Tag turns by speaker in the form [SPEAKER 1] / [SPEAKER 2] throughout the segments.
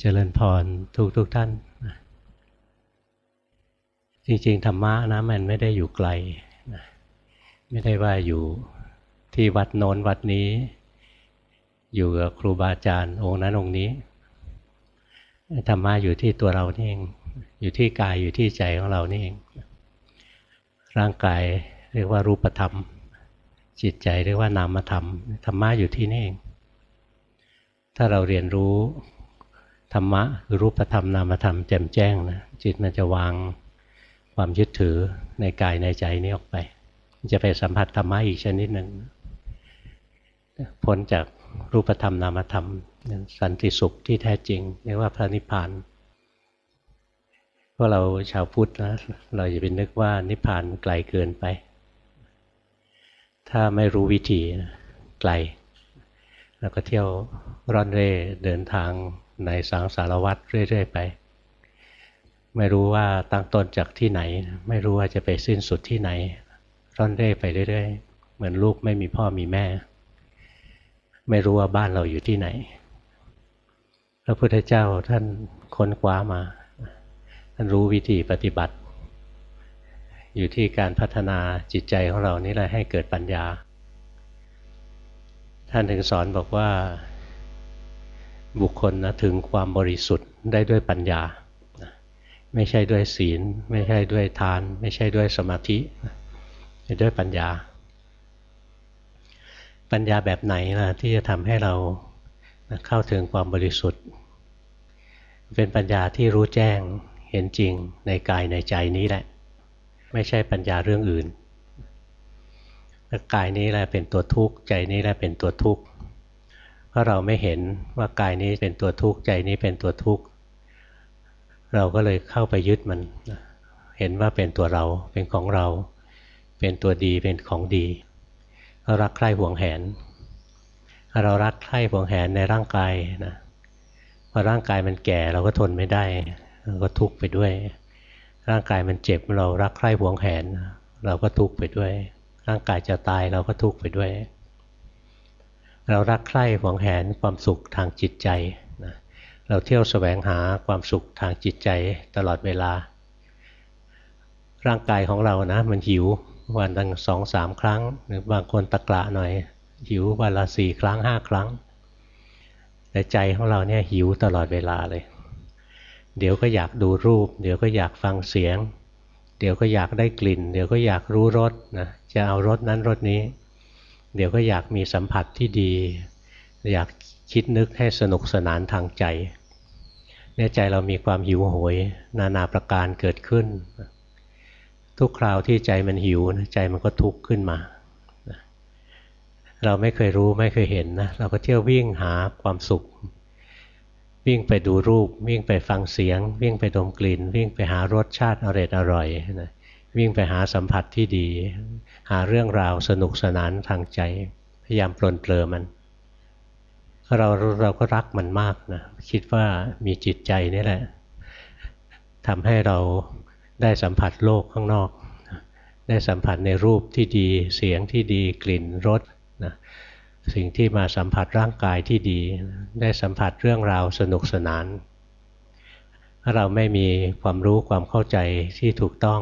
[SPEAKER 1] เจริญพรทุกทุกท่าน จริงๆธรรมะนะมันไม่ได้อยู่ไกล ไม่ได้ว่าอยู่ที่วัดโน้นวัดนี้ อยู่กับครูบาอาจารย์องค์นั้นองค์นี้ธรรมะอยู่ที่ตัวเรานี่เอง อยู่ที่กายอยู่ที่ใจของเรานี่เอง ร่างกายเรียกว่ารูปธรรม จิตใจเรียกว่านามธรรม ธรรมะอยู่ที่นี่เอง ถ้าเราเรียนรู้ ธรรมะคือรูปธรรมนามธรรมแจ่มแจ้งนะจิตมันจะวางความยึดถือในกายในใจนี้ออกไป จะไปสัมผัสธรรมะอีกชนิดหนึ่งพ้นจากรูปธรรมนามธรรม สันติสุขที่แท้จริงเรียกว่าพระนิพพานพวกเราชาวพุทธนะเราอย่าไปนึกว่านิพพานไกลเกินไป ถ้าไม่รู้วิธีไกล แล้วก็เที่ยวร่อนเร่เดินทาง ในสังสารวัฏเรื่อยๆไป ไม่รู้ว่าตั้งต้นจากที่ไหน ไม่รู้ว่าจะไปสิ้นสุดที่ไหน ร่อนเร่ไปเรื่อยๆ เหมือนลูกไม่มีพ่อมีแม่ ไม่รู้ว่าบ้านเราอยู่ที่ไหน พระพุทธเจ้าท่านค้นคว้ามา ท่านรู้วิธีปฏิบัติ อยู่ที่การพัฒนาจิตใจของเรานี่แหละให้เกิดปัญญา ท่านถึงสอนบอกว่า บุคคลนะถึงความบริสุทธิ์ได้ด้วยปัญญา ไม่ใช่ด้วยศีล ไม่ใช่ด้วยทาน ไม่ใช่ด้วยสมาธิด้วยปัญญา ปัญญาแบบไหนล่ะที่จะทำให้เราเข้าถึงความบริสุทธิ์ เป็นปัญญาที่รู้แจ้งเห็นจริงในกายในใจนี้แหละ ไม่ใช่ปัญญาเรื่องอื่นกายนี้แหละเป็นตัวทุกข์ใจนี้แหละเป็นตัวทุกข์ เพราะเราไม่เห็นว่ากายนี้เป็นตัวทุกข์ใจนี้เป็นตัวทุกข์เราก็เลยเข้าไปยึดมัน เห็นว่าเป็นตัวเราเป็นของเรา เป็นตัวดีเป็นของดีเรารักใคร่ห่วงแหน เรารักใคร่ห่วงแหนในร่างกายนะพอร่างกายมันแก่เราก็ทนไม่ได้เราก็ทุกข์ไปด้วย ร่างกายมันเจ็บเรารักใคร่ห่วงแหน เราก็ทุกข์ไปด้วย ร่างกายจะตายเราก็ทุกข์ไปด้วย เรารักใคร่หวงแหนความสุขทางจิตใจนะเราเที่ยวแสวงหาความสุขทางจิตใจตลอดเวลา ร่างกายของเรานะมันหิววันตั้งสองสามครั้ง หรือบางคนตะกละหน่อย หิววันละสี่ครั้งห้าครั้ง แต่ใจของเราเนี่ยหิวตลอดเวลาเลย เดี๋ยวก็อยากดูรูป เดี๋ยวก็อยากฟังเสียง เดี๋ยวก็อยากได้กลิ่น เดี๋ยวก็อยากรู้รสนะจะเอารสนั้นรสนี้ เดี๋ยวก็อยากมีสัมผัสที่ดี อยากคิดนึกให้สนุกสนานทางใจเนี่ยใจเรามีความหิวโหย นานาประการเกิดขึ้น ทุกคราวที่ใจมันหิวใจมันก็ทุกข์ขึ้นมา เราไม่เคยรู้ไม่เคยเห็นนะเราก็เที่ยววิ่งหาความสุข วิ่งไปดูรูป วิ่งไปฟังเสียง วิ่งไปดมกลิ่น วิ่งไปหารสชาติอร่อยอร่อยนะ วิ่งไปหาสัมผัสที่ดี หาเรื่องราวสนุกสนานทางใจ พยายามปลนเปลือมัน เราเราก็รักมันมากนะคิดว่ามีจิตใจนี่แหละทำให้เราได้สัมผัสโลกข้างนอก ได้สัมผัสในรูปที่ดีเสียงที่ดีกลิ่นรสนะสิ่งที่มาสัมผัสร่างกายที่ดี ได้สัมผัสเรื่องราวสนุกสนาน ถ้าเราไม่มีความรู้ความเข้าใจที่ถูกต้อง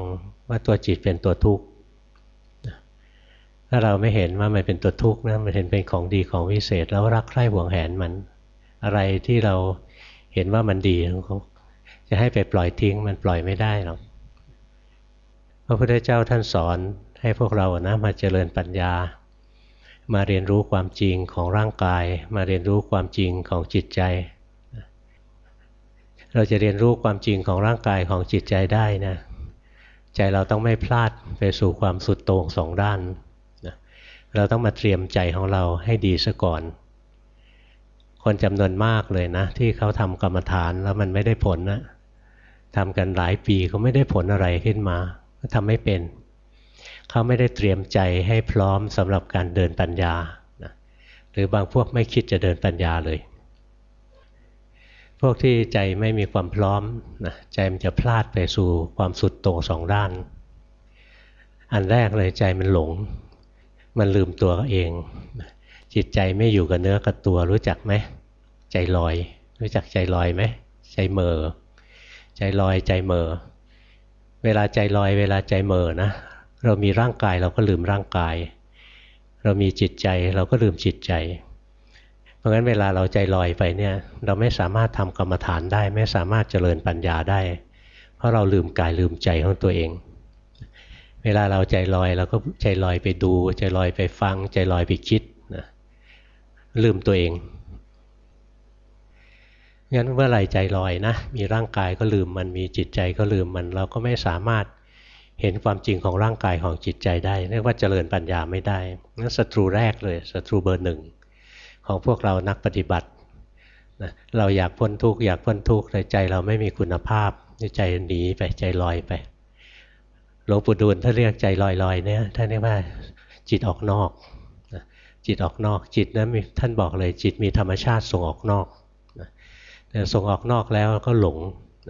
[SPEAKER 1] ว่าตัวจิตเป็นตัวทุกข์ถ้าเราไม่เห็นว่ามันเป็นตัวทุกข์นะมันเห็นเป็นของดีของวิเศษ แล้วรักใคร่หวงแหนมัน อะไรที่เราเห็นว่ามันดีจะให้ไปปล่อยทิ้งมันปล่อยไม่ได้หรอกพระพุทธเจ้าท่านสอนให้พวกเรานะมาเจริญปัญญา มาเรียนรู้ความจริงของร่างกาย มาเรียนรู้ความจริงของจิตใจ เราจะเรียนรู้ความจริงของร่างกายของจิตใจได้นะ ใจเราต้องไม่พลาดไปสู่ความสุดโต่งสองด้านนะเราต้องมาเตรียมใจของเราให้ดีซะก่อน คนจำนวนมากเลยนะ ที่เขาทำกรรมฐานแล้วมันไม่ได้ผลนะทำกันหลายปีเขาไม่ได้ผลอะไรขึ้นมาก็ทำไม่เป็น เขาไม่ได้เตรียมใจให้พร้อมสำหรับการเดินปัญญานะหรือบางพวกไม่คิดจะเดินปัญญาเลย พวกที่ใจไม่มีความพร้อมนะใจมันจะพลาดไปสู่ความสุดโต่งสองด้าน อันแรกเลยใจมันหลง มันลืมตัวเอง จิตใจไม่อยู่กับเนื้อกับตัวรู้จักไหมใจลอย รู้จักใจลอยไหมใจเมอใจลอยใจเมอเวลาใจลอยเวลาใจเมอนะเรามีร่างกายเราก็ลืมร่างกาย เรามีจิตใจเราก็ลืมจิตใจ เพราะงั้นเวลาเราใจลอยไปเนี่ย เราไม่สามารถทำกรรมฐานได้ ไม่สามารถเจริญปัญญาได้ เพราะเราลืมกายลืมใจของตัวเอง เวลาเราใจลอยเราก็ใจลอยไปดู ใจลอยไปฟัง ใจลอยไปคิดนะลืมตัวเองงั้นเมื่อไรใจลอยนะมีร่างกายก็ลืมมันมีจิตใจก็ลืมมันเราก็ไม่สามารถเห็นความจริงของร่างกายของจิตใจได้เรียกว่าเจริญปัญญาไม่ได้นั่นศัตรูแรกเลยศัตรูเบอร์หนึ่ง ของพวกเรานักปฏิบัตินะเราอยากพ้นทุกข์อยากพ้นทุกข์แต่ใจเราไม่มีคุณภาพใจหนีไปใจลอยไปหลวงปู่ดูลถ้าเรียกใจลอยๆเนี่ยท่านเรียกว่าจิตออกนอกจิตออกนอกจิตนั้นท่านบอกเลยจิตมีธรรมชาติส่งออกนอกแต่ส่งออกนอกแล้วก็หลง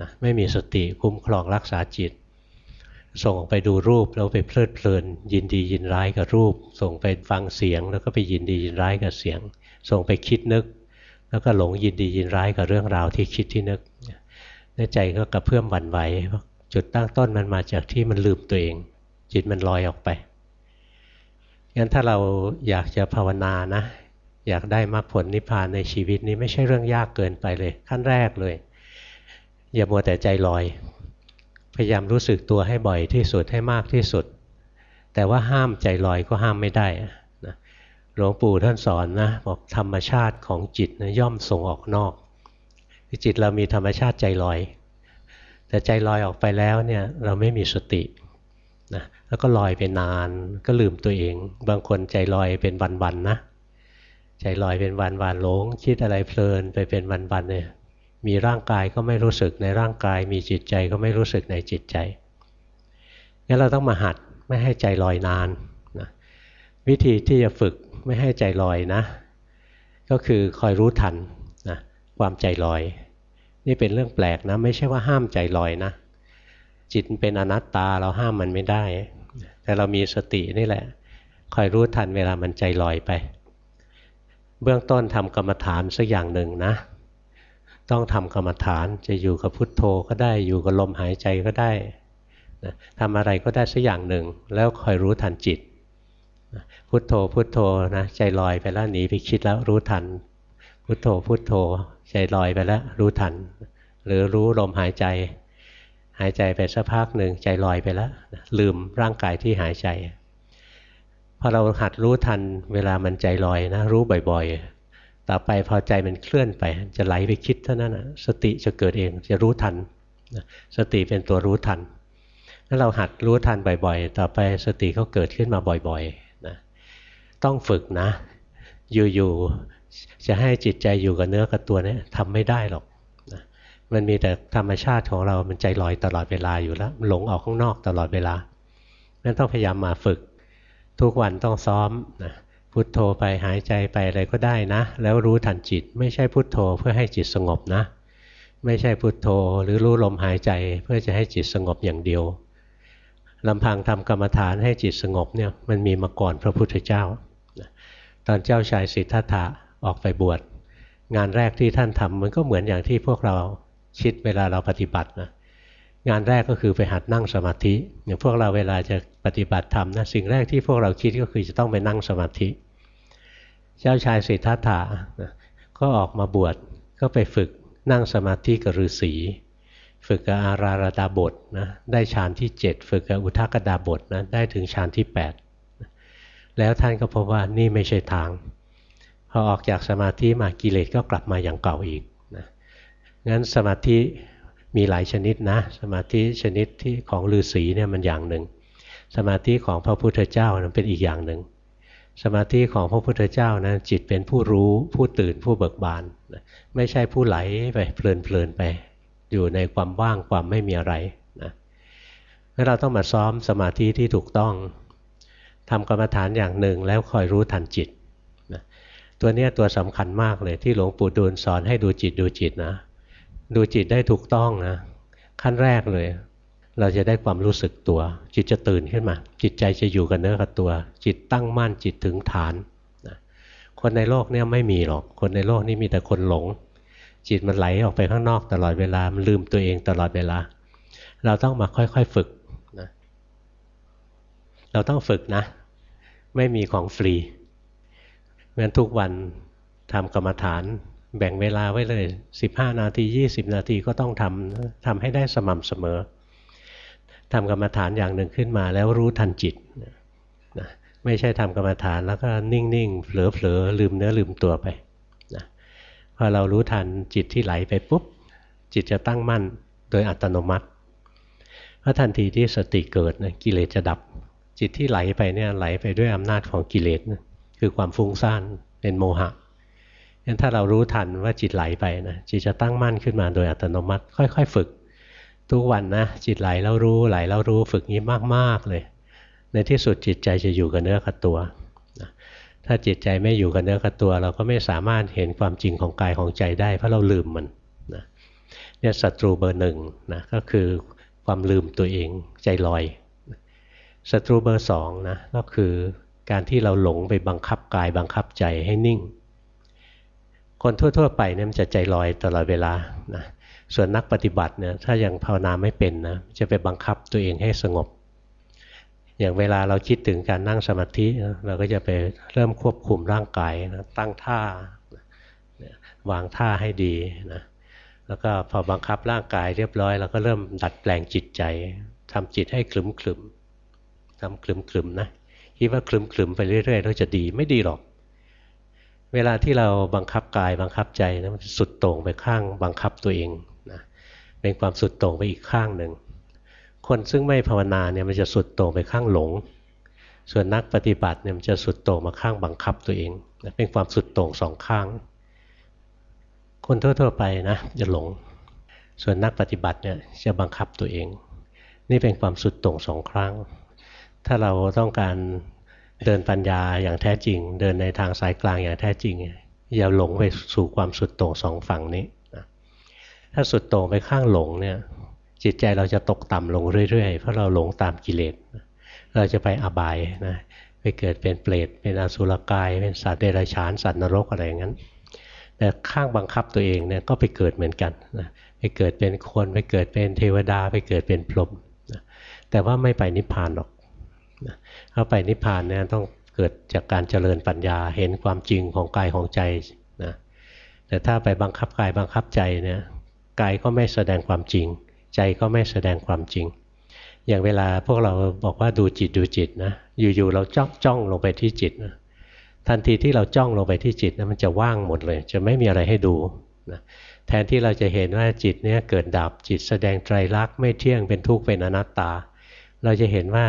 [SPEAKER 1] นะไม่มีสติคุ้มครองรักษาจิต ส่งออกไปดูรูปแล้วไปเพลิดเพลิน ยินดียินร้ายกับรูป ส่งไปฟังเสียงแล้วก็ไปยินดียินร้ายกับเสียง ส่งไปคิดนึก แล้วก็หลงยินดียินร้ายกับเรื่องราวที่คิดที่นึกในใจก็กระเพื่อมหวั่นไหวจุดตั้งต้นมันมาจากที่มันลืมตัวเอง จิตมันลอยออกไปงั้นถ้าเราอยากจะภาวนานะ อยากได้มรรคผลนิพพานในชีวิตนี้ไม่ใช่เรื่องยากเกินไปเลย ขั้นแรกเลย อย่ามัวแต่ใจลอย พยายามรู้สึกตัวให้บ่อยที่สุดให้มากที่สุด แต่ว่าห้ามใจลอยก็ห้ามไม่ได้ ลวงปู่ท่านสอนนะบอกธรรมชาติของจิตนะย่อมส่งออกนอกจิตเรามีธรรมชาติใจลอย แต่ใจลอยออกไปแล้วเนี่ยเราไม่มีสตินะแล้วก็ลอยไปนานก็ลืมตัวเอง บางคนใจลอยเป็นวันๆนะ ใจลอยเป็นวันวันหลง คิดอะไรเพลินไปเป็นวันวันเนี่ยมีร่างกายก็ไม่รู้สึกในร่างกาย มีจิตใจก็ไม่รู้สึกในจิตใจงั้นเราต้องมาหัดไม่ให้ใจลอยนานนะวิธีที่จะฝึก ไม่ให้ใจลอยนะ ก็คือคอยรู้ทันนะความใจลอย นี่เป็นเรื่องแปลกนะ ไม่ใช่ว่าห้ามใจลอยนะ จิตเป็นอนัตตาเราห้ามมันไม่ได้ แต่เรามีสตินี่แหละ คอยรู้ทันเวลามันใจลอยไป เบื้องต้นทำกรรมฐานสักอย่างหนึ่งนะต้องทำกรรมฐานจะอยู่กับพุทโธก็ได้อยู่กับลมหายใจก็ได้นะทำอะไรก็ได้สักอย่างหนึ่ง แล้วคอยรู้ทันจิต พุทโธพุทโธนะใจลอยไปแล้วหนีไปคิดแล้วรู้ทัน พุทโธพุทโธ ใจลอยไปแล้วรู้ทัน หรือรู้ลมหายใจ หายใจไปสักพักหนึ่งใจลอยไปแล้วลืมร่างกายที่หายใจพอเราหัดรู้ทันเวลามันใจลอยนะรู้บ่อยๆ ต่อไปพอใจมันเคลื่อนไป จะไหลไปคิดเท่านั้นนะสติจะเกิดเองจะรู้ทัน สติเป็นตัวรู้ทันถ้าเราหัดรู้ทันบ่อยๆ ต่อไปสติเขาเกิดขึ้นมาบ่อยๆ ต้องฝึกนะ อยู่ๆจะให้จิตใจอยู่กับเนื้อกับตัวนี้ทำไม่ได้หรอกนะมันมีแต่ธรรมชาติของเรา มันใจลอยตลอดเวลาอยู่แล้วหลงออกข้างนอกตลอดเวลานั่นต้องพยายามมาฝึก ทุกวันต้องซ้อมนะพุทโธไปหายใจไปอะไรก็ได้นะ แล้วรู้ทันจิต ไม่ใช่พุทโธเพื่อให้จิตสงบนะ ไม่ใช่พุทโธหรือรู้ลมหายใจเพื่อจะให้จิตสงบอย่างเดียวลำพังทำกรรมฐานให้จิตสงบเนี่ยมันมีมาก่อนพระพุทธเจ้า ตอนเจ้าชายสิทธัตถะออกไปบวชงานแรกที่ท่านทำมันก็เหมือนอย่างที่พวกเราคิดเวลาเราปฏิบัตินะงานแรกก็คือไปหัดนั่งสมาธิ อย่างพวกเราเวลาจะปฏิบัติธรรมนะสิ่งแรกที่พวกเราคิดก็คือจะต้องไปนั่งสมาธิ เจ้าชายสิทธัตถะก็ออกมาบวชก็ไปฝึกนั่งสมาธิกับฤาษีฝึกกับอาราระดาบทนะได้ฌานที่ 7 ฝึกกับอุทกดาบทนะได้ถึงฌานที่ 8 แล้วท่านก็พบว่านี่ไม่ใช่ทาง พอออกจากสมาธิมากิเลสก็กลับมาอย่างเก่าอีกนะงั้นสมาธิมีหลายชนิดนะ สมาธิชนิดที่ของฤาษีเนี่ยมันอย่างหนึ่ง สมาธิของพระพุทธเจ้านั้นเป็นอีกอย่างหนึ่ง สมาธิของพระพุทธเจ้านะจิตเป็นผู้รู้ผู้ตื่นผู้เบิกบานไม่ใช่ผู้ไหลไปเพลินเพลินไป อยู่ในความว่างความไม่มีอะไรนะเราต้องมาซ้อมสมาธิที่ถูกต้อง ทำกรรมฐานอย่างหนึ่งแล้วคอยรู้ทันจิตนะตัวนี้ตัวสำคัญมากเลยที่หลวงปู่ดูลสอนให้ดูจิตดูจิตนะ ดูจิตได้ถูกต้องนะ ขั้นแรกเลย เราจะได้ความรู้สึกตัว จิตจะตื่นขึ้นมา จิตใจจะอยู่กับเนื้อกับตัว จิตตั้งมั่นจิตถึงฐานนะคนในโลกเนี่ยไม่มีหรอก คนในโลกนี้มีแต่คนหลง จิตมันไหลออกไปข้างนอกตลอดเวลามันลืมตัวเองตลอดเวลา เราต้องมาค่อยๆฝึกนะเราต้องฝึกนะ ไม่มีของฟรีเพราะฉะนั้นทุกวันทำกรรมฐานแบ่งเวลาไว้เลย 15 นาที 20 นาทีก็ต้องทำทำให้ได้สม่ำเสมอทำกรรมฐานอย่างหนึ่งขึ้นมาแล้วรู้ทันจิตนะไม่ใช่ทำกรรมฐานแล้วก็นิ่งๆเผลอๆลืมเนื้อลืมตัวไปนะพอเรารู้ทันจิตที่ไหลไปปุ๊บ จิตจะตั้งมั่นโดยอัตโนมัติเพราะทันทีที่สติเกิดนะกิเลสจะดับ จิตที่ไหลไปเนี่ยไหลไปด้วยอำนาจของกิเลสคือความฟุ้งซ่านเป็นโมหะงั้นถ้าเรารู้ทันว่าจิตไหลไปนะจิตจะตั้งมั่นขึ้นมาโดยอัตโนมัติ ค่อย ๆ ฝึก ทุกวันนะจิตไหลแล้วรู้ไหลแล้วรู้ฝึกนี้มากๆเลย ในที่สุดจิตใจจะอยู่กับเนื้อกับตัวถ้าจิตใจไม่อยู่กับเนื้อกับตัว เราก็ไม่สามารถเห็นความจริงของกายของใจได้ เพราะเราลืมมันนะเนี่ยศัตรูเบอร์หนึ่งนะก็คือความลืมตัวเองใจลอย ศัตรูเบอร์สองนะก็คือการที่เราหลงไปบังคับกายบังคับใจให้นิ่ง คนทั่ว ๆ ไปเนี่ยมันจะใจลอยตลอดเวลานะส่วนนักปฏิบัติเนี่ยถ้ายังภาวนาไม่เป็นนะจะไปบังคับตัวเองให้สงบ อย่างเวลาเราคิดถึงการนั่งสมาธิเราก็จะไปเริ่มควบคุมร่างกายนะตั้งท่าวางท่าให้ดีนะแล้วก็พอบังคับร่างกายเรียบร้อยเราก็เริ่มดัดแปลงจิตใจทำจิตให้คลึมคลึม ทำคลึมคลึมนะคิดว่าคลึมคลึมไปเรื่อยๆเราจะดีไม่ดีหรอก เวลาที่เราบังคับกายบังคับใจนะมันสุดโต่งไปข้างบังคับตัวเองนะเป็นความสุดโต่งไปอีกข้างหนึ่งคนซึ่งไม่ภาวนาเนี่ยมันจะสุดโต่งไปข้างหลง ส่วนนักปฏิบัติเนี่ยมันจะสุดโต่งมาข้างบังคับตัวเองนะเป็นความสุดโต่งสองข้าง คนทั่วๆไปนะจะหลง ส่วนนักปฏิบัติเนี่ยจะบังคับตัวเอง นี่เป็นความสุดโต่งสองครั้ง ถ้าเราต้องการเดินปัญญาอย่างแท้จริง เดินในทางสายกลางอย่างแท้จริง อย่าหลงไปสู่ความสุดโต่งสองฝั่งนี้นะถ้าสุดโต่งไปข้างหลงเนี่ยจิตใจเราจะตกต่ำลงเรื่อยๆ เพราะเราหลงตามกิเลสเราจะไปอบายนะไปเกิดเป็นเปรตเป็นอสุรกาย เป็นสัตว์เดรัจฉานสัตว์นรกอะไรอย่างนั้น แต่ข้างบังคับตัวเองเนี่ยก็ไปเกิดเหมือนกันนะไปเกิดเป็นคนไปเกิดเป็นเทวดา ไปเกิดเป็นพรหมนะแต่ว่าไม่ไปนิพพานหรอก เข้าไปนิพพานเนี่ยต้องเกิดจากการเจริญปัญญาเห็นความจริงของกายของใจนะแต่ถ้าไปบังคับกายบังคับใจเนี่ยกายก็ไม่แสดงความจริง ใจก็ไม่แสดงความจริง อย่างเวลาพวกเราบอกว่าดูจิตดูจิตนะอยู่ๆเราจ้องจ้องลงไปที่จิตนะทันทีที่เราจ้องลงไปที่จิตนะมันจะว่างหมดเลย จะไม่มีอะไรให้ดูนะแทนที่เราจะเห็นว่าจิตเนี่ยเกิดดับจิตแสดงไตรลักษณ์ไม่เที่ยงเป็นทุกข์เป็นอนัตตา เราจะเห็นว่า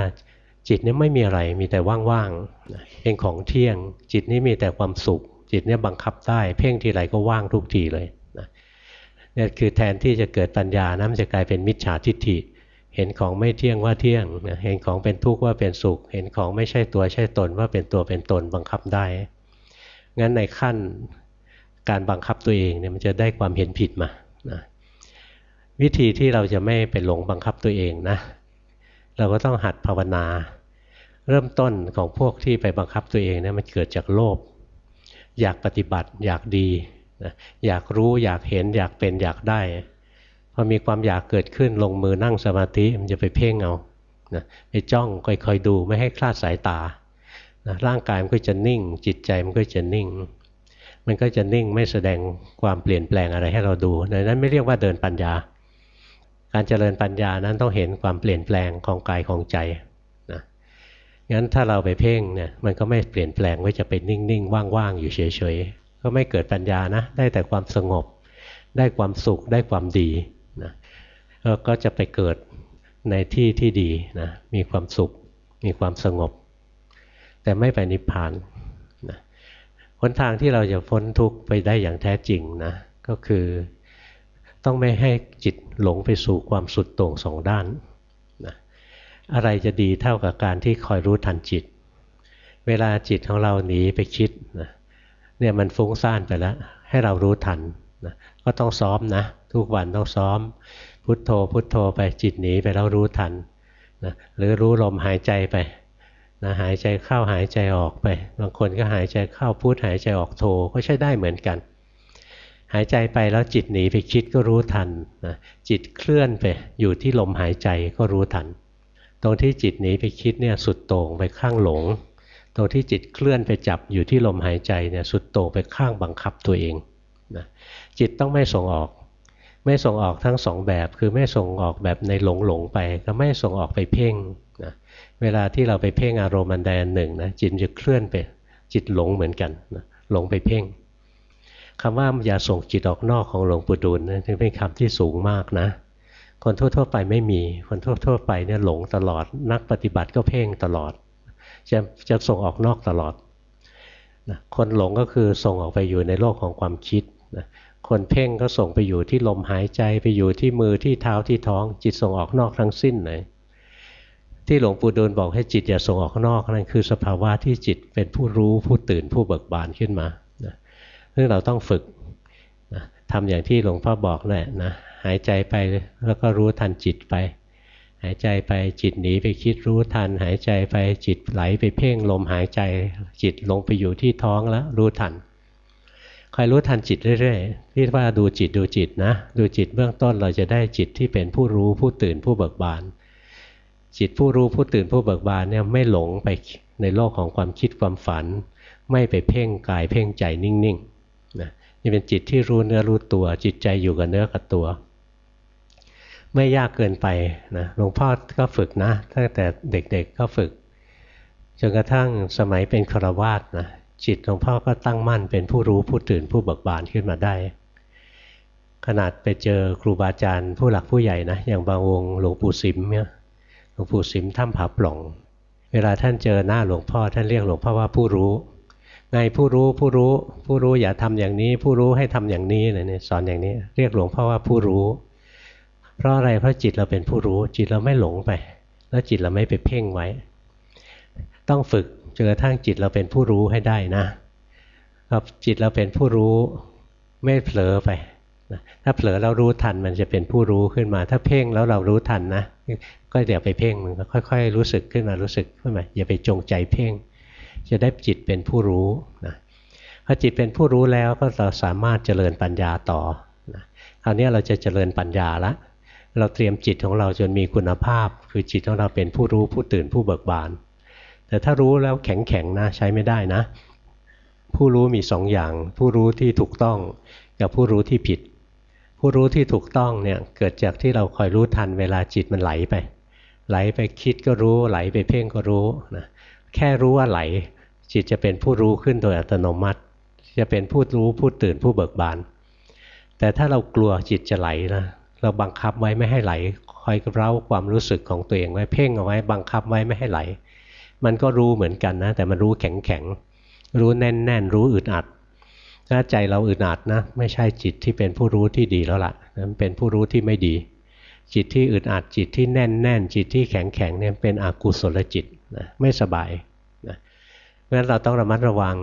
[SPEAKER 1] จิตนี้ไม่มีอะไรมีแต่ว่างๆเป็นของเที่ยง จิตนี้มีแต่ความสุข จิตนี้บังคับได้ เพ่งทีไรก็ว่างทุกทีเลยนะนี่คือแทนที่จะเกิดปัญญานะมันจะกลายเป็นมิจฉาทิฏฐิ เห็นของไม่เที่ยงว่าเที่ยงเห็นของเป็นทุกข์ว่าเป็นสุข เห็นของไม่ใช่ตัวใช่ตนว่าเป็นตัวเป็นตนบังคับได้ งั้นในขั้นการบังคับตัวเองเนี่ยมันจะได้ความเห็นผิดมานะวิธีที่เราจะไม่ไปหลงบังคับตัวเองนะ เราก็ต้องหัดภาวนา เริ่มต้นของพวกที่ไปบังคับตัวเองเนี่ยมันเกิดจากโลภอยากปฏิบัติอยากดีอยากรู้อยากเห็นอยากเป็นอยากได้พอมีความอยากเกิดขึ้นลงมือนั่งสมาธิมันจะไปเพ่งเอานะไปจ้องคอยๆดูไม่ให้คลาดสายตานะร่างกายมันก็จะนิ่ง จิตใจมันก็จะนิ่ง มันก็จะนิ่งไม่แสดงความเปลี่ยนแปลงอะไรให้เราดูดังนั้นไม่เรียกว่าเดินปัญญา การเจริญปัญญานั้นต้องเห็นความเปลี่ยนแปลงของกายของใจนะงั้นถ้าเราไปเพ่งเนี่ยมันก็ไม่เปลี่ยนแปลงไว้จะเป็นนิ่งๆว่างๆอยู่เฉยๆก็ไม่เกิดปัญญานะได้แต่ความสงบ ได้ความสุขได้ความดีนะก็จะไปเกิดในที่ที่ดีนะมีความสุข มีความสงบ แต่ไม่ไปนิพพานนะหนทางที่เราจะพ้นทุกข์ไปได้อย่างแท้จริงนะก็คือ ต้องไม่ให้จิตหลงไปสู่ความสุดโต่งสองด้านนะอะไรจะดีเท่ากับการที่คอยรู้ทันจิต เวลาจิตของเราหนีไปคิดนะเนี่ยมันฟุ้งซ่านไปแล้ว ให้เรารู้ทันนะก็ต้องซ้อมนะทุกวันต้องซ้อม พุทโธพุทโธไปจิตหนีไปแล้วรู้ทันนะหรือรู้ลมหายใจไปนะหายใจเข้าหายใจออกไป บางคนก็หายใจเข้าพุทหายใจออกโธก็ใช้ได้เหมือนกัน หายใจไปแล้วจิตหนีไปคิดก็รู้ทันนะจิตเคลื่อนไปอยู่ที่ลมหายใจก็รู้ทัน ตรงที่จิตหนีไปคิดเนี่ยสุดโต่งไปข้างหลง ตรงที่จิตเคลื่อนไปจับอยู่ที่ลมหายใจเนี่ยสุดโต่งไปข้างบังคับตัวเองนะจิตต้องไม่ส่งออก ไม่ส่งออกทั้งสองแบบคือไม่ส่งออกแบบในหลงหลงไป ก็ไม่ส่งออกไปเพ่งนะเวลาที่เราไปเพ่งอารมณ์อันใดอันหนึ่งนะจิตจะเคลื่อนไปจิตหลงเหมือนกันนะหลงไปเพ่ง คำว่าอย่าส่งจิตออกนอกของหลวงปู่ดูลนะเป็นคำที่สูงมากนะ คนทั่วๆไปไม่มี คนทั่วๆไปเนี่ยหลงตลอด นักปฏิบัติก็เพ่งตลอด จะจะส่งออกนอกตลอดนะคนหลงก็คือส่งออกไปอยู่ในโลกของความคิดนะคนเพ่งก็ส่งไปอยู่ที่ลมหายใจไปอยู่ที่มือที่เท้าที่ท้อง จิตส่งออกนอกทั้งสิ้นเลยที่หลวงปู่ดูลบอกให้จิตอย่าส่งออกนอกนั่นคือสภาวะที่จิตเป็นผู้รู้ผู้ตื่นผู้เบิกบานขึ้นมา ซึ่งเราต้องฝึกนะทำอย่างที่หลวงพ่อบอกแหละนะหายใจไปแล้วก็รู้ทันจิตไป หายใจไปจิตหนีไปคิดรู้ทัน หายใจไปจิตไหลไปเพ่งลมหายใจจิตลงไปอยู่ที่ท้องแล้วรู้ทันคอยรู้ทันจิตเรื่อยๆที่ว่าดูจิตดูจิตนะ ดูจิตเบื้องต้นเราจะได้จิตที่เป็นผู้รู้ผู้ตื่นผู้เบิกบาน จิตผู้รู้ผู้ตื่นผู้เบิกบานเนี่ยไม่หลงไปในโลกของความคิดความฝัน ไม่ไปเพ่งกายเพ่งใจนิ่งๆ นะนี่เป็นจิตที่รู้เนื้อรู้ตัว จิตใจอยู่กับเนื้อกับตัว ไม่ยากเกินไปนะหลวงพ่อก็ฝึกนะตั้งแต่เด็กๆก็ฝึกจนกระทั่งสมัยเป็นครวาสนะจิตหลวงพ่อก็ตั้งมั่นเป็นผู้รู้ผู้ตื่นผู้เบิกบานขึ้นมาได้ ขนาดไปเจอครูบาอาจารย์ผู้หลักผู้ใหญ่นะอย่างบางวงหลวงปู่สิมเนี่ยหลวงปู่สิมถ้ำผาปล่อง เวลาท่านเจอหน้าหลวงพ่อท่านเรียกหลวงพ่อว่าผู้รู้ ไงผู้รู้ผู้รู้ผู้รู้อย่าทำอย่างนี้ ผู้รู้ให้ทำอย่างนี้อะไรเนี่ยสอนอย่างนี้ เรียกหลวงพ่อว่าผู้รู้ เพราะอะไรเพราะจิตเราเป็นผู้รู้ จิตเราไม่หลงไป แล้วจิตเราไม่ไปเพ่งไว้ ต้องฝึกจนกระทั่งจิตเราเป็นผู้รู้ให้ได้นะครับจิตเราเป็นผู้รู้ไม่เผลอไปถ้าเผลอเรารู้ทันมันจะเป็นผู้รู้ขึ้นมา ถ้าเพ่งแล้วเรารู้ทันนะ ก็เดี๋ยวไปเพ่งมันก็ค่อย ๆ รู้สึกขึ้นมารู้สึกขึ้นมาอย่าไปจงใจเพ่ง จะได้จิตเป็นผู้รู้นะพอจิตเป็นผู้รู้แล้วก็เราสามารถเจริญปัญญาต่อนะคราวนี้เราจะเจริญปัญญาละเราเตรียมจิตของเราจนมีคุณภาพ คือจิตของเราเป็นผู้รู้ผู้ตื่นผู้เบิกบาน แต่ถ้ารู้แล้วแข็งแข็งนะใช้ไม่ได้นะ ผู้รู้มีสองอย่าง ผู้รู้ที่ถูกต้องกับผู้รู้ที่ผิด ผู้รู้ที่ถูกต้องเนี่ยเกิดจากที่เราคอยรู้ทันเวลาจิตมันไหลไป ไหลไปคิดก็รู้ ไหลไปเพ่งก็รู้นะ แค่รู้ว่าไหล จิตจะเป็นผู้รู้ขึ้นโดยอัตโนมัติ จะเป็นผู้รู้ผู้ตื่นผู้เบิกบาน แต่ถ้าเรากลัวจิตจะไหลนะเราบังคับไว้ไม่ให้ไหล คอยเร้าความรู้สึกของตัวเองไว้เพ่งเอาไว้ บังคับไว้ไม่ให้ไหล มันก็รู้เหมือนกันนะ แต่มันรู้แข็งแข็งรู้แน่นแน่นรู้อึดอัดถ้าใจเราอึดอัดนะ ไม่ใช่จิตที่เป็นผู้รู้ที่ดีแล้วละ่ะมันเป็นผู้รู้ที่ไม่ดี จิตที่อึดอัดจิตที่แน่นแน่นจิตที่แข็งแข็งเนี่ยเป็นอกุศลจิต นะไม่สบายนะเพราะฉะนั้นเราต้องระมัดระวัง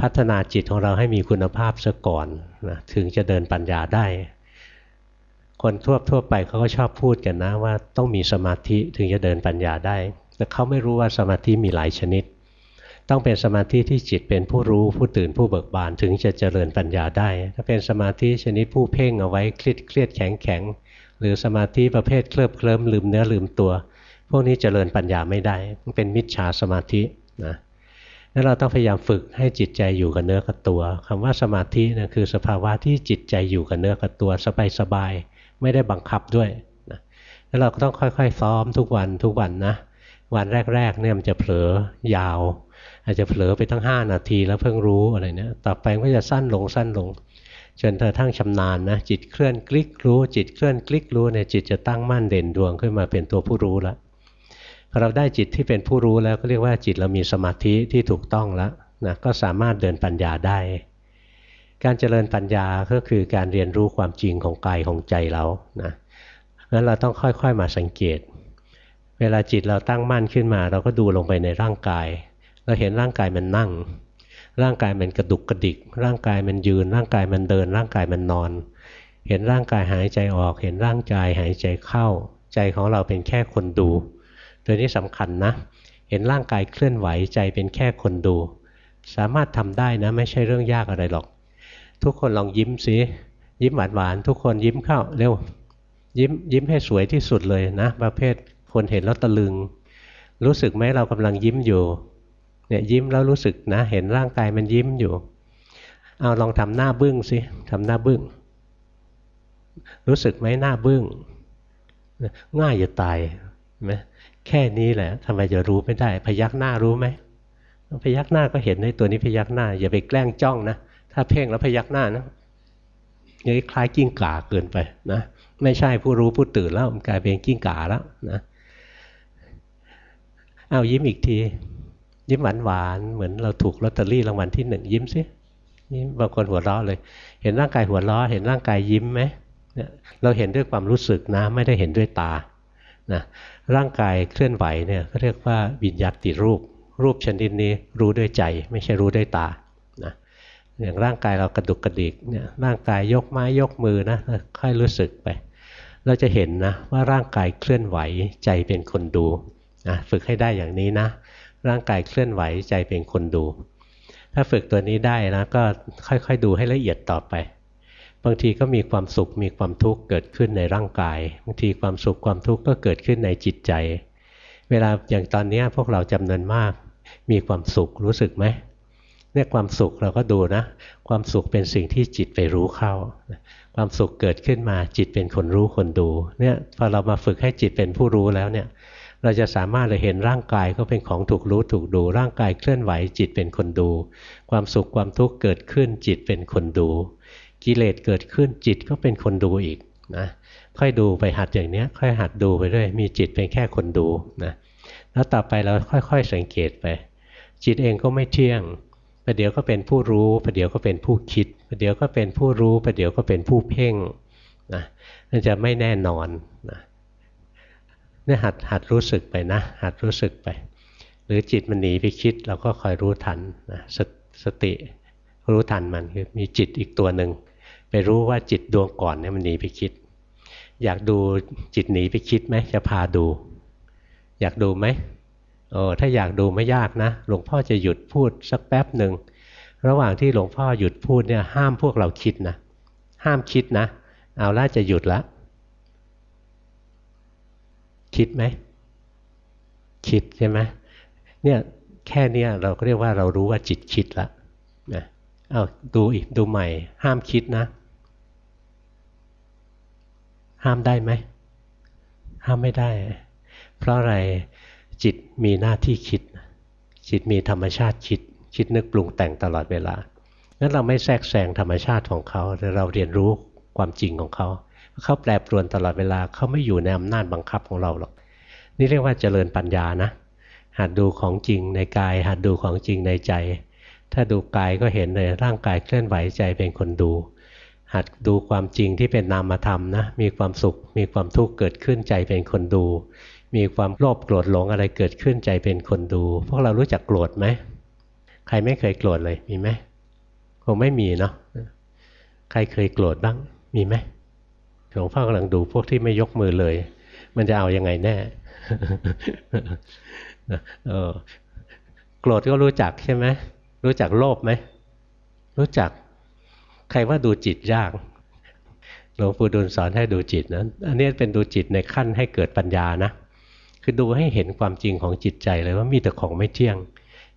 [SPEAKER 1] พัฒนาจิตของเราให้มีคุณภาพซะก่อนนะถึงจะเดินปัญญาได้ คนทั่วทั่วไปเขาก็ชอบพูดกันนะว่าต้องมีสมาธิถึงจะเดินปัญญาได้ แต่เขาไม่รู้ว่าสมาธิมีหลายชนิด ต้องเป็นสมาธิที่จิตเป็นผู้รู้ผู้ตื่นผู้เบิกบานถึงจะเจริญปัญญาได้ ถ้าเป็นสมาธิชนิดผู้เพ่งเอาไว้เครียดเครียดแข็งแข็งหรือสมาธิประเภทเคลิบเคลิ้มลืมเนื้อลืมตัว พวกนี้เจริญปัญญาไม่ได้มันเป็นมิจฉาสมาธินะนั้นเราต้องพยายามฝึกให้จิตใจอยู่กับเนื้อกับตัวคำว่าสมาธินะคือสภาวะที่จิตใจอยู่กับเนื้อกับตัวสบายสบายไม่ได้บังคับด้วยนะแล้วเราก็ต้องค่อยๆซ้อมทุกวันทุกวันนะวันแรกๆเนี่ยมันจะเผลอยาว อาจจะเผลอไปตั้ง 5 นาทีแล้วเพิ่งรู้อะไรเนี่ยต่อไปก็จะสั้นลงสั้นลง จนเธอทั้งชำนาญนะจิตเคลื่อนคลิกรู้ จิตเคลื่อนคลิกรู้เนี่ยจิตจะตั้งมั่นเด่นดวงขึ้นมาเป็นตัวผู้รู้แล้ว เราได้จิตที่เป็นผู้รู้แล้วก็เรียกว่าจิตเรามีสมาธิที่ถูกต้องแล้วนะก็สามารถเดินปัญญาได้ การเจริญปัญญาก็คือการเรียนรู้ความจริงของกายของใจเรานะงั้นเราต้องค่อยๆมาสังเกต เวลาจิตเราตั้งมั่นขึ้นมา เราก็ดูลงไปในร่างกาย เราเห็นร่างกายมันนั่ง ร่างกายมันกระดุกกระดิก ร่างกายมันยืน ร่างกายมันเดิน ร่างกายมันนอน เห็นร่างกายหายใจออก เห็นร่างกายหายใจเข้า ใจของเราเป็นแค่คนดู ตัวนี้สำคัญนะ เห็นร่างกายเคลื่อนไหวใจเป็นแค่คนดู สามารถทำได้นะ ไม่ใช่เรื่องยากอะไรหรอก ทุกคนลองยิ้มสิยิ้มหวานหวานทุกคนยิ้มเข้าเร็ว ยิ้มยิ้มให้สวยที่สุดเลยนะประเภทคนเห็นแล้วตะลึง รู้สึกไหมเรากำลังยิ้มอยู่เนี่ยยิ้มแล้วรู้สึกนะ เห็นร่างกายมันยิ้มอยู่ เอาลองทำหน้าบึ้งสิทำหน้าบึ้ง รู้สึกไหมหน้าบึ้งง่ายจะตายไหม แค่นี้แหละทำไมจะรู้ไม่ได้ พยักหน้ารู้ไหมพยักหน้าก็เห็นในตัวนี้พยักหน้า อย่าไปแกล้งจ้องนะถ้าเพ่งแล้วพยักหน้านะนี่คล้ายกิ้งก่าเกินไปนะไม่ใช่ผู้รู้ผู้ตื่นแล้วมันกลายเป็นกิ้งก่าแล้วนะเอายิ้มอีกที ยิ้มหวานหวานเหมือนเราถูกลอตเตอรี่รางวัลที่หนึ่งยิ้มสิบางคนหัวเราะเลย เห็นร่างกายหัวเราะเห็นร่างกายยิ้มไหมเนี่ยเราเห็นด้วยความรู้สึกนะ ไม่ได้เห็นด้วยตานะ ร่างกายเคลื่อนไหวเนี่ยเรียกว่าวิญญาติรูป รูปชนิดนี้รู้ด้วยใจ ไม่ใช่รู้ด้วยตานะอย่างร่างกายเรากระดุกกระดิกเนี่ยร่างกายยกไม้ยกมือนะค่อยรู้สึกไป เราจะเห็นนะว่าร่างกายเคลื่อนไหวใจเป็นคนดูนะฝึกให้ได้อย่างนี้นะ ร่างกายเคลื่อนไหวใจเป็นคนดู ถ้าฝึกตัวนี้ได้นะก็ค่อยๆดูให้ละเอียดต่อไป บางทีก็มีความสุขมีความทุกข์เกิดขึ้นในร่างกายบางทีความสุขความทุกข์ก็เกิดขึ้นในจิตใจ เวลาอย่างตอนนี้พวกเราจำนวนมาก มีความสุขรู้สึกไหมเนี่ยความสุขเราก็ดูนะ ความสุขเป็นสิ่งที่จิตไปรู้เข้า ความสุขเกิดขึ้นมาจิตเป็นคนรู้คนดูเนี่ยพอเรามาฝึกให้จิตเป็นผู้รู้แล้วเนี่ยเราจะสามารถเห็นร่างกายก็เป็นของถูกรู้ถูกดู ร่างกายเคลื่อนไหวจิตเป็นคนดู ความสุขความทุกข์เกิดขึ้นจิตเป็นคนดู กิเลสเกิดขึ้นจิตก็เป็นคนดูอีกนะค่อยดูไปหัดอย่างเนี้ยค่อยหัดดูไปเรื่อยมีจิตเป็นแค่คนดูนะแล้วต่อไปเราค่อยๆสังเกตไป จิตเองก็ไม่เที่ยงประเดี๋ยวก็เป็นผู้รู้ประเดี๋ยวก็เป็นผู้คิดประเดี๋ยวก็เป็นผู้รู้ประเดี๋ยวก็เป็นผู้เพ่งนะนั่นจะไม่แน่นอนนะนี่หัดหัดรู้สึกไปนะ หัดรู้สึกไป หรือจิตมันหนีไปคิดเราก็คอยรู้ทันนะสสติรู้ทันมันคือมีจิตอีกตัวหนึ่ง รู้ว่าจิตดวงก่อนเนี่ยมันหนีไปคิด อยากดูจิตหนีไปคิดไหมจะพาดู อยากดูไหมโอ้ถ้าอยากดูไม่ยากนะ หลวงพ่อจะหยุดพูดสักแป๊บหนึ่งระหว่างที่หลวงพ่อหยุดพูดเนี่ยห้ามพวกเราคิดนะห้ามคิดนะ เอาล่าจะหยุดละคิดไหมคิดใช่ไหมเนี่ยแค่เนี้เราก็เรียกว่าเรารู้ว่าจิตคิดละนะเอาดูอีกดูใหม่ห้ามคิดนะ ห้ามได้ไหมห้ามไม่ได้ เพราะอะไรจิตมีหน้าที่คิด จิตมีธรรมชาติคิด คิดนึกปรุงแต่งตลอดเวลางั้นเราไม่แทรกแซงธรรมชาติของเขาแต่เราเรียนรู้ความจริงของเขา เขาแปรปรวนตลอดเวลาเขาไม่อยู่ในอำนาจบังคับของเราหรอก นี่เรียกว่าเจริญปัญญานะหัดดูของจริงในกาย หัดดูของจริงในใจ ถ้าดูกายก็เห็นเลยร่างกายเคลื่อนไหวใจเป็นคนดู หัดดูความจริงที่เป็นนามธรรมนะ มีความสุข มีความทุกข์เกิดขึ้นใจเป็นคนดู มีความโลภโกรธหลงอะไรเกิดขึ้นใจเป็นคนดู พวกเรารู้จักโกรธไหม ใครไม่เคยโกรธเลยมีไหมคงไม่มีเนาะ ใครเคยโกรธบ้าง มีไหมหลวงพ่อกำลังดูพวกที่ไม่ยกมือเลย มันจะเอาอยัางไงแน่โกรธก็รู้จักใช่ไหม รู้จักโลภไหม รู้จัก รว่าดูจิตยากหลวงปู่ดูลสอนให้ดูจิตนะอันนี้เป็นดูจิตในขั้นให้เกิดปัญญานะ คือดูให้เห็นความจริงของจิตใจเลยว่ามีแต่ของไม่เที่ยง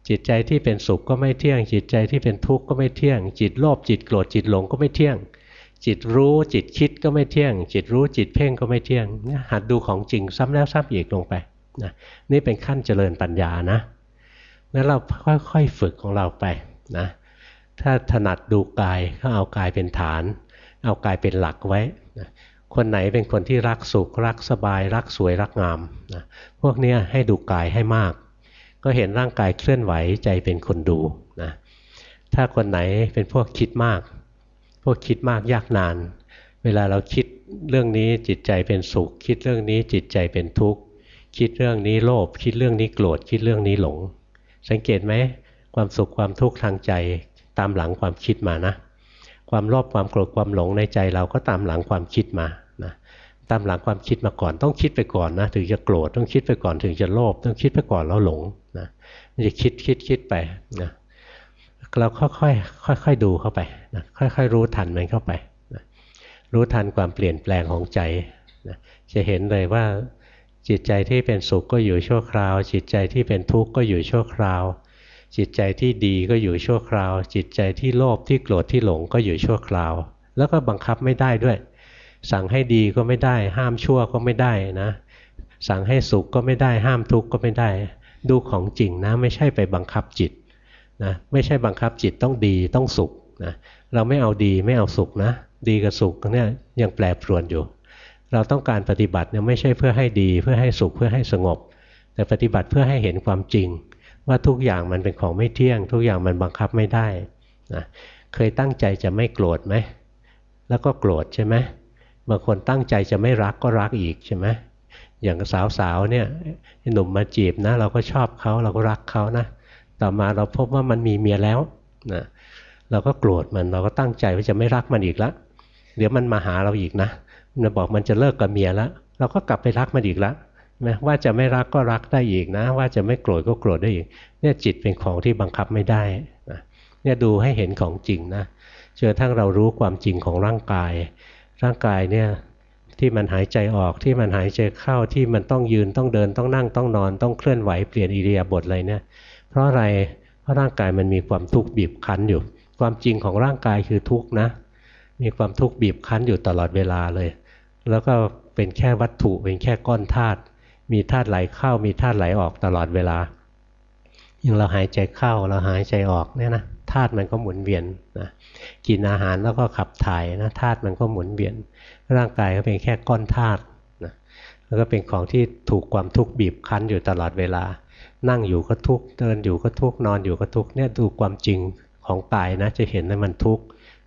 [SPEAKER 1] จิตใจที่เป็นสุขก็ไม่เที่ยง จิตใจที่เป็นทุกข์ก็ไม่เที่ยง จิตโลภจิตโกรธจิตหลงก็ไม่เที่ยง จิตรู้จิตคิดก็ไม่เที่ยง จิตรู้จิตเพ่งก็ไม่เที่ยงนี่หัดดูของจริงซ้ำแล้วซ้ำอีกลงไปนะนี่เป็นขั้นเจริญปัญญานะงั้นเราค่อยๆฝึกของเราไปนะ ถ้าถนัดดูกายก็เอากายเป็นฐาน เอากายเป็นหลักไว้ คนไหนเป็นคนที่รักสุขรักสบาย รักสวยรักงามนะพวกนี้ให้ดูกายให้มาก ก็เห็นร่างกายเคลื่อนไหวใจเป็นคนดูนะถ้าคนไหนเป็นพวกคิดมาก พวกคิดมากยากนาน เวลาเราคิดเรื่องนี้จิตใจเป็นสุข คิดเรื่องนี้จิตใจเป็นทุกข์คิดเรื่องนี้โลภคิดเรื่องนี้โกรธคิดเรื่องนี้หลง สังเกตไหมความสุขความทุกข์ทางใจ ตามหลังความคิดมานะ ความโลภความโกรธความหลงในใจเราก็ตามหลังความคิดมานะตามหลังความคิดมาก่อนต้องคิดไปก่อนนะถึงจะโกรธต้องคิดไปก่อนถึงจะโลภต้องคิดไปก่อนแล้วหลงนะมันจะคิดคิดคิดไปนะเราค่อยๆค่อยๆดูเข้าไปนะค่อยๆรู้ทันมันเข้าไปนะรู้ทันความเปลี่ยนแปลงของใจนะจะเห็นเลยว่าจิตใจที่เป็นสุขก็อยู่ชั่วคราว จิตใจที่เป็นทุกข์ก็อยู่ชั่วคราว จิตใจที่ดีก็อยู่ชั่วคราว จิตใจที่โลภที่โกรธที่หลงก็อยู่ชั่วคราว แล้วก็บังคับไม่ได้ด้วย สั่งให้ดีก็ไม่ได้ ห้ามชั่วก็ไม่ได้นะ สั่งให้สุขก็ไม่ได้ ห้ามทุกข์ก็ไม่ได้ ดูของจริงนะ ไม่ใช่ไปบังคับจิตนะไม่ใช่บังคับจิตต้องดีต้องสุขนะเราไม่เอาดีไม่เอาสุขนะ ดีกับสุขเนี่ยยังแปรปรวนอยู่ เราต้องการปฏิบัติเนี่ยไม่ใช่เพื่อให้ดีเพื่อให้สุขเพื่อให้สงบ แต่ปฏิบัติเพื่อให้เห็นความจริง ว่าทุกอย่างมันเป็นของไม่เที่ยง ทุกอย่างมันบังคับไม่ได้นะเคยตั้งใจจะไม่โกรธไหมแล้วก็โกรธใช่ไหมบางคนตั้งใจจะไม่รักก็รักอีกใช่ไหมอย่างสาวๆเนี่ยหนุ่มมาจีบนะ เราก็ชอบเขาเราก็รักเขานะต่อมาเราพบว่ามันมีเมียแล้วนะเราก็โกรธมันเราก็ตั้งใจว่าจะไม่รักมันอีกแล้วเดี๋ยวมันมาหาเราอีกนะมันบอกมันจะเลิกกับเมียแล้วเราก็กลับไปรักมันอีกแล้ว นะว่าจะไม่รักก็รักได้อีกนะ ว่าจะไม่โกรธก็โกรธได้อีก เนี่ยจิตเป็นของที่บังคับไม่ได้นะเนี่ยดูให้เห็นของจริงนะจนทั้งเรารู้ความจริงของร่างกาย ร่างกายเนี่ยที่มันหายใจออกที่มันหายใจเข้าที่มันต้องยืนต้องเดินต้องนั่งต้องนอน ต้องเคลื่อนไหวเปลี่ยนอิริยาบถอะไรเนี่ยเพราะอะไรเพราะร่างกายมันมีความทุกข์บีบคั้นอยู่ ความจริงของร่างกายคือทุกข์นะ มีความทุกข์บีบคั้นอยู่ตลอดเวลาเลย แล้วก็เป็นแค่วัตถุเป็นแค่ก้อนธาตุ มีธาตุไหลเข้ามีธาตุไหลออกตลอดเวลาอย่างเราหายใจเข้าเราหายใจออกเนี่ยนะธาตุมันก็หมุนเวียนนะกินอาหารแล้วก็ขับถ่ายนะธาตุมันก็หมุนเวียน ร่างกายก็เป็นแค่ก้อนธาตุนะแล้วก็เป็นของที่ถูกความทุกข์บีบคั้นอยู่ตลอดเวลา นั่งอยู่ก็ทุกข์เดินอยู่ก็ทุกข์นอนอยู่ก็ทุกข์เนี่ยดูความจริงของกายนะจะเห็นว่ามันทุกข์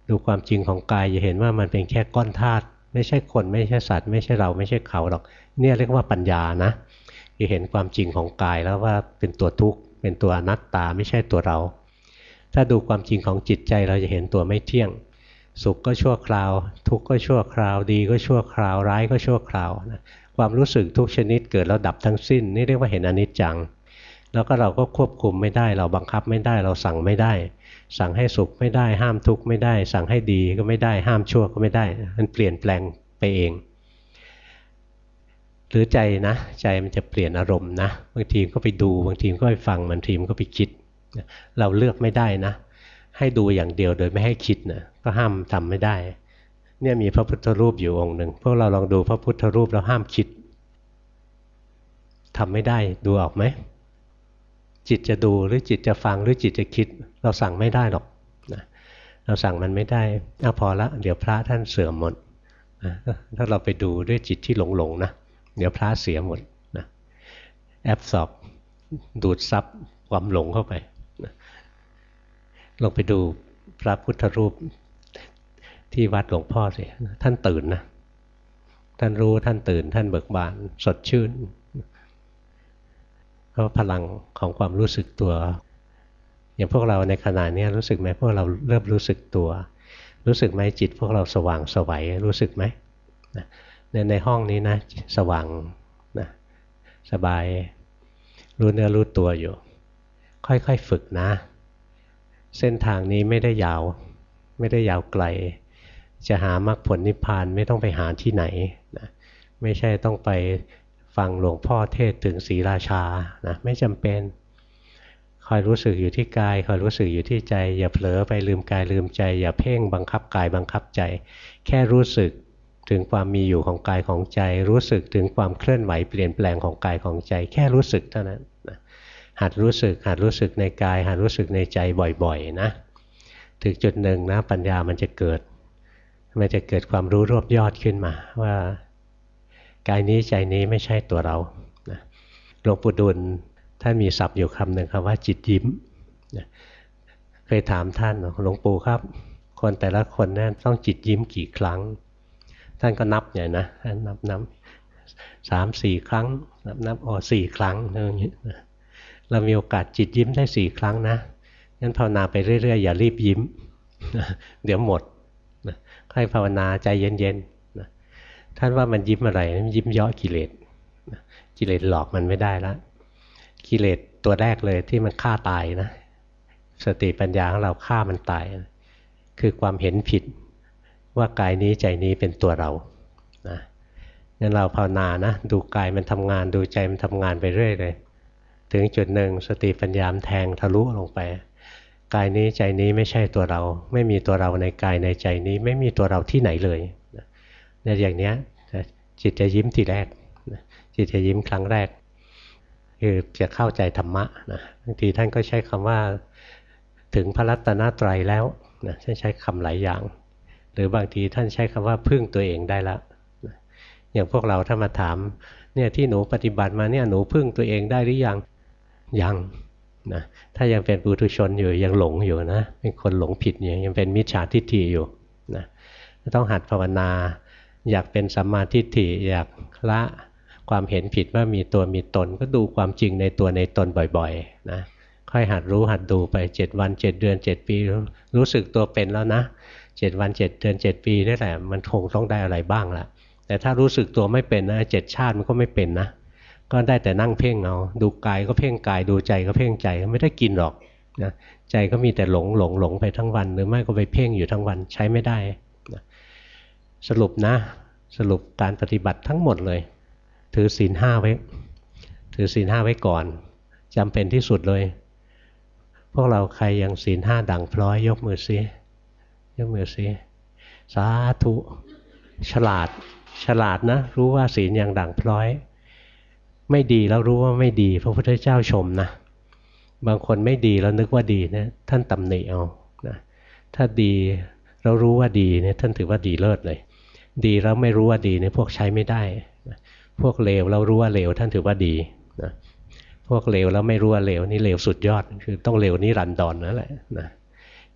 [SPEAKER 1] ดูความจริงของกายจะเห็นว่ามันเป็นแค่ก้อนธาตุ ไม่ใช่คนไม่ใช่สัตว์ ไม่ใช่เราไม่ใช่เขาหรอก เนี่ยเรียกว่าปัญญานะจะเห็นความจริงของกายแล้วว่าเป็นตัวทุกข์เป็นตัวอนัตตาไม่ใช่ตัวเรา ถ้าดูความจริงของจิตใจเราจะเห็นตัวไม่เที่ยง สุขก็ชั่วคราว ทุกข์ก็ชั่วคราว ดีก็ชั่วคราว ร้ายก็ชั่วคราวนะความรู้สึกทุกชนิดเกิดแล้วดับทั้งสิ้น นี่เรียกว่าเห็นอนิจจัง แล้วก็เราก็ควบคุมไม่ได้ เราบังคับไม่ได้เราสั่งไม่ได้ สั่งให้สุขไม่ได้ห้ามทุกข์ไม่ได้ สั่งให้ดีก็ไม่ได้ห้ามชั่วก็ไม่ได้ มันเปลี่ยนแปลงไปเอง หรือใจนะใจมันจะเปลี่ยนอารมณ์นะบางทีก็ไปดูบางทีก็ไปฟังบางทีมันก็ไปคิด เราเลือกไม่ได้นะ ให้ดูอย่างเดียวโดยไม่ให้คิดนะก็ห้ามทำไม่ได้ เนี่ยมีพระพุทธรูปอยู่องค์หนึ่งพวกเราลองดูพระพุทธรูปแล้วห้ามคิดทำไม่ได้ดูออกไหม จิตจะดูหรือจิตจะฟังหรือจิตจะคิด เราสั่งไม่ได้หรอกนะเราสั่งมันไม่ได้อาพอละ เดี๋ยวพระท่านเสื่อมหมดนะถ้าเราไปดูด้วยจิตที่หลงหลงนะเดี๋ยวพระเสียหมดนะแอบสอบดูดซับความหลงเข้าไปนะลองไปดูพระพุทธรูปที่วัดหลวงพ่อสิท่านตื่นนะท่านรู้ท่านตื่น ท่านเบิกบานสดชื่น เพราะพลังของความรู้สึกตัว อย่างพวกเราในขณะนี้รู้สึกไหมพวกเราเริ่มรู้สึกตัว รู้สึกไหมจิต พวกเราสว่างสวัยรู้สึกไหมในในห้องนี้นะสว่างนะสบายรู้เนื้อรู้ตัวอยู่ ค่อยๆฝึกนะ เส้นทางนี้ไม่ได้ยาว ไม่ได้ยาวไกล จะหามรรคผลนิพพานไม่ต้องไปหาที่ไหนนะไม่ใช่ต้องไป ฟังหลวงพ่อเทศถึงศีราชานะไม่จำเป็น คอยรู้สึกอยู่ที่กาย คอยรู้สึกอยู่ที่ใจ อย่าเผลอไปลืมกายลืมใจ อย่าเพ่งบังคับกายบังคับใจ แค่รู้สึกถึงความมีอยู่ของกายของใจ รู้สึกถึงความเคลื่อนไหวเปลี่ยนแปลงของกายของใจ แค่รู้สึกเท่านั้นนะหัดรู้สึกหัดรู้สึกในกาย หัดรู้สึกในใจบ่อยๆนะถึงจุดหนึ่งนะปัญญามันจะเกิด มันจะเกิดความรู้รวบยอดขึ้นมาว่า กายนี้ใจนี้ไม่ใช่ตัวเราหลวงปู่ดุลท่านมีศัพท์อยู่คำหนึ่งคำว่าจิตยิ้มเคยถามท่านหลวงปู่ครับ คนแต่ละคนนั่นต้องจิตยิ้มกี่ครั้ง ท่านก็นับใหญ่นะท่านนับนับสามสี่ครั้ง นับนับอ๋อสี่ครั้งอย่างนี้เรามีโอกาสจิตยิ้มได้สี่ครั้งนะงั้นภาวนาไปเรื่อยๆอย่ารีบยิ้ม เดี๋ยวหมดค่อยภาวนาใจเย็นๆ ท่านว่ามันยิ้มอะไรยิ้มย่อกิเลสกิเลสหลอกมันไม่ได้แล้วกิเลสตัวแรกเลยที่มันฆ่าตายนะ สติปัญญาของเราฆ่ามันตาย คือความเห็นผิดว่ากายนี้ใจนี้เป็นตัวเรานะงั้นเราภาวนานะดูกายมันทำงานดูใจมันทำงานไปเรื่อยเลย ถึงจุดหนึ่งสติปัญญามแทงทะลุลงไป กายนี้ใจนี้ไม่ใช่ตัวเรา ไม่มีตัวเราในกายในใจนี้ ไม่มีตัวเราที่ไหนเลยเนี่ยอย่างเนี้ย จิตจะยิ้มทีแรกจิตจะยิ้มครั้งแรก คือจะเข้าใจธรรมะนะบางทีท่านก็ใช้คำว่าถึงพระรัตนตรัยแล้วนะท่านใช้คำหลายอย่าง หรือบางทีท่านใช้คำว่าพึ่งตัวเองได้แล้วนะอย่างพวกเราถ้ามาถามเนี่ยที่หนูปฏิบัติมาเนี่ยหนูพึ่งตัวเองได้หรือยังยังนะถ้ายังเป็นปุถุชนอยู่ยังหลงอยู่นะเป็นคนหลงผิดอยู่ยังเป็นมิจฉาทิฏฐิอยู่นะต้องหัดภาวนา อยากเป็นสัมมาทิฏฐิอยากละความเห็นผิดว่ามีตัวมีตน ก็ดูความจริงในตัวในตนบ่อยๆนะค่อยหัดรู้หัดดูไป 7 วัน 7 เดือน 7 ปี รู้สึกตัวเป็นแล้วนะ 7 วัน 7 เดือน 7 ปีนี่แหละมันคงต้องได้อะไรบ้างละแต่ถ้ารู้สึกตัวไม่เป็นนะเจ็ดชาติมันก็ไม่เป็นนะก็ได้แต่นั่งเพ่งเอาดูกายก็เพ่งกายดูใจก็เพ่งใจไม่ได้กินหรอกนะใจก็มีแต่หลงหลงหลงไปทั้งวัน หรือไม่ก็ไปเพ่งอยู่ทั้งวันใช้ไม่ได้ สรุปนะ สรุปการปฏิบัติทั้งหมดเลย ถือศีลห้าไว้ ถือศีลห้าไว้ก่อนจำเป็นที่สุดเลย พวกเราใครยังศีลห้าดังพร้อยยกมือซิยกมือซิสาธุ ฉลาด ฉลาดนะ รู้ว่าศีลยังดังพร้อย ไม่ดีแล้วรู้ว่าไม่ดี พระพุทธเจ้าชมนะ บางคนไม่ดีแล้วนึกว่าดีนะท่านตำหนิเอานะถ้าดีเรารู้ว่าดีเนี่ยท่านถือว่าดีเลิศเลย ดีแล้วไม่รู้ว่าดีเนี่ยพวกใช้ไม่ได้พวกเลวแล้วรู้ว่าเลวท่านถือว่าดีนะพวกเลวแล้วไม่รู้ว่าเลวนี่เลวสุดยอด คือต้องเลวนี่รันดอนนั่นแหละนะ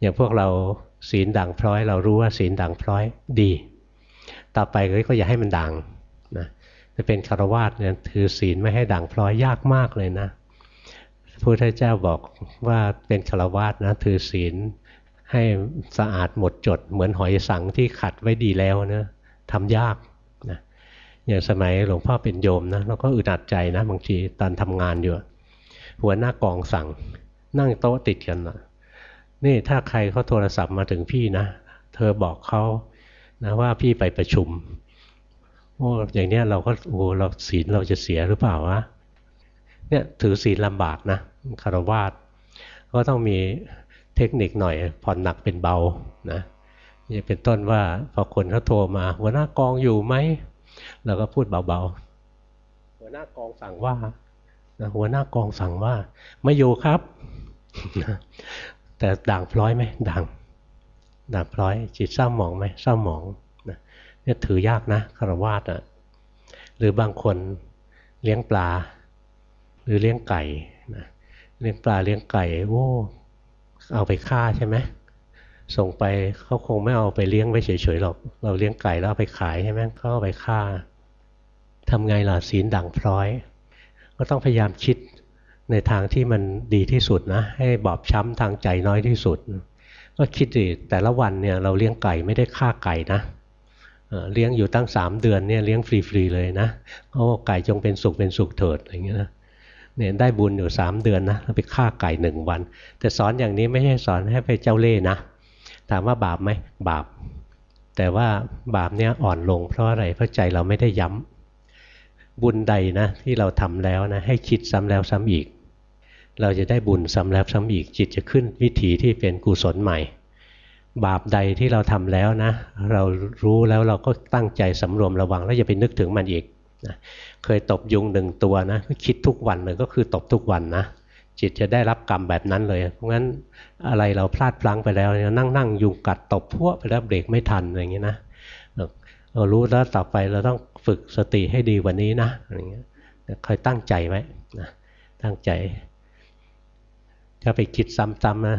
[SPEAKER 1] อย่างพวกเราศีลด่างพร้อย เรารู้ว่าศีลด่างพร้อยดี ต่อไปก็อย่าให้มันด่างนะจะเป็นคารวาสเนี่ยถือศีลไม่ให้ด่างพร้อยยากมากเลยนะพระพุทธเจ้าบอกว่าเป็นคารวาสนะถือศีลให้สะอาดหมดจด เหมือนหอยสังที่ขัดไว้ดีแล้วนะ ทำยากนะอย่างสมัยหลวงพ่อเป็นโยมนะเราก็อึดอัดใจนะบางทีตอนทำงานอยู่หัวหน้ากองสั่ง นั่งโต๊ะติดกันนะนี่ถ้าใครเขาโทรศัพท์มาถึงพี่นะ เธอบอกเขานะว่าพี่ไปประชุมโอ้อย่างเนี้ยเราก็โอ้เราศีลเราจะเสียหรือเปล่าวะเนี่ยถือศีลลำบากนะคารวาสก็ต้องมีเทคนิคหน่อยผ่อนหนักเป็นเบานะ นี่เป็นต้นว่าพอคนเขาโทรมา หัวหน้ากองอยู่ไหมเราก็พูดเบาๆ หัวหน้ากองสั่งว่าหัวหน้ากองสั่งว่า ไม่อยู่ครับ แต่ด่างพร้อยไหมด่างด่างพร้อย จิตเศร้าหมองไหมเศร้าหมองนะเนี่ยถือยากนะคารวาสอะหรือบางคนเลี้ยงปลา หรือเลี้ยงไก่นะเลี้ยงปลาเลี้ยงไก่โอ้เอาไปฆ่าใช่ไหม ส่งไปเขาคงไม่เอาไปเลี้ยงไว้เฉยๆหรอก เราเลี้ยงไก่แล้วเอาไปขายใช่ไหมเขาเอาไปฆ่าทำไงล่ะศีลดั่งพร้อย ก็ต้องพยายามคิดในทางที่มันดีที่สุดนะ ให้บอบช้ำทางใจน้อยที่สุด ก็คิดดิแต่ละวันเนี่ยเราเลี้ยงไก่ไม่ได้ฆ่าไก่นะเลี้ยงอยู่ตั้งสามเดือนเนี่ยเลี้ยงฟรีๆเลยนะโอ้ไก่จงเป็นสุขเป็นสุขเถิดอะไรเงี้ยนะเนี่ยได้บุญอยู่สามเดือนนะเราไปฆ่าไก่หนึ่งวัน แต่สอนอย่างนี้ไม่ใช่สอนให้ไปเจ้าเล่ห์นะ ถามว่าบาปไหมบาป แต่ว่าบาปเนี้ยอ่อนลงเพราะอะไรเพราะใจเราไม่ได้ย้ำบุญใดนะที่เราทำแล้วนะให้คิดซ้ำแล้วซ้ำอีก เราจะได้บุญซ้ำแล้วซ้ำอีกจิตจะขึ้นวิถีที่เป็นกุศลใหม่ บาปใดที่เราทำแล้วนะ เรารู้แล้วเราก็ตั้งใจสำรวมระวังแล้วอย่าไปนึกถึงมันอีกนะเคยตบยุงหนึ่งตัวนะคิดทุกวันเลยก็คือตบทุกวันนะ จิตจะได้รับกรรมแบบนั้นเลย เพราะงั้นอะไรเราพลาดพลั้งไปแล้วนั่งนั่งยุงกัดตบพวไปแล้วเบรกไม่ทันอะไรอย่างนี้นะเรารู้แล้วต่อไปเราต้องฝึกสติให้ดีกว่านี้นะอะไรเงี้ยคอยตั้งใจไว้นะตั้งใจ ถ้าไปคิดซ้ำๆนะ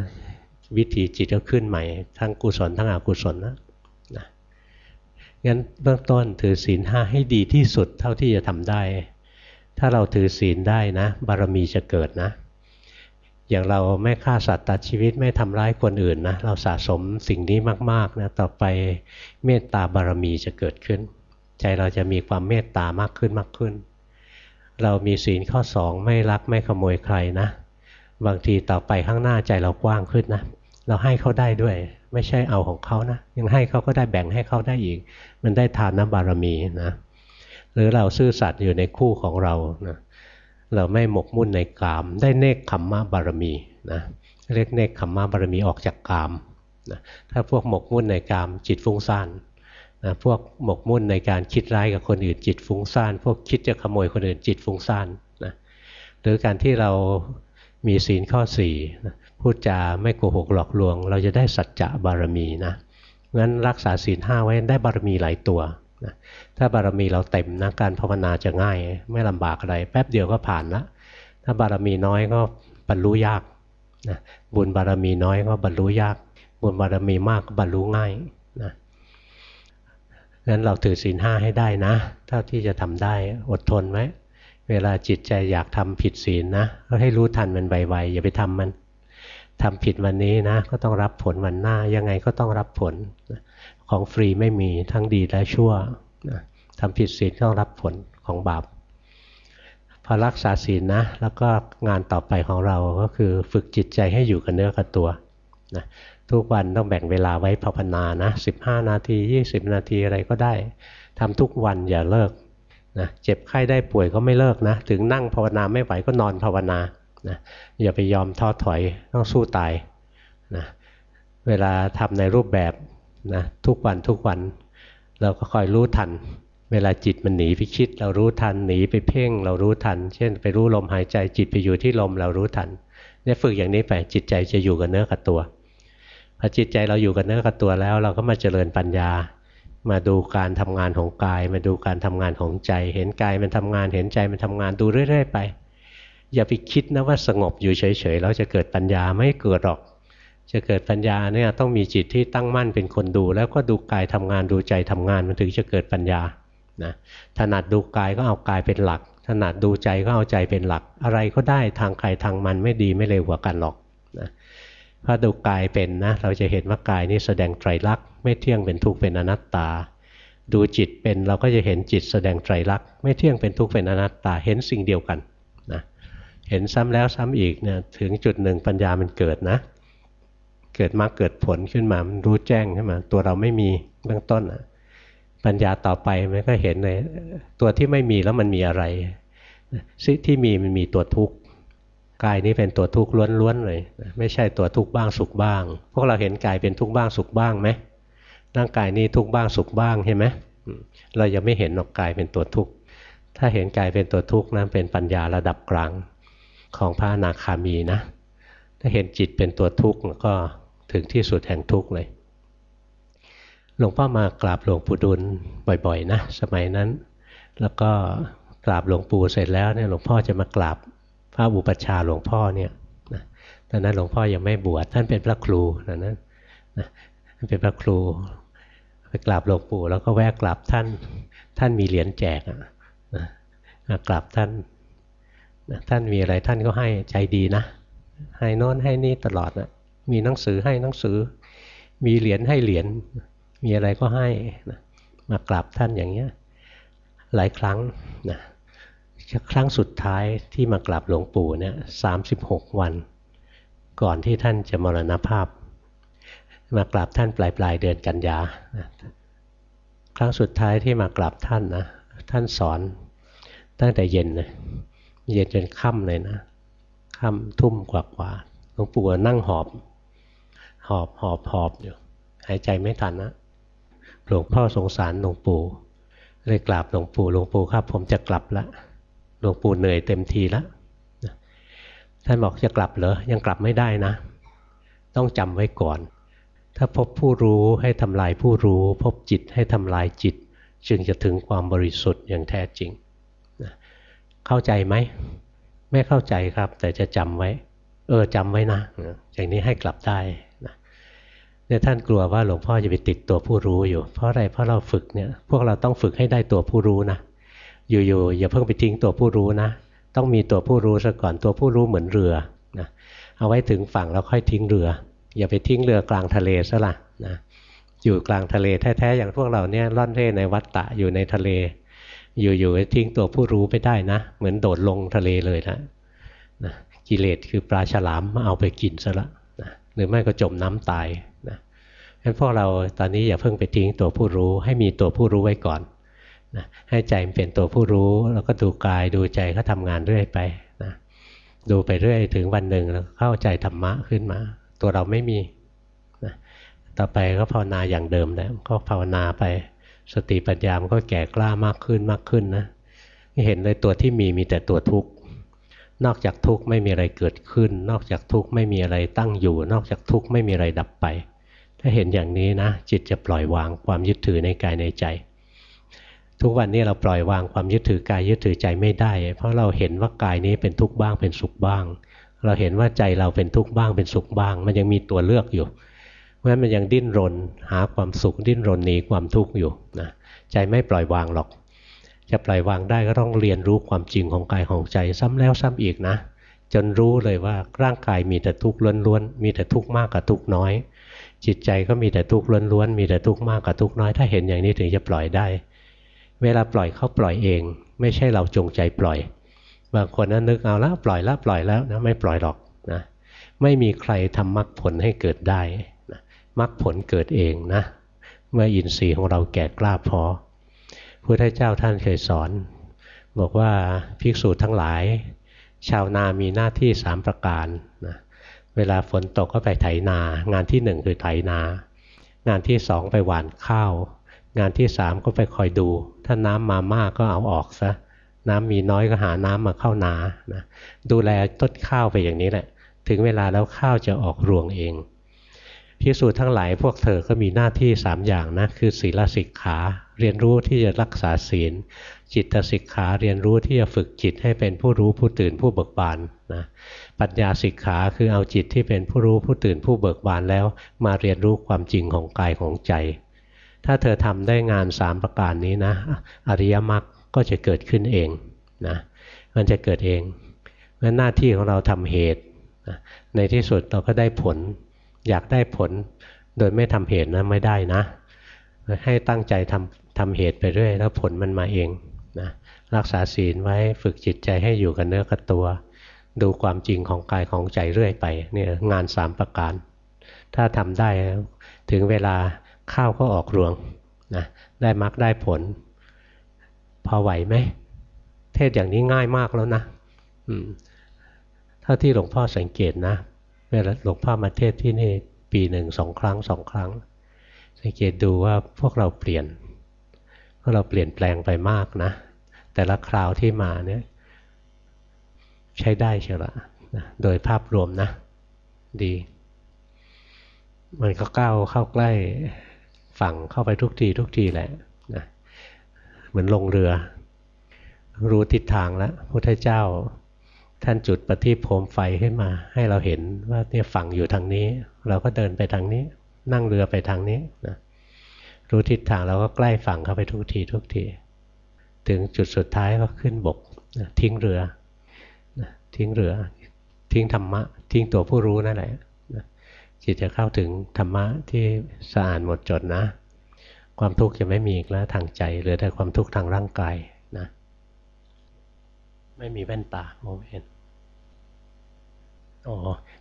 [SPEAKER 1] วิธีจิตก็ขึ้นใหม่ ทั้งกุศลทั้งอกุศลนะนะงั้นเบื้องต้นถือศีลห้าให้ดีที่สุดเท่าที่จะทำได้ ถ้าเราถือศีลได้นะ บารมีจะเกิดนะ อย่างเราไม่ฆ่าสัตว์ตัดชีวิตไม่ทำร้ายคนอื่นนะเราสะสมสิ่งนี้มากๆนะต่อไปเมตตาบารมีจะเกิดขึ้น ใจเราจะมีความเมตตามากขึ้นมากขึ้น เรามีศีลข้อสองไม่รักไม่ขโมยใครนะ บางทีต่อไปข้างหน้าใจเรากว้างขึ้นนะ เราให้เขาได้ด้วย ไม่ใช่เอาของเขานะ ยังให้เขาก็ได้แบ่งให้เขาได้อีก มันได้ทานน้ำบารมีนะ หรือเราซื่อสัตย์อยู่ในคู่ของเรานะ เราไม่หมกมุ่นในกาม ได้เนคขมมะบารมีนะเรียกเนคขมมะบารมีออกจากกามนะถ้าพวกหมกมุ่นในกามจิตฟุ้งซ่านนะพวกหมกมุ่นในการคิดร้ายกับคนอื่นจิตฟุ้งซ่านพวกคิดจะขโมยคนอื่นจิตฟุ้งซ่านนะหรือการที่เรามีศีลข้อสี่พูดจาไม่โกหกหลอกลวง เราจะได้สัจจะบารมีนะงั้นรักษาศีลห้าไว้ได้บารมีหลายตัว นะถ้าบารมีเราเต็มนะการภาวนาจะง่าย ไม่ลำบากอะไร แป๊บเดียวก็ผ่านละถ้าบารมีน้อยก็บรรลุยากนะบุญบารมีน้อยก็บรรลุยาก บุญบารมีมากก็บรรลุง่ายนะงั้นเราถือศีลห้าให้ได้นะ เท่าที่จะทำได้อดทนไว้เวลาจิตใจอยากทำผิดศีลนะก็ให้รู้ทันมันไวๆอย่าไปทำมันทำผิดวันนี้นะ ก็ต้องรับผลวันหน้ายังไงก็ต้องรับผล ของฟรีไม่มีทั้งดีและชั่วทำผิดศีลต้องรับผลของบาปพอรักษาศีลนะแล้วก็งานต่อไปของเราก็คือฝึกจิตใจให้อยู่กับเนื้อกับตัวนะทุกวันต้องแบ่งเวลาไว้ภาวนานะ15 นาที 20 นาทีอะไรก็ได้ทำทุกวันอย่าเลิกนะเจ็บไข้ได้ป่วยก็ไม่เลิกนะ ถึงนั่งภาวนาไม่ไหวก็นอนภาวนานะอย่าไปยอมท้อถอยต้องสู้ตายนะเวลาทำในรูปแบบ นะทุกวันทุกวัน เราก็คอยรู้ทัน เวลาจิตมันหนีไปคิด เรารู้ทันหนีไปเพ่ง เรารู้ทัน เช่น ไปรู้ลมหายใจจิตไปอยู่ที่ลมเรารู้ทันเนี่ยฝึกอย่างนี้ไปจิตใจจะอยู่กับเนื้อกับตัวพอจิตใจเราอยู่กับเนื้อกับตัวแล้ว เราก็มาเจริญปัญญา มาดูการทำงานของกาย มาดูการทำงานของใจ เห็นกายมันทำงานเห็นใจมันทำงานดูเรื่อย ๆ ไป อย่าไปคิดนะว่าสงบอยู่เฉยๆแล้วจะเกิดปัญญาไม่เกิดหรอก จะเกิดปัญญาเนี่ยต้องมีจิตที่ตั้งมั่นเป็นคนดู แล้วก็ดูกายทำงานดูใจทำงานมันถึงจะเกิดปัญญานะถนัดดูกายก็เอากายเป็นหลัก ถนัดดูใจก็เอาใจเป็นหลัก อะไรก็ได้ทางกายทางมันไม่ดีไม่เลวกว่ากันหรอกนะถ้าดูกายเป็นนะเราจะเห็นว่ากายนี้แสดงไตรลักษณ์ไม่เที่ยงเป็นทุกข์เป็นอนัตตา ดูจิตเป็นเราก็จะเห็นจิตแสดงไตรลักษณ์ไม่เที่ยงเป็นทุกข์เป็นอนัตตาเห็นสิ่งเดียวกันนะเห็นซ้ำแล้วซ้ำอีกเนี่ยถึงจุดหนึ่งปัญญามันเกิดนะ เกิดมาเกิดผลขึ้นมามันรู้แจ้งขึ้นมา ตัวเราไม่มีเบื้องต้นอะปัญญาต่อไปมันก็เห็นเลยตัวที่ไม่มีแล้วมันมีอะไรสิที่มีมันมีตัวทุกข์กายนี้เป็นตัวทุกข์ล้วนๆเลยไม่ใช่ตัวทุกข์บ้างสุขบ้าง พวกเราเห็นกายเป็นทุกข์บ้างสุขบ้างไหมร่างกายนี้ทุกข์บ้างสุขบ้างใช่ไหมเรายังไม่เห็นหรอกกายเป็นตัวทุกข์ถ้าเห็นกายเป็นตัวทุกข์นะเป็นปัญญาระดับกลางของพระอนาคามีนะ ถ้าเห็นจิตเป็นตัวทุกข์ก็ ถึงที่สุดแห่งทุกข์เลย หลวงพ่อมากราบหลวงปู่ดุลบ่อยๆ นะ สมัยนั้น แล้วก็กราบหลวงปู่เสร็จแล้วเนี่ยหลวงพ่อจะมากราบพระอุปัชฌาย์หลวงพ่อเนี่ยนะตอนนั้นหลวงพ่อยังไม่บวชท่านเป็นพระครูตอนนั้นนะเป็นพระครู ไปกราบหลวงปู่แล้วก็แวะกราบท่าน ท่านมีเหรียญแจกนะกราบท่านนะท่านมีอะไรท่านก็ให้ใจดีนะ ให้นอนให้นี่ตลอดนะ มีหนังสือให้หนังสือ มีเหรียญให้เหรียญมีอะไรก็ให้นะมากราบท่านอย่างเงี้ยหลายครั้งนะครั้งสุดท้ายที่มากราบหลวงปู่เนี่ยสาวัน ก่อนที่ท่านจะมรณภาพ มากราบท่านปลายปลายเดือนกันยาครั้งสุดท้ายที่มากราบท่านนะท่านสอนตั้งแต่เย็นเลยเย็นจนค่ำเลยนะค่ำทุ่มกว่ากว่าหลวงปู่นั่งหอบ หอบหอบหอบอยู่หายใจไม่ทันนะหลวงพ่อสงสารหลวงปู่เลยกราบหลวงปู่หลวงปู่ครับ ผมจะกลับละหลวงปู่เหนื่อยเต็มทีแล้วท่านบอกจะกลับเหรอยังกลับไม่ได้นะ ต้องจำไว้ก่อน ถ้าพบผู้รู้ให้ทำลายผู้รู้ พบจิตให้ทำลายจิต จึงจะถึงความบริสุทธิ์อย่างแท้จริงเข้าใจไหมไม่เข้าใจครับ แต่จะจำไว้ เออจำไว้นะอย่างนี้ให้กลับได้ เนี่ยท่านกลัวว่าหลวงพ่อจะไปติดตัวผู้รู้อยู่ เพราะอะไรเพราะเราฝึกเนี่ยพวกเราต้องฝึกให้ได้ตัวผู้รู้นะอยู่ๆอย่าเพิ่งไปทิ้งตัวผู้รู้นะ ต้องมีตัวผู้รู้ซะก่อนตัวผู้รู้เหมือนเรือนะเอาไว้ถึงฝั่งแล้วค่อยทิ้งเรือ อย่าไปทิ้งเรือกลางทะเลซะละนะอยู่กลางทะเลแท้ๆอย่างพวกเราเนี่ยล่อนเร่ในวัฏฏะอยู่ในทะเล อยู่ๆทิ้งตัวผู้รู้ไปได้นะ เหมือนโดดลงทะเลเลยนะนะกิเลสคือปลาฉลามมาเอาไปกินซะละนะหรือไม่ก็จมน้ำตาย งั้นพวกเราตอนนี้อย่าเพิ่งไปทิ้งตัวผู้รู้ ให้มีตัวผู้รู้ไว้ก่อนนะให้ใจมันเป็นตัวผู้รู้แล้วก็ดูกายดูใจเขาทางานเรื่อยไปนะดูไปเรื่อยถึงวันหนึ่งแล้วเข้าใจธรรมะขึ้นมา ตัวเราไม่มีนะต่อไปก็ภาวนาอย่างเดิมแหละก็ภาวนาไปสติปัญญามก็แก่กล้ามากขึ้นมากขึ้นนะเห็นเลยตัวที่มีมีแต่ตัวทุกข์นอกจากทุกข์ไม่มีอะไรเกิดขึ้น นอกจากทุกข์ไม่มีอะไรตั้งอยู่ นอกจากทุกข์ไม่มีอะไรดับไป ถ้าเห็นอย่างนี้นะจิตจะปล่อยวางความยึดถือในกายในใจ ทุกวันนี้เราปล่อยวางความยึดถือกายยึดถือใจไม่ได้ เพราะเราเห็นว่ากายนี้เป็นทุกข์บ้างเป็นสุขบ้าง เราเห็นว่าใจเราเป็นทุกข์บ้างเป็นสุขบ้าง มันยังมีตัวเลือกอยู่ เพราะฉะนั้นมันยังดิ้นรนหาความสุขดิ้นรนหนีความทุกข์อยู่นะใจไม่ปล่อยวางหรอก จะปล่อยวางได้ก็ต้องเรียนรู้ความจริงของกายของใจซ้ำแล้วซ้ำอีกนะจนรู้เลยว่าร่างกายมีแต่ทุกข์ล้วนๆมีแต่ทุกข์มากกับทุกข์น้อย จิตใจก็มีแต่ทุกข์ล้วนๆมีแต่ทุกข์มากกับทุกข์น้อย ถ้าเห็นอย่างนี้ถึงจะปล่อยได้ เวลาปล่อยเขาปล่อยเอง ไม่ใช่เราจงใจปล่อย บางคนนั้นนึกเอาแล้วปล่อยแล้วปล่อยแล้วนะไม่ปล่อยหรอกนะไม่มีใครทำมรรคผลให้เกิดได้นะมรรคผลเกิดเองนะ เมื่ออินทรีย์ของเราแก่กล้าพอพุทธเจ้าท่านเคยสอน บอกว่าภิกษุทั้งหลาย ชาวนามีหน้าที่สามประการนะ เวลาฝนตกก็ไปไถนา งานที่หนึ่งคือไถนา งานที่สองไปหว่านข้าว งานที่สามก็ไปคอยดู ถ้าน้ำมามากก็เอาออกซะน้ำมีน้อยก็หาน้ำมาเข้านานะดูแลต้นข้าวไปอย่างนี้แหละ ถึงเวลาแล้วข้าวจะออกรวงเองพิสูจน์ทั้งหลายพวกเธอก็มีหน้าที่สามอย่างนะคือศีลสิกขาเรียนรู้ที่จะรักษาศีล จิตสิกขาเรียนรู้ที่จะฝึกจิตให้เป็นผู้รู้ผู้ตื่นผู้เบิกบานนะ ปัญญาสิกขาคือเอาจิตที่เป็นผู้รู้ผู้ตื่นผู้เบิกบานแล้ว มาเรียนรู้ความจริงของกายของใจ ถ้าเธอทำได้งานสามประการนี้นะ อริยมรรคก็จะเกิดขึ้นเองนะมันจะเกิดเองเพราะหน้าที่ของเราทำเหตุในที่สุดเราก็ได้ผล อยากได้ผลโดยไม่ทำเหตุนะไม่ได้นะ ให้ตั้งใจทำทำเหตุไปเรื่อย แล้วผลมันมาเองนะรักษาศีลไว้ฝึกจิตใจให้อยู่กับเนื้อกับตัว ดูความจริงของกายของใจเรื่อยไปเนี่ยงานสามประการ ถ้าทำได้ถึงเวลาข้าวก็ออกรวงนะได้มักได้ผล พอไหวไหม เทศอย่างนี้ง่ายมากแล้วนะเท่าที่หลวงพ่อสังเกตนะ เวลาหลวงพ่อมาเทศที่นี่ปีหนึ่งสองครั้งสองครั้ง สังเกตดูว่าพวกเราเปลี่ยนพวกเราเปลี่ยนแปลงไปมากนะ แต่ละคราวที่มาเนี่ย ใช้ได้เชียวละนะโดยภาพรวมนะ ดี มันก็ก้าวเข้าใกล้ฝั่งเข้าไปทุกทีทุกทีแหละนะเหมือนลงเรือ รู้ทิศทางแล้วพุทธเจ้า ท่านจุดประทีปโคมไฟขึ้นมา ให้เราเห็นว่าเนี่ยฝั่งอยู่ทางนี้ เราก็เดินไปทางนี้ นั่งเรือไปทางนี้นะรู้ทิศทางเราก็ใกล้ฝั่งเข้าไปทุกทีทุกที ถึงจุดสุดท้ายก็ขึ้นบกนะทิ้งเรือ ทิ้งเรือ ทิ้งธรรมะ ทิ้งตัวผู้รู้นั่นแหละจิตจะเข้าถึงธรรมะที่สะอาดหมดจดนะ ความทุกข์จะไม่มีอีกแล้วทางใจเหลือแต่ความทุกข์ทางร่างกายนะ ไม่มีแว่นตามองไม่เห็นอ๋อ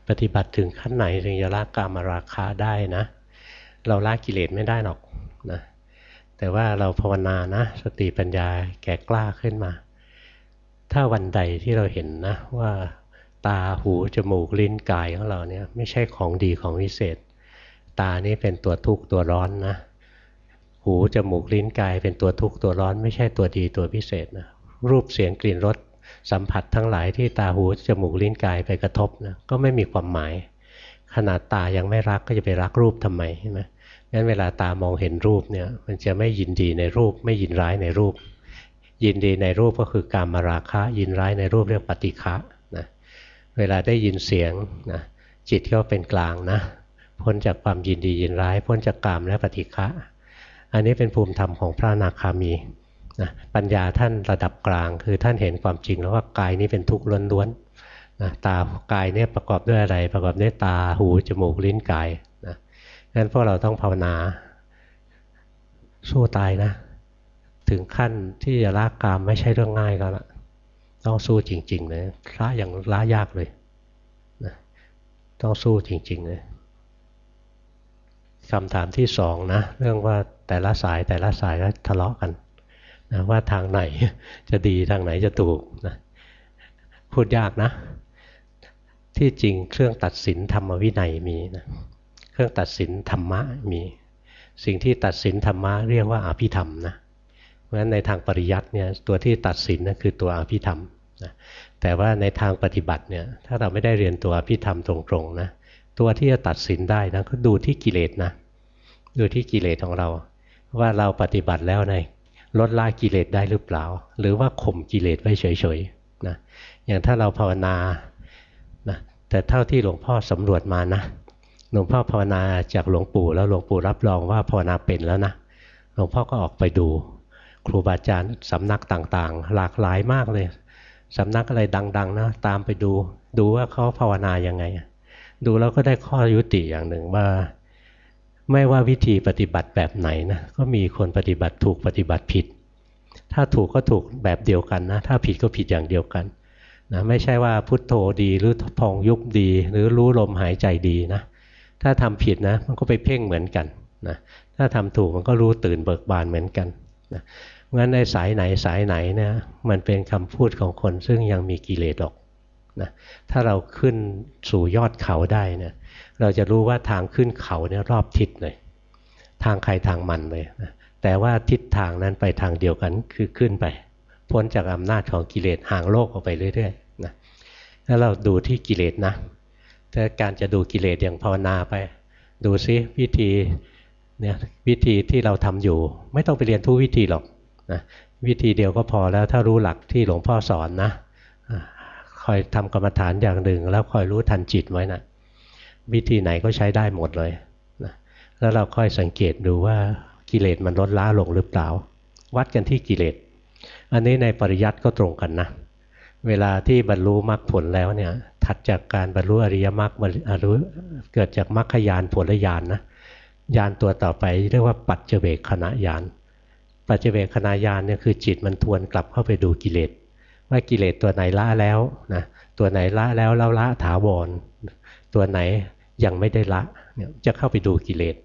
[SPEAKER 1] ปฏิบัติถึงขั้นไหนถึงจะละกามราคาได้นะ เราละกิเลสไม่ได้หรอกนะแต่ว่าเราภาวนานะ สติปัญญาแก่กล้าขึ้นมา ถ้าวันใดที่เราเห็นนะว่าตาหูจมูกลิ้นกายของเราเนี่ยไม่ใช่ของดีของวิเศษ ตานี่เป็นตัวทุกข์ตัวร้อนนะ หูจมูกลิ้นกายเป็นตัวทุกข์ตัวร้อน ไม่ใช่ตัวดีตัวพิเศษนะรูปเสียงกลิ่นรสสัมผัสทั้งหลายที่ตาหูจมูกลิ้นกายไปกระทบนะก็ไม่มีความหมาย ขนาดตายังไม่รักก็จะไปรักรูปทำไมใช่ไหมงั้นเวลาตามองเห็นรูปเนี่ยมันจะไม่ยินดีในรูป ไม่ยินร้ายในรูป ยินดีในรูปก็คือการมาราคะ ยินร้ายในรูปเรียกปฏิฆะนะเวลาได้ยินเสียงนะจิตก็เป็นกลางนะพ้นจากความยินดียินร้าย พ้นจากกามและปฏิฆะอันนี้เป็นภูมิธรรมของพระนาคามีนะปัญญาท่านระดับกลาง คือท่านเห็นความจริงแล้วว่ากายนี้เป็นทุกข์ล้วนๆนะตากายเนี่ยประกอบด้วยอะไร ประกอบด้วยตาหูจมูกลิ้นกายนะงั้นพวกเราต้องภาวนาสู้ตายนะ ถึงขั้นที่จะละกามไม่ใช่เรื่องง่ายก็แล้วต้องสู้จริงๆเลยละอย่างละยากเลยต้องสู้จริงๆเลยคำถามที่สองนะเรื่องว่าแต่ละสายแต่ละสายก็ทะเลาะกันนะว่าทางไหนจะดีทางไหนจะถูกนะพูดยากนะ ที่จริงเครื่องตัดสินธรรมวินัยมีนะเครื่องตัดสินธรรมะมี สิ่งที่ตัดสินธรรมะเรียกว่าอภิธรรมนะ ราะฉะนั้นในทางปริยัติเนี่ยตัวที่ตัดสินนั่นคือตัวอภิธรรมนะแต่ว่าในทางปฏิบัติเนี่ยถ้าเราไม่ได้เรียนตัวอภิธรรมตรงๆนะตัวที่จะตัดสินได้นะก็ดูที่กิเลสนะดูที่กิเลสของเรา ว่าเราปฏิบัติแล้วในลดละกิเลสได้หรือเปล่า หรือว่าข่มกิเลสไว้เฉยๆนะอย่างถ้าเราภาวนานะแต่เท่าที่หลวงพ่อสำรวจมานะหลวงพ่อภาวนาจากหลวงปู่แล้วหลวงปู่รับรองว่าภาวนาเป็นแล้วนะหลวงพ่อก็ออกไปดู ครูบาอาจารย์สำนักต่างๆ หลากหลายมากเลยสำนักอะไรดัง ๆ นะ ตามไปดูดูว่าเขาภาวนายังไง ดูแล้วก็ได้ข้อยุติอย่างหนึ่งว่า ไม่ว่าวิธีปฏิบัติแบบไหนนะก็มีคนปฏิบัติถูกปฏิบัติผิด ถ้าถูกก็ถูกแบบเดียวกันนะ ถ้าผิดก็ผิดอย่างเดียวกันนะไม่ใช่ว่าพุทโธดีหรือพองยุบดี หรือรู้ลมหายใจดีนะถ้าทำผิดนะมันก็ไปเพ่งเหมือนกันนะถ้าทำถูกมันก็รู้ตื่นเบิกบานเหมือนกันนะ งั้นในสายไหนสายไหนนะมันเป็นคำพูดของคนซึ่งยังมีกิเลสหรอกนะถ้าเราขึ้นสู่ยอดเขาได้เนี่ยเราจะรู้ว่าทางขึ้นเขาเนี่ยรอบทิศเลย ทางใครทางมันเลยนะแต่ว่าทิศทางนั้นไปทางเดียวกันคือขึ้นไป พ้นจากอำนาจของกิเลสห่างโลกออกไปเรื่อยๆนะแล้วเราดูที่กิเลสนะถ้าการจะดูกิเลสอย่างภาวนาไป ดูซิวิธีเนี่ยวิธีที่เราทำอยู่ ไม่ต้องไปเรียนทุกวิธีหรอก นะวิธีเดียวก็พอแล้วถ้ารู้หลักที่หลวงพ่อสอนนะคอยทำกรรมฐานอย่างหนึ่ง แล้วคอยรู้ทันจิตไว้นะวิธีไหนก็ใช้ได้หมดเลยนะแล้วเราค่อยสังเกตดูว่ากิเลสมันลดล้าลงหรือเปล่า วัดกันที่กิเลส อันนี้ในปริยัติก็ตรงกันนะเวลาที่บรรลุมรรคผลแล้วเนี่ยถัดจากการบรรลุอริยมรรคบรรลุเกิดจากมรรคญาณผลญาณนะญาณตัวต่อไปเรียกว่าปัจเจเวกขณะญาณ ปัจเจเวกขณะญาณเนี่ยคือจิตมันทวนกลับเข้าไปดูกิเลสว่ากิเลสตัวไหนละแล้วนะตัวไหนละแล้วแล้วละถาวร ตัวไหนยังไม่ได้ละเนี่ยจะเข้าไปดูกิเลส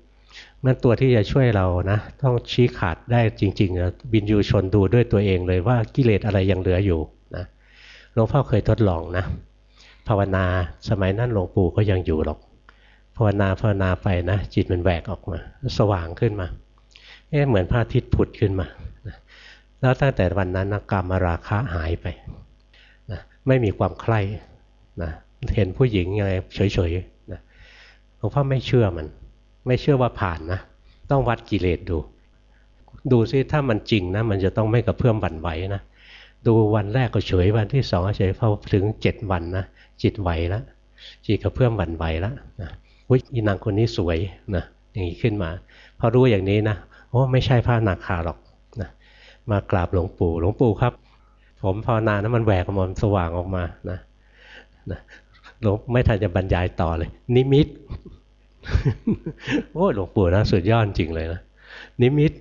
[SPEAKER 1] มันตัวที่จะช่วยเรานะต้องชี้ขาดได้จริงๆนะบินยูชนดูด้วยตัวเองเลยว่ากิเลสอะไรยังเหลืออยู่นะหลวงพ่อเคยทดลองนะภาวนาสมัยนั้นหลวงปู่ก็ยังอยู่หรอก ภาวนาภาวนาไปนะจิตมันแหวกออกมา สว่างขึ้นมา เอ๊ะเหมือนพระอาทิตย์ผุดขึ้นมา แล้วตั้งแต่วันนั้นนะกามราคะหายไปนะไม่มีความใคร่นะเห็นผู้หญิงอะไรเฉยๆนะหลวงพ่อไม่เชื่อมัน ไม่เชื่อว่าผ่านนะ ต้องวัดกิเลสดู ดูซิถ้ามันจริงนะ มันจะต้องไม่กระเพื่อมบั่นไหวนะดูวันแรกก็เฉยวันที่สองเฉยพอถึงเจ็ดวันนะจิตไหวแล้วจิตกระเพื่อมบั่นไหวแล้วนะอุ้ยนางคนนี้สวยนะอย่างนี้ขึ้นมา พอรู้อย่างนี้นะ โอ้ไม่ใช่พระนาคาหรอกนะมากราบหลวงปู่หลวงปู่ครับ ผมภาวนานะมันแหวกออกมสว่างออกมานะนะหลวงไม่ทันจะบรรยายต่อเลย นิมิตโอ้หลวงปู่นะสุดยอดจริงเลยนะนิมิต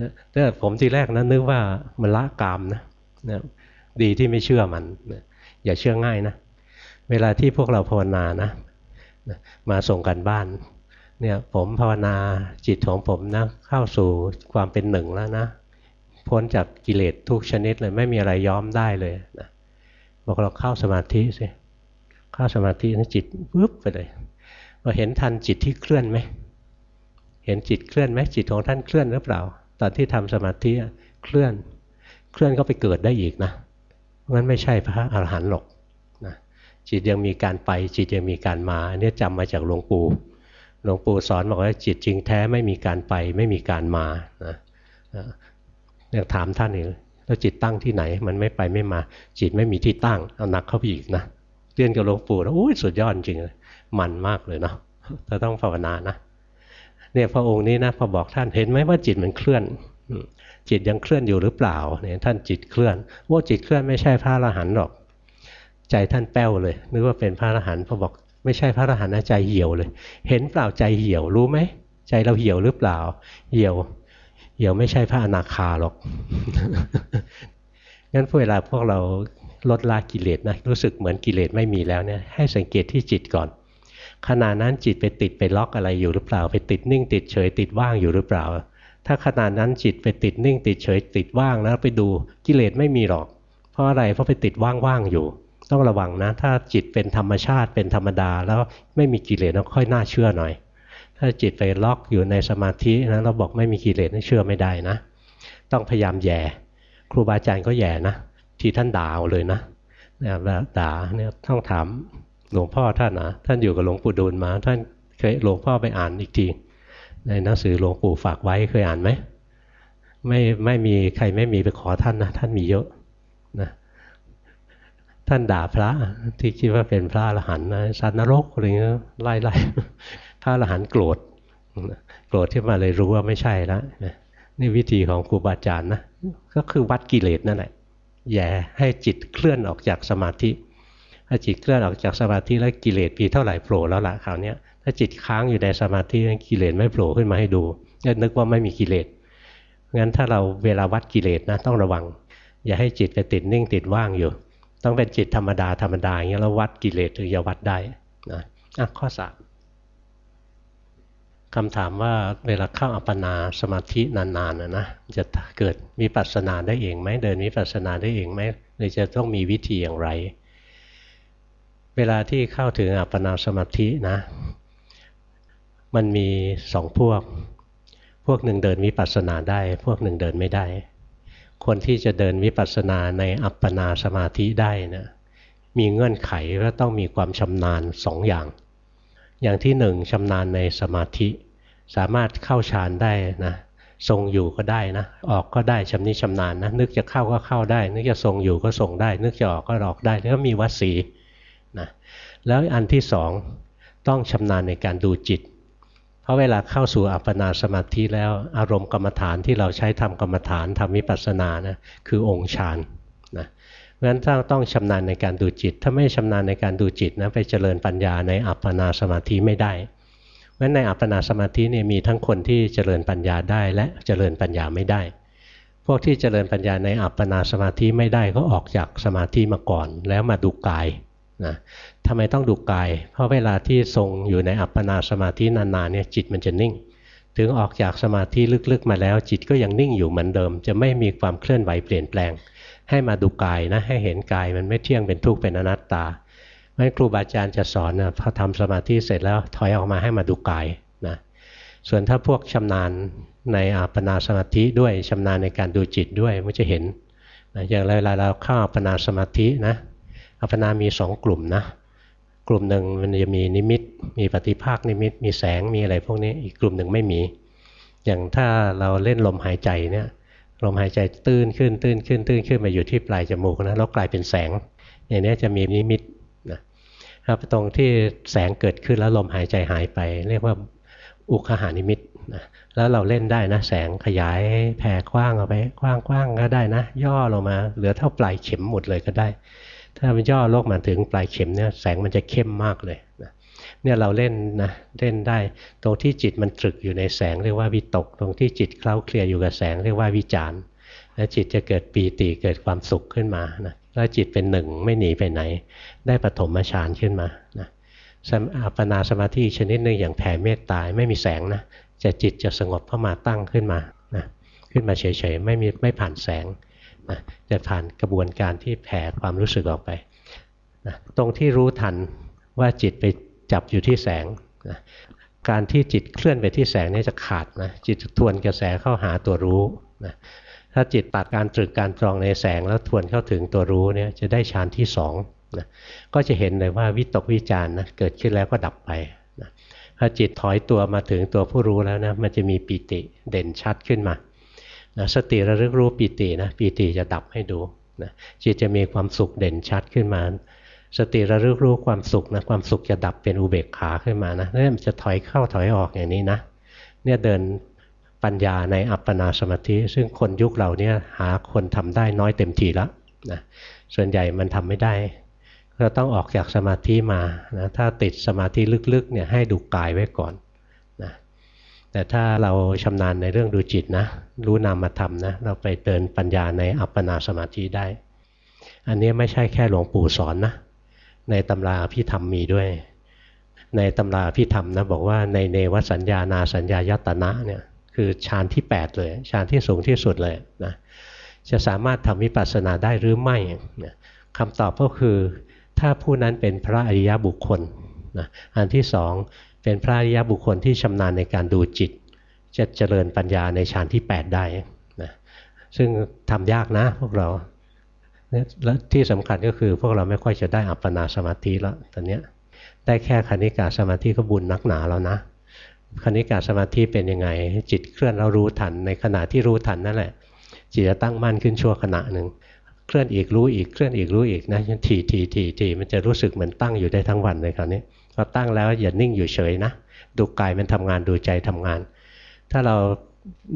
[SPEAKER 1] นะแต่ผมทีแรกนะนึกว่ามันละกามนะนะดีที่ไม่เชื่อมันนะอย่าเชื่อง่ายนะ เวลาที่พวกเราภาวนานะนะมาส่งกันบ้าน เนี่ยผมภาวนาจิตของผมนะเข้าสู่ความเป็นหนึ่งแล้วนะ พ้นจากกิเลสทุกชนิดเลยไม่มีอะไรย้อมได้เลยนะบอกเราเข้าสมาธิสิเข้าสมาธินะจิตปึ๊บไปเลยเราเห็นทันจิตที่เคลื่อนไหมเห็นจิตเคลื่อนไหมจิตของท่านเคลื่อนหรือเปล่า ตอนที่ทำสมาธิเคลื่อน เคลื่อนก็ไปเกิดได้อีกนะงั้นไม่ใช่พระอรหันต์หรอกนะจิตยังมีการไปจิตยังมีการมาอันนี้จำมาจากหลวงปู่ หลวงปู่สอนบอกว่าจิตจริงแท้ไม่มีการไปไม่มีการมานะเนี่ยถามท่านเองแล้วจิตตั้งที่ไหน มันไม่ไปไม่มา จิตไม่มีที่ตั้งเอาหนักเข้าไปอีกนะเรียนกับหลวงปู่แล้วโอ้ยสุดยอดจริงเลยมันมากเลยเนาะเราต้องภาวนานะเนี่ยพระองค์นี้นะพอบอกท่านเห็นไหมว่าจิตมันเคลื่อน จิตยังเคลื่อนอยู่หรือเปล่าเนี่ยท่านจิตเคลื่อนว่าจิตเคลื่อนไม่ใช่พระอรหันต์หรอก ใจท่านแป้วเลยนึกว่าเป็นพระอรหันต์พอบอก ไม่ใช่พระอรหันต์ใจเหี่ยวเลย เห็นเปล่าใจเหี่ยวรู้ไหมใจเราเหี่ยวหรือเปล่า เหี่ยว เหี่ยวไม่ใช่พระอนาคาหรอกงั้นเวลาพวกเราลดละกิเลสนะรู้สึกเหมือนกิเลสไม่มีแล้วเนี่ยให้สังเกตที่จิตก่อนขณะนั้นจิตไปติดไปล็อกอะไรอยู่หรือเปล่า ไปติดนิ่งติดเฉยติดว่างอยู่หรือเปล่า ถ้าขณะนั้นจิตไปติดนิ่งติดเฉยติดว่างนะไปดูกิเลสไม่มีหรอก เพราะอะไรเพราะไปติดว่างๆอยู่ ต้องระวังนะ ถ้าจิตเป็นธรรมชาติเป็นธรรมดา แล้วไม่มีกิเลสแล้วค่อยน่าเชื่อหน่อย ถ้าจิตไปล็อกอยู่ในสมาธินะเราบอกไม่มีกิเลสเชื่อไม่ได้นะ ต้องพยายามแย่ ครูบาอาจารย์ก็แย่นะ ที่ท่านด่าเลยนะเนี่ยด่าเนี่ยต้องถามหลวงพ่อท่านนะท่านอยู่กับหลวงปู่ดูลมา ท่านเคยหลวงพ่อไปอ่านอีกทีในหนังสือหลวงปู่ฝากไว้เคยอ่านไหมไม่ไม่มีใครไม่มีไปขอท่านนะท่านมีเยอะ ท่านด่าพระที่คิดว่าเป็นพระอรหันต์นะสัตว์นรกอะไรเงี้ยไล่ไล่พระอรหันต์โกรธโกรธที่มาเลยรู้ว่าไม่ใช่แล้วนี่วิธีของครูบาอาจารย์นะก็คือวัดกิเลสนั่นแหละแย่ให้จิตเคลื่อนออกจากสมาธิถ้าจิตเคลื่อนออกจากสมาธิแล้วกิเลสปีเท่าไหร่โผล่แล้วล่ะคราวนี้ถ้าจิตค้างอยู่ในสมาธิกิเลสไม่โผล่ขึ้นมาให้ดูนึกว่าไม่มีกิเลสงั้นถ้าเราเวลาวัดกิเลสนะต้องระวัง อย่าให้จิตไปติดนิ่งติดว่างอยู่ ต้องเป็นจิตธรรมดาธรรมดาอย่างนี้แล้ววัดกิเลสถึงจะวัดได้นะอะข้อสามคำถามว่าเวลาเข้าอัปปนาสมาธินานๆนะนะจะเกิดมีปัสนาได้เองไหมเดินมีปัสนาได้เองไหมหรือจะต้องมีวิธีอย่างไร เวลาที่เข้าถึงอัปปนาสมาธินะ มันมีสองพวก พวกหนึ่งเดินวิปัสสนาได้ พวกหนึ่งเดินไม่ได้ คนที่จะเดินวิปัสสนาในอัปปนาสมาธิได้นะมีเงื่อนไขว่าต้องมีความชำนาญสองอย่าง อย่างที่หนึ่งชำนาญในสมาธิ สามารถเข้าฌานได้นะทรงอยู่ก็ได้นะ ออกก็ได้ชำนิชำนาญนะ นึกจะเข้าก็เข้าได้ นึกจะทรงอยู่ก็ทรงได้ นึกจะออกก็ออกได้ แล้วก็มีวัสีนะแล้วอันที่สองต้องชำนาญในการดูจิต เพราะเวลาเข้าสู่อัปปนาสมาธิแล้วอารมณ์กรรมฐานที่เราใช้ทำกรรมฐานทำวิปัสสนานะคือองค์ฌานนะเพราะฉะนั้นต้องชำนาญในการดูจิต ถ้าไม่ชำนาญในการดูจิตนะไปเจริญปัญญาในอัปปนาสมาธิไม่ได้เพราะฉะนั้นในอัปปนาสมาธิเนี่ยมีทั้งคนที่เจริญปัญญาได้และเจริญปัญญาไม่ได้ พวกที่เจริญปัญญาในอัปปนาสมาธิไม่ได้ก็ออกจากสมาธิมาก่อน แล้วมาดูกาย นะทำไมต้องดูกาย เพราะเวลาที่ทรงอยู่ในอัปปนาสมาธินานๆเนี่ยจิตมันจะนิ่ง ถึงออกจากสมาธิลึกๆมาแล้ว จิตก็ยังนิ่งอยู่เหมือนเดิม จะไม่มีความเคลื่อนไหวเปลี่ยนแปลง ให้มาดูกายนะให้เห็นกายมันไม่เที่ยงเป็นทุกข์เป็นอนัตตาไม่ครูบาอาจารย์จะสอนนะพอทำสมาธิเสร็จแล้วถอยออกมาให้มาดูกายนะส่วนถ้าพวกชำนาญในอาปปนาสมาธิด้วยชำนาญในการดูจิตด้วยมันจะเห็นนะอย่างเวลาเราเข้าอาปนาสมาธินะ อาปนามีสองกลุ่มนะ กลุ่มหนึ่งมันจะมีนิมิต มีปฏิภาคนิมิต มีแสงมีอะไรพวกนี้อีกกลุ่มหนึ่งไม่มี อย่างถ้าเราเล่นลมหายใจเนี่ยลมหายใจตื้นขึ้นตื้นขึ้นตื้นขึ้นมาอยู่ที่ปลายจมูกนะแล้วกลายเป็นแสงอย่างนี้จะมีนิมิตนะครับตรงที่แสงเกิดขึ้นแล้วลมหายใจหายไป เรียกว่าอุคหานิมิตนะแล้วเราเล่นได้นะ แสงขยายแผ่กว้างออกไปกว้างๆก็ได้นะ ย่อลงมา เหลือเท่าปลายเข็มหมดเลยก็ได้ ถ้ามันย่อโลกมาถึงปลายเข็มเนี่ยแสงมันจะเข้มมากเลยนะเนี่ยเราเล่นนะเล่นได้ตรงที่จิตมันตรึกอยู่ในแสงเรียกว่าวิตก ตรงที่จิตเคล้าเคลียอยู่กับแสงเรียกว่าวิจารณ์แล้วจิตจะเกิดปีติเกิดความสุขขึ้นมานะแล้วจิตเป็นหนึ่งไม่หนีไปไหน ได้ปฐมฌานขึ้นมานะอัปปนาสมาธิชนิดหนึ่งอย่างแผ่เมตตาไม่มีแสงนะจะจิตจะสงบเข้ามาตั้งขึ้นมานะขึ้นมาเฉยๆไม่มีไม่ผ่านแสง นะจะผ่านกระบวนการที่แผ่ความรู้สึกออกไปนะตรงที่รู้ทันว่าจิตไปจับอยู่ที่แสงนะการที่จิตเคลื่อนไปที่แสงนี่จะขาดนะจิตทวนกระแสเข้าหาตัวรู้นะถ้าจิตตัดการตรึกการตรองในแสงแล้วทวนเข้าถึงตัวรู้เนี่ยจะได้ฌานที่สองนะก็จะเห็นเลยว่าวิตกวิจารนะเกิดขึ้นแล้วก็ดับไปนะถ้าจิตถอยตัวมาถึงตัวผู้รู้แล้วนะมันจะมีปิติเด่นชัดขึ้นมา นะสติระลึกรู้ปิตินะปิติจะดับให้ดูนะจิตจะมีความสุขเด่นชัดขึ้นมา สติระลึกรู้ความสุขนะความสุขจะดับเป็นอุเบกขาขึ้นมานะนี่มันจะถอยเข้าถอยออกอย่างนี้นะเนี่ยเดินปัญญาในอัปปนาสมาธิ ซึ่งคนยุคเราเนี่ยหาคนทำได้น้อยเต็มทีแล้วนะส่วนใหญ่มันทำไม่ได้เราต้องออกจากสมาธิมานะถ้าติดสมาธิลึกๆเนี่ยให้ดูกายไว้ก่อน แต่ถ้าเราชำนาญในเรื่องดูจิตนะ รู้นามธรรมนะ เราไปเดินปัญญาในอัปปนาสมาธิได้ อันนี้ไม่ใช่แค่หลวงปู่สอนนะ ในตำราพิธรรมมีด้วย ในตำราพิธรรมนะบอกว่าในเนวสัญญานาสัญญายตนะเนี่ยคือฌานที่ 8 เลยฌานที่สูงที่สุดเลยนะจะสามารถทำวิปัสสนาได้หรือไม่คำตอบก็คือถ้าผู้นั้นเป็นพระอริยบุคคลนะอันที่สอง เป็นพระอริยบุคคลที่ชำนาญในการดูจิต จะเจริญปัญญาในฌานที่ 8 ได้นะซึ่งทำยากนะพวกเราและที่สำคัญก็คือพวกเราไม่ค่อยจะได้อัปปนาสมาธิแล้วตอนนี้ได้แค่คณิกาสมาธิก็บุญนักหนาแล้วนะคณิกาสมาธิเป็นยังไง จิตเคลื่อนเรารู้ทันในขณะที่รู้ทันนั่นแหละ จิตจะตั้งมั่นขึ้นชั่วขณะหนึ่งเคลื่อนอีกรู้อีกเคลื่อนอีกรู้อีกนะทีทีทีทีมันจะรู้สึกเหมือนตั้งอยู่ได้ทั้งวันเลยคราวนี้ พอตั้งแล้วอย่านิ่งอยู่เฉยนะ ดูกายมันทำงานดูใจทำงาน ถ้าเรา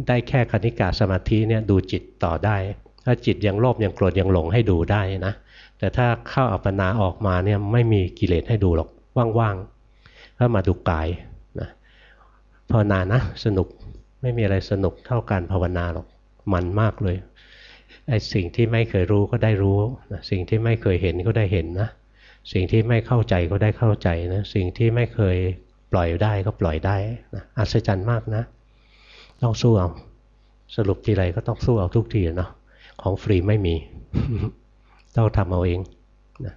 [SPEAKER 1] ได้แค่คณิกาสมาธิเนี่ยดูจิตต่อได้ ถ้าจิตยังโลภยังโกรธยังหลงให้ดูได้นะ แต่ถ้าเข้าอัปปนาออกมาเนี่ยไม่มีกิเลสให้ดูหรอกว่างๆก็มาดูกายนะภาวนานะสนุกไม่มีอะไรสนุกเท่าการภาวนาหรอกมันมากเลยไอ้สิ่งที่ไม่เคยรู้ก็ได้รู้นะสิ่งที่ไม่เคยเห็นก็ได้เห็นนะ สิ่งที่ไม่เข้าใจก็ได้เข้าใจนะสิ่งที่ไม่เคยปล่อยได้ก็ปล่อยได้นะอัศจรรย์มากนะ ต้องสู้เอาสรุปทีไรก็ต้องสู้เอาทุกทีเนาะของฟรีไม่มี ต้องทำเอาเองนะ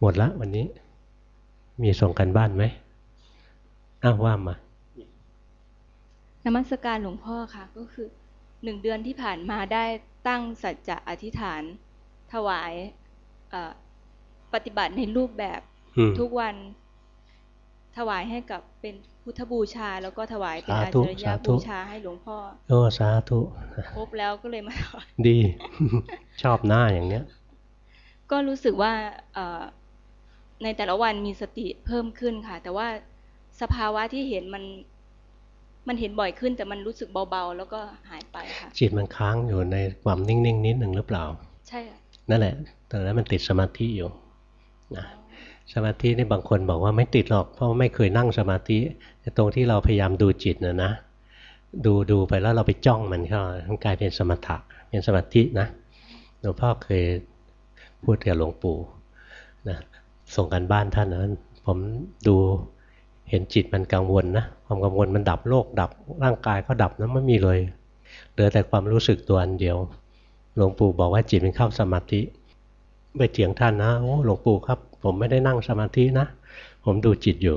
[SPEAKER 1] หมดละวันนี้ มีส่งกันบ้านไหมอ้าวว่ามา
[SPEAKER 2] นมัสการหลวงพ่อค่ะ ก็คือหนึ่งเดือนที่ผ่านมาได้ตั้งสัจจะอธิษฐาน ถวาย ปฏิบัติในรูปแบบทุกวันถวายให้กับเป็นพุทธบูชา แล้วก็ถวายเป็นอาจารยบูชาให้หลวงพ่อ
[SPEAKER 1] โอ้สาธุ
[SPEAKER 2] ครบแล้วก็เลยมา
[SPEAKER 1] ดี ชอบหน้าอย่างเนี้ย
[SPEAKER 2] ก็รู้สึกว่าในแต่ละวันมีสติเพิ่มขึ้นค่ะ แต่ว่าสภาวะที่เห็นมัน มันเห็นบ่อยขึ้น แต่มันรู้สึกเบาๆ แล้วก็หายไปค่ะ
[SPEAKER 1] จิตมันค้างอยู่ในความนิ่งๆนิดหนึ่งหรือเปล่า
[SPEAKER 2] ใช่
[SPEAKER 1] นั่นแหละแต่แล้วมันติดสมาธิอยู่ นะสมาธินี่บางคนบอกว่าไม่ติดหรอกเพราะไม่เคยนั่งสมาธิแต่ตรงที่เราพยายามดูจิตนะนะดูดูไปแล้วเราไปจ้องมันก็มันกลายเป็นสมถะเป็นสมาธินะหลวงพ่อเคยพูดกับหลวงปู่นะส่งกันบ้านท่านนะผมดูเห็นจิตมันกังวลนะความกังวลมันดับโลกดับร่างกายก็ดับนะไม่มีเลยเหลือแต่ความรู้สึกตัวอันเดียว หลวงปู่บอกว่าจิตมันเข้าสมาธิ ไปเถียงท่านนะโอ้หลวงปู่ครับ ผมไม่ได้นั่งสมาธินะ ผมดูจิตอยู่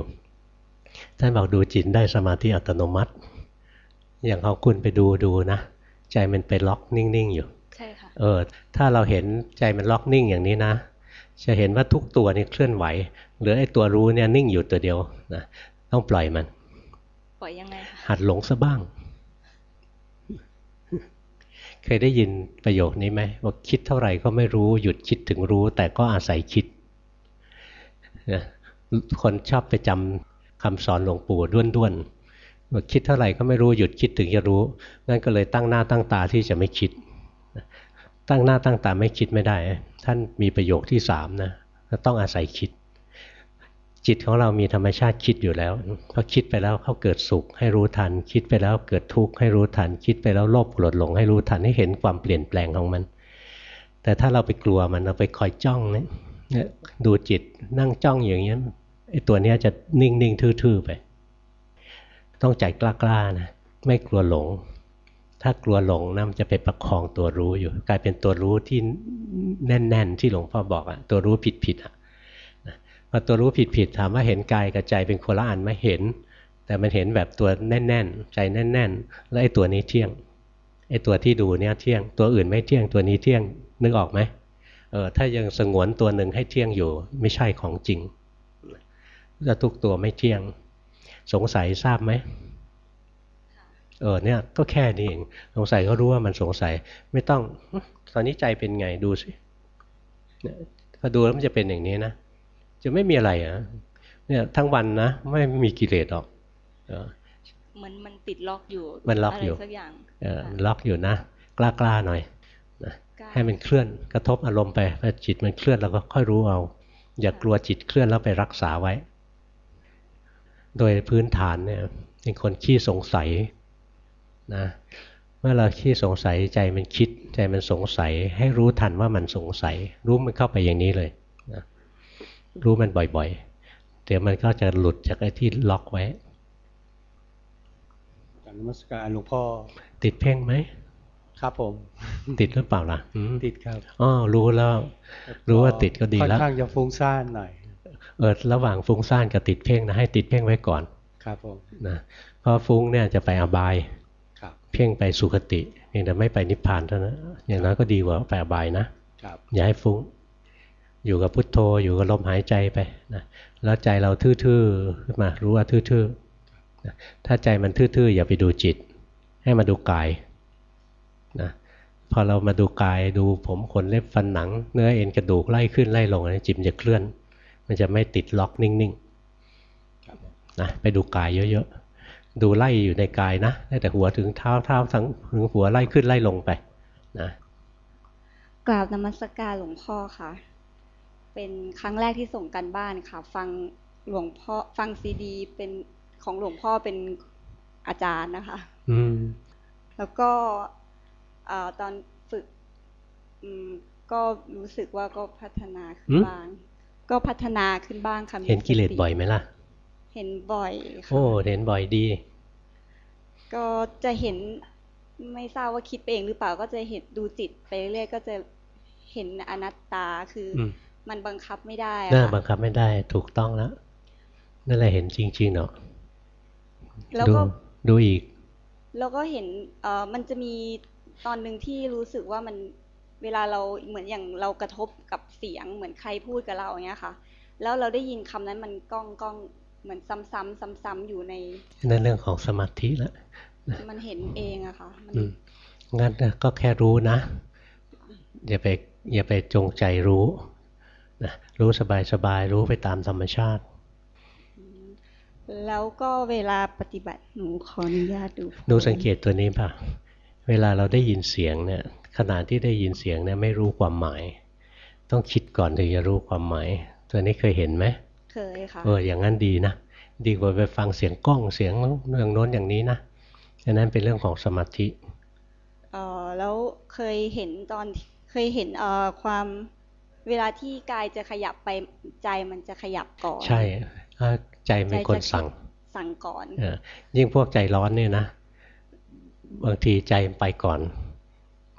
[SPEAKER 1] ท่านบอกดูจิตได้สมาธิอัตโนมัติ อย่างเขาคุณไปดูดูนะ ใจมันไปล็อกนิ่งๆอยู่
[SPEAKER 2] ใช่ค่ะ
[SPEAKER 1] เออถ้าเราเห็นใจมันล็อกนิ่งอย่างนี้นะ จะเห็นว่าทุกตัวนี่เคลื่อนไหวหรือไอ้ตัวรู้เนี่ยนิ่งอยู่ตัวเดียวนะต้องปล่อยมัน
[SPEAKER 2] ปล่อยยังไง
[SPEAKER 1] หัดหลงซะบ้าง เคยได้ยินประโยคนี้ไหมว่าคิดเท่าไหร่ก็ไม่รู้หยุดคิดถึงรู้ แต่ก็อาศัยคิดนะคนชอบไปจำคำสอนหลวงปู่ด้วนๆว่าคิดเท่าไหร่ก็ไม่รู้หยุดคิดถึงจะรู้นั่นก็เลยตั้งหน้าตั้งตาที่จะไม่คิด ตั้งหน้าตั้งตาไม่คิดไม่ได้ ท่านมีประโยคที่สามนะต้องอาศัยคิด จิตของเรามีธรรมชาติคิดอยู่แล้วพอคิดไปแล้วเขาเกิดสุขให้รู้ทัน คิดไปแล้วเกิดทุกข์ให้รู้ทัน คิดไปแล้วโลภโกรธหลงให้รู้ทันให้เห็นความเปลี่ยนแปลงของมัน แต่ถ้าเราไปกลัวมันเราไปคอยจ้องเนี่ยดูจิตนั่งจ้องอย่างนี้ไอ้ตัวเนี้ยจะนิ่งๆทื่อๆไป ต้องใจกล้าๆนะไม่กลัวหลง ถ้ากลัวหลงนะมันจะไปประคองตัวรู้อยู่ กลายเป็นตัวรู้ที่แน่น ๆ ที่หลวงพ่อบอกอะตัวรู้ผิดๆอะ อตัวรู้ผิดๆถามว่าเห็นกายกับใจเป็นคนละอันไหมเห็น แต่มันเห็นแบบตัวแน่น ๆ ใจแน่น ๆ แล้วไอ้ตัวนี้เที่ยงไอ้ตัวที่ดูเนี่ยเที่ยงตัวอื่นไม่เที่ยงตัวนี้เที่ยงนึกออกไหมเออถ้ายังสงวนตัวหนึ่งให้เที่ยงอยู่ไม่ใช่ของจริงแล้วทุกตัวไม่เที่ยง สงสัยทราบไหมเออเนี่ยก็แค่นี้เองสงสัยก็รู้ว่ามันสงสัย ไม่ต้องตอนนี้ใจเป็นไงดูสิพอดูแล้วมันจะเป็นอย่างนี้นะ จะไม่มีอะไรอะเนี่ยทั้งวันนะไม่มีกิเลสหรอก
[SPEAKER 2] เหมือนมันติดล็อกอยู่
[SPEAKER 1] มันล็อกอยู่
[SPEAKER 2] สักอย่าง
[SPEAKER 1] เออล็อกอยู่นะกล้ากล้าหน่อยนะให้มันเคลื่อนกระทบอารมณ์ไปพอจิตมันเคลื่อนเราก็ค่อยรู้เอา อย่ากลัวจิตเคลื่อนแล้วไปรักษาไว้ โดยพื้นฐานเนี่ยเป็นคนขี้สงสัยนะเมื่อเราขี้สงสัยใจมันคิดใจมันสงสัย ให้รู้ทันว่ามันสงสัย รู้มันเข้าไปอย่างนี้เลยนะ รู้มันบ่อยๆ เดี๋ยวมันก็จะหลุดจากไอ้ที่ล็อกไว้
[SPEAKER 3] จากนมัสการหลวงพ่อ
[SPEAKER 1] ติดเพ่งไหม
[SPEAKER 3] ครับผม
[SPEAKER 1] ติดหรือเปล่าล่ะอืม
[SPEAKER 3] ติดครับ
[SPEAKER 1] อ๋อรู้แล้ว รู้ว่าติดก็ดีแล้ว
[SPEAKER 3] ค่อนข้างจะฟุ้งซ่านหน่อย
[SPEAKER 1] เออระหว่างฟุ้งซ่านกับติดเพ่งนะให้ติดเพ่งไว้ก่อน
[SPEAKER 3] ครับผม
[SPEAKER 1] นะเพราะฟุ้งเนี่ยจะไปอบาย
[SPEAKER 3] ครับ
[SPEAKER 1] เพ่งไปสุคติเพียงแต่ไม่ไปนิพพานเท่านั้นอย่างน้อยก็ดีกว่าไปอบายนะ
[SPEAKER 3] ครับ
[SPEAKER 1] อย่าให้ฟุ้ง อยู่กับพุทโธ อยู่กับลมหายใจไปนะแล้วใจเราทื่อๆขึ้นมารู้ว่าทื่อๆนะถ้าใจมันทื่อๆอย่าไปดูจิต ให้มาดูกายนะพอเรามาดูกายดูผมขนเล็บฟันหนัง เนื้อเอ็นกระดูกไล่ขึ้นไล่ลงนะจิตมันจะเคลื่อน มันจะไม่ติดล็อกนิ่งๆนะไปดูกายเยอะๆดูไล่อยู่ในกายนะแต่หัวถึงเท้าเท้าทั้งถึงหัวไล่ขึ้นไล่ลงไปนะ
[SPEAKER 4] กราบนมัสการหลวงพ่อค่ะ เป็นครั้งแรกที่ส่งกันบ้านค่ะ ฟังหลวงพ่อฟังซีดี เป็นของหลวงพ่อเป็นอาจารย์นะคะ
[SPEAKER 1] อืม
[SPEAKER 4] แล้วก็เอ่อตอนฝึกอืมก็รู้สึกว่าก็พัฒนาขึ้น
[SPEAKER 1] หืม
[SPEAKER 4] บ้าง ก็พัฒนาขึ้นบ้างค่ะมี
[SPEAKER 1] เห็นกิเลส
[SPEAKER 4] สติ
[SPEAKER 1] บ่อยไหมล่ะ
[SPEAKER 4] เห็นบ่อยค่ะ
[SPEAKER 1] โอ้เห็นบ่อยดี
[SPEAKER 4] ก็จะเห็นไม่ทราบว่าคิดไปเองหรือเปล่าก็จะเห็นดูจิตไปเรื่อยๆก็จะเห็นอนัตตาคืออ
[SPEAKER 1] ม
[SPEAKER 4] มันบังคับไม่ได้อะ
[SPEAKER 1] น่า
[SPEAKER 4] ค่ะ
[SPEAKER 1] บังคับไม่ได้ถูกต้องแล้วนั่นแหละเห็นจริง ๆเนาะ
[SPEAKER 4] แล้ว
[SPEAKER 1] ดู
[SPEAKER 4] ก็
[SPEAKER 1] ดูอีก
[SPEAKER 4] แล้วก็เห็นเอ่อมันจะมีตอนหนึ่งที่รู้สึกว่ามันเวลาเราเหมือนอย่างเรากระทบกับเสียงเหมือนใครพูดกับเราอย่างเงี้ยค่ะ แล้วเราได้ยินคำนั้นมันก้องก้องเหมือนซ้ำๆซ้ำๆอยู่ใน
[SPEAKER 1] นั่นเรื่องของสมาธิแล้ว
[SPEAKER 4] มันเห็นเองอะค่ะมัน
[SPEAKER 1] อืมงั้นก็แค่รู้นะอย่าไปอย่าไปจงใจรู้ นะรู้สบายๆรู้ไปตามธรรมชาติ
[SPEAKER 4] แล้วก็เวลาปฏิบัติหนูขออนุญาตดู
[SPEAKER 1] ดูสังเกตตัวนี้ป่ะ เวลาเราได้ยินเสียงเนี่ยขณะที่ได้ยินเสียงเนี่ยไม่รู้ความหมาย ต้องคิดก่อนถึงจะรู้ความหมาย ตัวนี้เคยเห็นไหม
[SPEAKER 4] เคยค่ะ
[SPEAKER 1] เอออย่างนั้นดีนะดีกว่าไปฟังเสียงกล้องเสียงเรื่องโน้นอย่างนี้นะฉะนั้นเป็นเรื่องของสมาธิ
[SPEAKER 4] เอ่อแล้วเคยเห็นตอนเคยเห็นเอ่อความ เวลาที่กายจะขยับไปใจมันจะขยับก่อน
[SPEAKER 1] ใช่ถ้าใจเป็นคน
[SPEAKER 4] ใจจะ
[SPEAKER 1] สั่ง
[SPEAKER 4] สั่งก่อน
[SPEAKER 1] เออยิ่งพวกใจร้อนเนี่ยนะ บางทีใจไปก่อน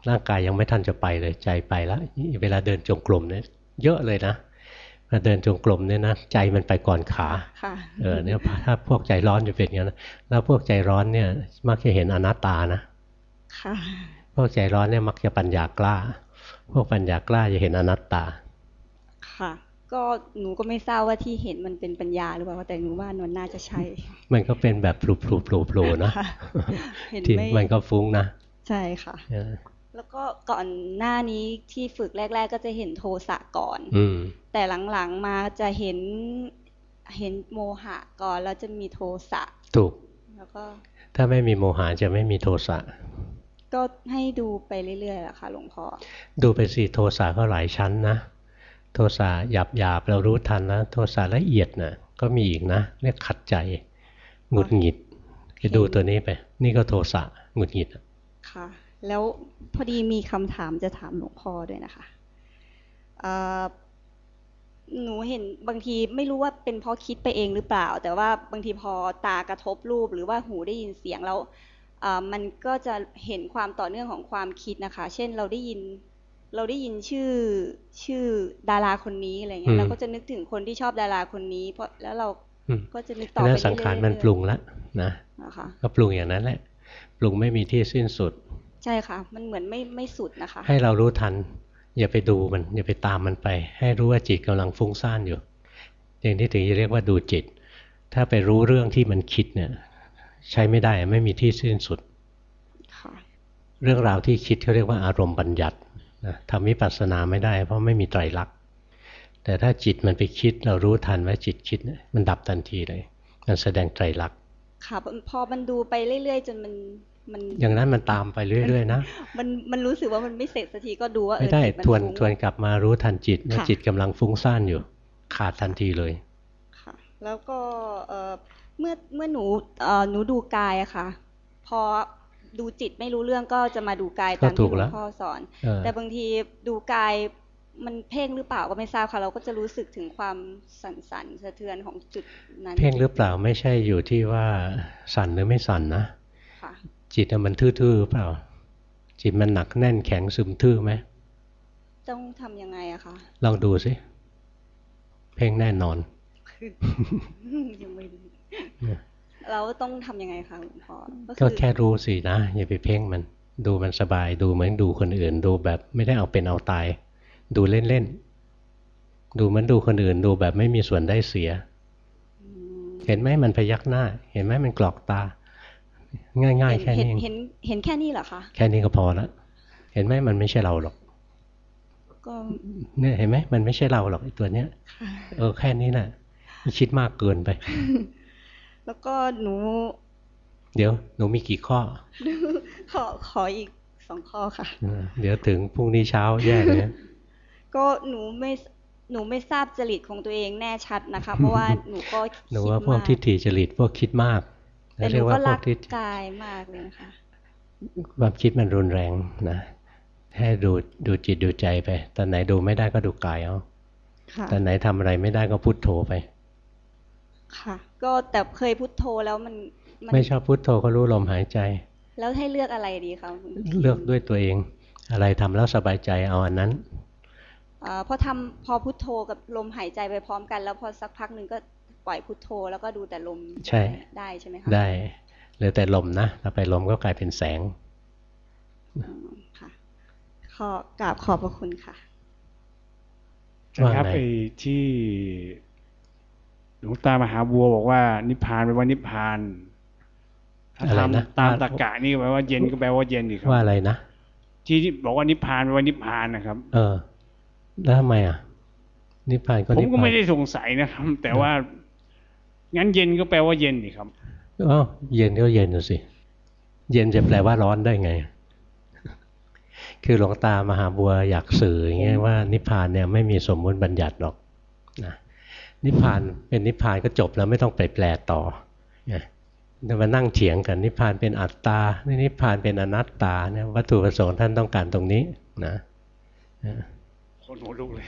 [SPEAKER 1] ร่างกายยังไม่ทันจะไปเลยใจไปแล้วเวลาเดินจงกรมเนี่ยเยอะเลยนะเวลาเดินจงกรมเนี่ยนะใจมันไปก่อนขา
[SPEAKER 4] ค่ะ
[SPEAKER 1] เออเนี่ยถ้าพวกใจร้อนจะเป็นอย่างนั้นนะแล้วพวกใจร้อนเนี่ยมักจะเห็นอนัตตานะ
[SPEAKER 4] ค่ะ
[SPEAKER 1] พวกใจร้อนเนี่ยมักจะปัญญากล้า พวกปัญญากล้าจะเห็นอนัตตา
[SPEAKER 4] ค่ะ ก็หนูก็ไม่ทราบว่าที่เห็นมันเป็นปัญญาหรือเปล่าแต่หนูว่ามันน่าจะใช่
[SPEAKER 1] มันก็เป็นแบบปลุกๆโผล่ๆนะ
[SPEAKER 4] ค่ะเห็น
[SPEAKER 1] ที่
[SPEAKER 4] ไม่
[SPEAKER 1] มันก็ฟุ้งนะ
[SPEAKER 4] ใช่ค่ะ
[SPEAKER 1] เออ
[SPEAKER 4] แล้วก็ก่อนหน้านี้ที่ฝึกแรก ๆ ก็จะเห็นโทสะก่อน
[SPEAKER 1] อืม
[SPEAKER 4] แต่หลังๆมาจะเห็นเห็นโมหะก่อนแล้วจะมีโทสะ
[SPEAKER 1] ถูก
[SPEAKER 4] แล้วก็
[SPEAKER 1] ถ้าไม่มีโมหะจะไม่มีโทสะ
[SPEAKER 4] ก็ให้ดูไปเรื่อยๆแหละค่ะหลวงพ่อ
[SPEAKER 1] ดูไปสิโทสะก็หลายชั้นนะ โทสะหยาบหยาบๆเรารู้ทันนะโทสะละเอียดนะก็มีอีกนะเรียกขัดใจหงุดหงิดไปดูตัวนี้ไป นี่ก็โทสะหงุดหงิดอะ
[SPEAKER 4] ค่ะ แล้วพอดีมีคำถามจะถามหลวงพ่อด้วยนะคะเอ่อหนูเห็นบางทีไม่รู้ว่าเป็นเพราะคิดไปเองหรือเปล่า แต่ว่าบางทีพอตากระทบรูปหรือว่าหูได้ยินเสียงแล้วเอ่อ มันก็จะเห็นความต่อเนื่องของความคิดนะคะ เช่นเราได้ยินเราได้ยินชื่อชื่อดาราคนนี้อะไรเงี้ยเราก็จะนึกถึงคนที่ชอบดาราคนนี้ เพราะแล้วเรา
[SPEAKER 1] อืม
[SPEAKER 4] ก็จะนึก
[SPEAKER 1] เพ
[SPEAKER 4] ต่อ
[SPEAKER 1] ราะ
[SPEAKER 4] ไป
[SPEAKER 1] ฉะ
[SPEAKER 4] เรื่
[SPEAKER 1] นั้
[SPEAKER 4] อนยๆ
[SPEAKER 1] สังขารมันปรุงแล้วนะ
[SPEAKER 4] นะคะ
[SPEAKER 1] ก็ปรุงอย่างนั้นแหละปรุงไม่มีที่สิ้นสุด
[SPEAKER 4] ใช่ค่ะ มันเหมือนไม่ไม่สุดนะคะ
[SPEAKER 1] ให้เรารู้ทัน อย่าไปดูมัน อย่าไปตามมันไป ให้รู้ว่าจิตกำลังฟุ้งซ่านอยู่ อย่างนี้ถึงจะเรียกว่าดูจิต ถ้าไปรู้เรื่องที่มันคิดเนี่ย ใช้ไม่ได้ไม่มีที่สิ้นสุด
[SPEAKER 4] ค่ะ
[SPEAKER 1] เรื่องราวที่คิดเขาเรียกว่าอารมณ์บัญญัตินะทำวิปัสสนาไม่ได้ เพราะไม่มีไตรลักษณ์แต่ถ้าจิตมันไปคิดเรารู้ทันว่าจิตคิดเนี่ยมันดับทันทีเลย มันแสดงไตรลักษณ์
[SPEAKER 4] ค่ะพอมันดูไปเรื่อยๆ จนมันมัน
[SPEAKER 1] อย่างนั้นมันตามไปเรื่อยๆ นะ
[SPEAKER 4] มันมันรู้สึกว่ามันไม่เสร็จสักทีก็ดูว่าเอ
[SPEAKER 1] ไม่
[SPEAKER 4] อ
[SPEAKER 1] ได้
[SPEAKER 4] จิตมั
[SPEAKER 1] ทวน
[SPEAKER 4] ฟุ้ง
[SPEAKER 1] ทวนกลับมารู้ทันจิตว่า
[SPEAKER 4] ค่ะ
[SPEAKER 1] จิตกำลังฟุ้งซ่านอยู่ ขาดทันทีเลย
[SPEAKER 4] ค่ะแล้วก็ เอ่อเมื่อเมื่อหนูเอ่อหนูดูกายอะค่ะ พอดูจิตไม่รู้เรื่องก็จะมาดูกาย
[SPEAKER 1] ก็
[SPEAKER 4] ตาม
[SPEAKER 1] ถู
[SPEAKER 4] ที่
[SPEAKER 1] ก
[SPEAKER 4] หล
[SPEAKER 1] แล้วว
[SPEAKER 4] งพ่อสอน
[SPEAKER 1] เออ
[SPEAKER 4] แต่บางทีดูกายมันเพ่งหรือเปล่าก็ไม่ทราบค่ะ เราก็จะรู้สึกถึงความสั่นสั่นๆสะเทือนของจุดนั้น
[SPEAKER 1] เพ่งหรือเปล่าไม่ใช่อยู่ที่ว่าสั่นหรือไม่สั่นนะ
[SPEAKER 4] ค่ะ
[SPEAKER 1] จิตอะมันทื่อๆหรือเปล่า จิตมันหนักแน่นแข็งซึมทื่อไหม
[SPEAKER 4] ต้องทำยังไงอะคะ
[SPEAKER 1] ลองดูสิเพ่งแน่นอน
[SPEAKER 4] ยังไม่รู้ เราต้องทำยังไงคะหลวงพ่อก็
[SPEAKER 1] ก็
[SPEAKER 4] คือ
[SPEAKER 1] แค่รู้สินะอย่าไปเพ่งมัน ดูมันสบายดูเหมือนดูคนอื่น ดูแบบไม่ได้เอาเป็นเอาตาย ดูเล่นๆดูเหมือนดูคนอื่น ดูแบบไม่มีส่วนได้เสีย
[SPEAKER 4] อืม
[SPEAKER 1] เห็นไหมมันพยักหน้า เห็นไหมมันกรอกตา ง่ายๆแค่
[SPEAKER 4] เห็
[SPEAKER 1] นี้
[SPEAKER 4] น
[SPEAKER 1] เอง
[SPEAKER 4] เห็นเห็นแค่นี้เหรอคะ
[SPEAKER 1] แค่นี้ก็พอละเห็นไหมมันไม่ใช่เราหรอก
[SPEAKER 4] ก็
[SPEAKER 1] เนี่ยเห็นไหมมันไม่ใช่เราหรอกไอ้ตัวเนี้ย
[SPEAKER 4] ค่ะ
[SPEAKER 1] เออแค่นี้แหละคิดมากเกินไป
[SPEAKER 4] แล้วก็หนู
[SPEAKER 1] เดี๋ยวหนูมีกี่ข้อ
[SPEAKER 4] ขอขออีกสองข้อค่ะ
[SPEAKER 1] เออเดี๋ยวถึงพรุ่งนี้เช้าแย่เลยนะ
[SPEAKER 4] ก็หนูไม่หนูไม่ทราบจริตของตัวเองแน่ชัดนะคะ เพราะว่าหนูก็
[SPEAKER 1] หนู
[SPEAKER 4] คิด
[SPEAKER 1] ว่าพวก
[SPEAKER 4] มาก
[SPEAKER 1] ทิฏฐิจริตพวกคิดมาก
[SPEAKER 4] แต่ห
[SPEAKER 1] เรี
[SPEAKER 4] นู
[SPEAKER 1] ยกว่า
[SPEAKER 4] ก็
[SPEAKER 1] พว
[SPEAKER 4] รั
[SPEAKER 1] ก
[SPEAKER 4] ก
[SPEAKER 1] ทิฏ
[SPEAKER 4] กายมากเลยนะคะ
[SPEAKER 1] ความคิดมันรุนแรงนะให้ดูดูจิตดูใจไปตอนไหนดูไม่ได้ก็ดูกายเอา
[SPEAKER 4] ค่ะ
[SPEAKER 1] ตอนไหนทำอะไรไม่ได้ก็พุทโธไป
[SPEAKER 4] ค่ะ ก็แต่เคยพุทโธแล้วมันน
[SPEAKER 1] ไม่ชอบพุทโธก็รู้ลมหายใจ
[SPEAKER 4] แล้วให้เลือกอะไรดีคะคุณ
[SPEAKER 1] เลือกด้วยตัวเอง อะไรทำแล้วสบายใจเอาอันนั้น
[SPEAKER 4] เอ่อพอทำพอพุทโธกับลมหายใจไปพร้อมกัน แล้วพอสักพักหนึ่งก็ปล่อยพุทโธแล้วก็ดูแต่ลม
[SPEAKER 1] ใช่
[SPEAKER 4] ได้ใช่ไหมคะ
[SPEAKER 1] ได้เหลือแต่ลมนะถ้าไปลมก็กลายเป็นแสง
[SPEAKER 4] อืมค่ะขอกราบขอบพระคุณค่ะ
[SPEAKER 3] นะครับ
[SPEAKER 1] ว่าไง
[SPEAKER 3] ไอ้ที่ห ลวงตามหาบัวบอกว่า นิพพานแปลว่านิพพานถ้า
[SPEAKER 1] อะไรนะ
[SPEAKER 3] ทำตามตรรกะนี่แปลว่าเย็นก็แปลว่าเย็นอีกครับ
[SPEAKER 1] ว่าอะไรนะ
[SPEAKER 3] ที่บอกว่านิพพานแปลว่านิพพานนะครับ
[SPEAKER 1] เออ แล้วทำไมอะ นิพพานก็
[SPEAKER 3] ผม
[SPEAKER 1] นิพ
[SPEAKER 3] ก็
[SPEAKER 1] พาน
[SPEAKER 3] ไม่ได้สงสัยนะครับ แต่ว่างั้นเย็นก็แปลว่าเย็นอีกครับ
[SPEAKER 1] อ๋อเย็นก็เย็นน่ะสิเย็นจะแปลว่าร้อนได้ไง คือหลวงตามหาบัวอยากสื่ออย่างเงี้ยว่านิพพานเนี่ยไม่มีสมมุติบัญญัติหรอกนะ นิพพานเป็นนิพพานก็จบแล้วไม่ต้องไปแปลต่อนะจะมานั่งเถียงกันนิพพานเป็นอัตตานิพพานเป็นอนัตตาเนี่ยวัตถุประสงค์ท่านต้องการตรงนี้นะ
[SPEAKER 3] คนหัวลุกเลย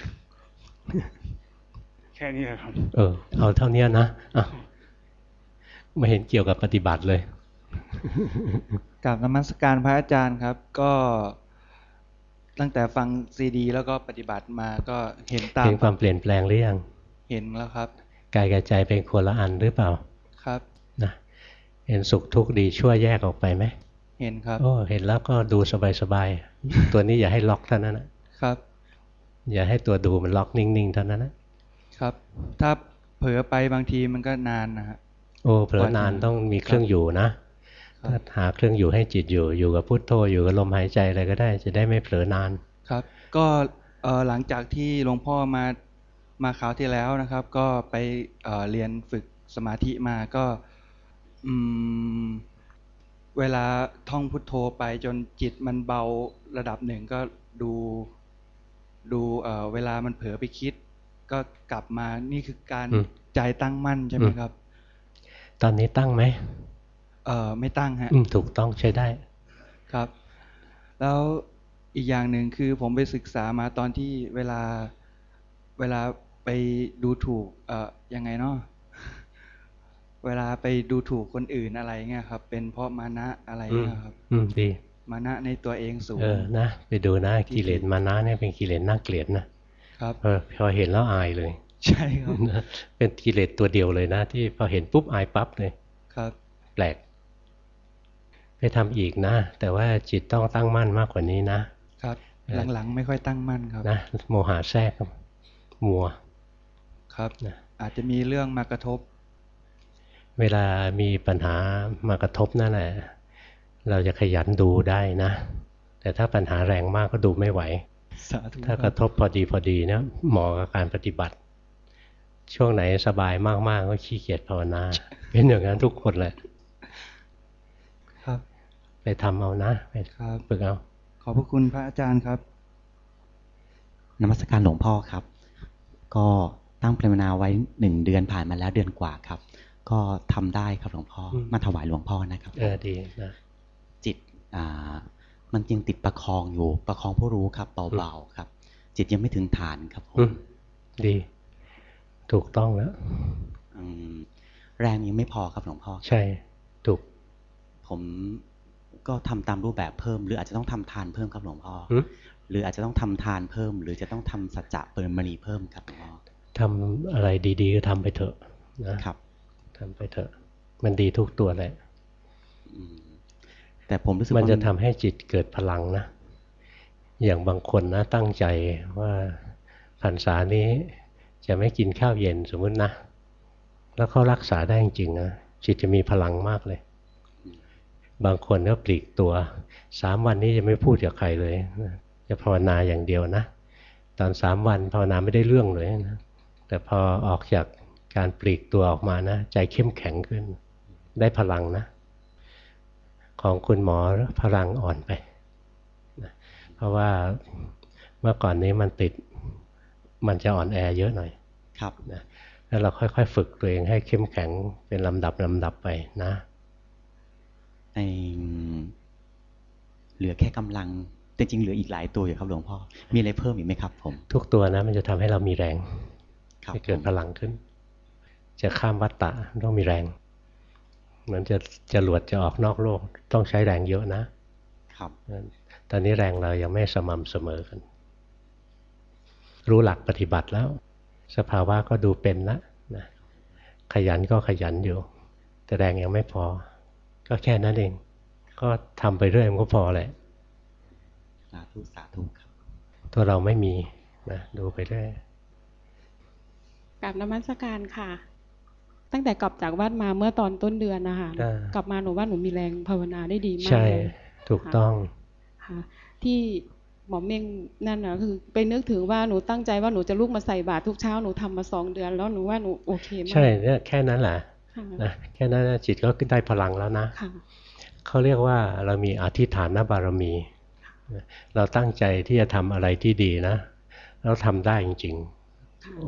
[SPEAKER 3] แค่นี้แหละครับ
[SPEAKER 1] เออ เอาเท่านี้นะอะไม่เห็นเกี่ยวกับปฏิบัติเลย
[SPEAKER 5] กับนมัสการพระอาจารย์ครับ ก็ตั้งแต่ฟังซีดี แล้วก็ปฏิบัติมาก็เห็นตาม
[SPEAKER 1] เห็นความเปลี่ยนแปลงหรือยัง
[SPEAKER 5] เห็นแล้วครับ
[SPEAKER 1] กายกับใจเป็นคนละอันหรือเปล่า
[SPEAKER 5] ครับ
[SPEAKER 1] นะเห็นสุขทุกข์ดีชั่วแยกออกไปไหม
[SPEAKER 5] เห็นครับ
[SPEAKER 1] โอ้เห็นแล้วก็ดูสบายๆตัวนี้อย่าให้ล็อกเท่านั้นนะครับ อย่าให้ตัวดูมันล็อกนิ่งๆเท่านั้นนะครับ
[SPEAKER 5] ถ้าเผลอไปบางทีมันก็นานนะฮะ
[SPEAKER 1] โอ้เผลอนานต้องมีเครื่องอยู่นะ
[SPEAKER 5] ครั
[SPEAKER 1] ถ้า
[SPEAKER 5] บ
[SPEAKER 1] หาเครื่องอยู่ให้จิตอยู่อยู่กับพุทโธอยู่กับลมหายใจอะไรก็ได้ จะได้ไม่เผลอนาน
[SPEAKER 5] ครับ ก็เอ่อหลังจากที่หลวงพ่อมา มาคราวที่แล้วนะครับ ก็ไปเอ่อเรียนฝึกสมาธิมาก็อืมเวลาท่องพุทโธไปจนจิตมันเบาระดับหนึ่งก็ดูดูเอ่อเวลามันเผลอไปคิด ก็กลับมานี่คือการ
[SPEAKER 1] อืม
[SPEAKER 5] ใจตั้งมั่นใช่ไหม
[SPEAKER 1] อืม
[SPEAKER 5] ครับ
[SPEAKER 1] ตอนนี้ตั้งไหม
[SPEAKER 5] เอ่อไม่ตั้งฮะ
[SPEAKER 1] อืมถูกต้องใช้ได้
[SPEAKER 5] ครับ แล้วอีกอย่างหนึ่งคือผมไปศึกษามาตอนที่เวลาเวลา ไปดูถูกเอ่อยังไงเนาะเวลาไปดูถูกคนอื่นอะไรเงี้ยครับ เป็นเพราะมานะอะไรเงี้ยครับ
[SPEAKER 1] อืมดี
[SPEAKER 5] มานะในตัวเองสูง
[SPEAKER 1] เออนะไปดูนะกิเลสมานะเนี่ยเป็นกิเลสน่าเกลียดนะครับเออพอเห็นแล้วอายเลย
[SPEAKER 5] ใช่ครับ
[SPEAKER 1] นะเป็นกิเลสตัวเดียวเลยนะ ที่พอเห็นปุ๊บอายปั๊บเลย
[SPEAKER 5] ครับ
[SPEAKER 1] แปลก ไปทำอีกนะ แต่ว่าจิตต้องตั้งมั่นมากกว่านี้นะ ครับเออ
[SPEAKER 5] หลังๆ ไม่ค่อยตั้งมั่นครับ
[SPEAKER 1] นะโมหะแทรกครับมัว
[SPEAKER 5] ครับ
[SPEAKER 1] นะ
[SPEAKER 5] อาจจะมีเรื่องมากระทบ
[SPEAKER 1] เวลามีปัญหามากระทบนั่นแหละ เราจะขยันดูได้นะ แต่ถ้าปัญหาแรงมากก็ดูไม่ไหว
[SPEAKER 5] สาธุ
[SPEAKER 1] ถ้า
[SPEAKER 5] ค
[SPEAKER 1] ก
[SPEAKER 5] รับ
[SPEAKER 1] ระทบพอดีพอดีนะเหมาะกับการปฏิบัติ ช่วงไหนสบายมากๆก็ขี้เกียจภาวนา เป็นอย่างนั้นทุกคนเลย
[SPEAKER 5] ครับ
[SPEAKER 1] ไปทำเอานะไป
[SPEAKER 5] ครับ
[SPEAKER 1] ฝึกเอา
[SPEAKER 5] ขอบพระคุณพระอาจารย์ครับ
[SPEAKER 6] นมัสการหลวงพ่อครับ ก็ ตั้งปรารถนาไว้หนึ่งเดือนผ่านมาแล้วเดือนกว่าครับ ก็ทำได้ครับหลวงพ่ออ
[SPEAKER 1] ม
[SPEAKER 6] มาถวายหลวงพ่อนะครับ
[SPEAKER 1] เออดีนะ
[SPEAKER 6] จิตอ่ามันยังติดประคองอยู่ประคองผู้รู้ครับเบาๆครับจจิตยังไม่ถึงฐานครับผ
[SPEAKER 1] อื
[SPEAKER 6] ม
[SPEAKER 1] มดี ถูกต้องแล้ว
[SPEAKER 6] อืมแรงยังไม่พอครับหลวงพ่อ
[SPEAKER 1] ใช่ ถูก
[SPEAKER 6] ผมก็ทำตามรูปแบบเพิ่ม หรืออาจจะต้องทำทานเพิ่มครับหลวงพ่อ
[SPEAKER 1] หืม
[SPEAKER 6] หรืออาจจะต้องทำทานเพิ่ม หรือจะต้องทำสัจจะเปิดมณีเพิ่มครับหลวงพ่อ
[SPEAKER 1] ทำอะไรดี ๆ ก็ทำไปเถอะนะครับทำไปเถอะ มันดีทุกตัวแหละ
[SPEAKER 6] อืมแต่ผมรู้สึก
[SPEAKER 1] มัน
[SPEAKER 6] ว่า
[SPEAKER 1] จะทำให้จิตเกิดพลังนะ อย่างบางคนนะตั้งใจว่าพรรษานี้จะไม่กินข้าวเย็นสมมตินะ แล้วเขารักษาได้จริงๆนะจิตจะมีพลังมากเลย บางคนก็ปลีกตัวสามวันนี้จะไม่พูดกับใครเลยนะจะภาวนาอย่างเดียวนะ ตอนสามวันภาวนาไม่ได้เรื่องเลยนะ แต่พอออกจากการปลีกตัวออกมานะ ใจเข้มแข็งขึ้น ได้พลังนะ ของคุณหมอพลังอ่อนไปนะเพราะว่าเมื่อก่อนนี้มันติดมันจะอ่อนแอเยอะหน่อย
[SPEAKER 6] ครับ
[SPEAKER 1] นะแล้วเราค่อยๆ ฝึกตัวเองให้เข้มแข็งเป็นลำดับลำดับไปนะ
[SPEAKER 6] ในเหลือแค่กำลังแต่จริงๆเหลืออีกหลายตัวอยู่ครับหลวงพ่อ มีอะไรเพิ่มอีกไหมครับผม
[SPEAKER 1] ทุกตัวนะมันจะทำให้เรามีแรง
[SPEAKER 6] ครับ
[SPEAKER 1] ให้เกิด
[SPEAKER 6] ผม
[SPEAKER 1] พลังขึ้น จะข้ามวัฏฏะต้องมีแรงเหมือนจะจะหลวดจะออกนอกโลกต้องใช้แรงเยอะนะ ครับตอนนี้แรงเรายังไม่สม่ำเสมอกัน รู้หลักปฏิบัติแล้ว สภาวะก็ดูเป็นละนะขยันก็ขยันอยู่ แต่แรงยังไม่พอ ก็แค่นั้นเอง ก็ทำไปเรื่อยมันก็พอแหละ
[SPEAKER 6] สาธุสาธุครับ
[SPEAKER 1] ตัวเราไม่มีนะดูไปเรื่อย
[SPEAKER 7] กลับนมัสการค่ะ ตั้งแต่กลับจากวัดมาเมื่อตอนต้นเดือนนะคะ
[SPEAKER 1] อ่าก
[SPEAKER 7] ลับมาหนูว่าหนูมีแรงภาวนาได้ดีมา
[SPEAKER 1] ใช่
[SPEAKER 7] กเลย
[SPEAKER 1] ถูกต้อง
[SPEAKER 7] ค่ะที่หมอเม่งนั่นนะคือไปนึกถึงว่าหนูตั้งใจว่าหนูจะลุกมาใส่บาตรทุกเช้าหนูทำมาสองเดือน แล้วหนูว่าหนูโอเคมาก
[SPEAKER 1] ใช่เนี่ยแค่นั้นแหละ
[SPEAKER 7] ค่ะ
[SPEAKER 1] นะแค่นั้นนะจิตก็ขึ้นได้พลังแล้วนะ
[SPEAKER 7] ค่ะ
[SPEAKER 1] เขาเรียกว่าเรามีอธิฐานบารมี เราตั้งใจที่จะทำอะไรที่ดีนะแล้วทำได้จริง
[SPEAKER 7] ค่ะ
[SPEAKER 1] ๆ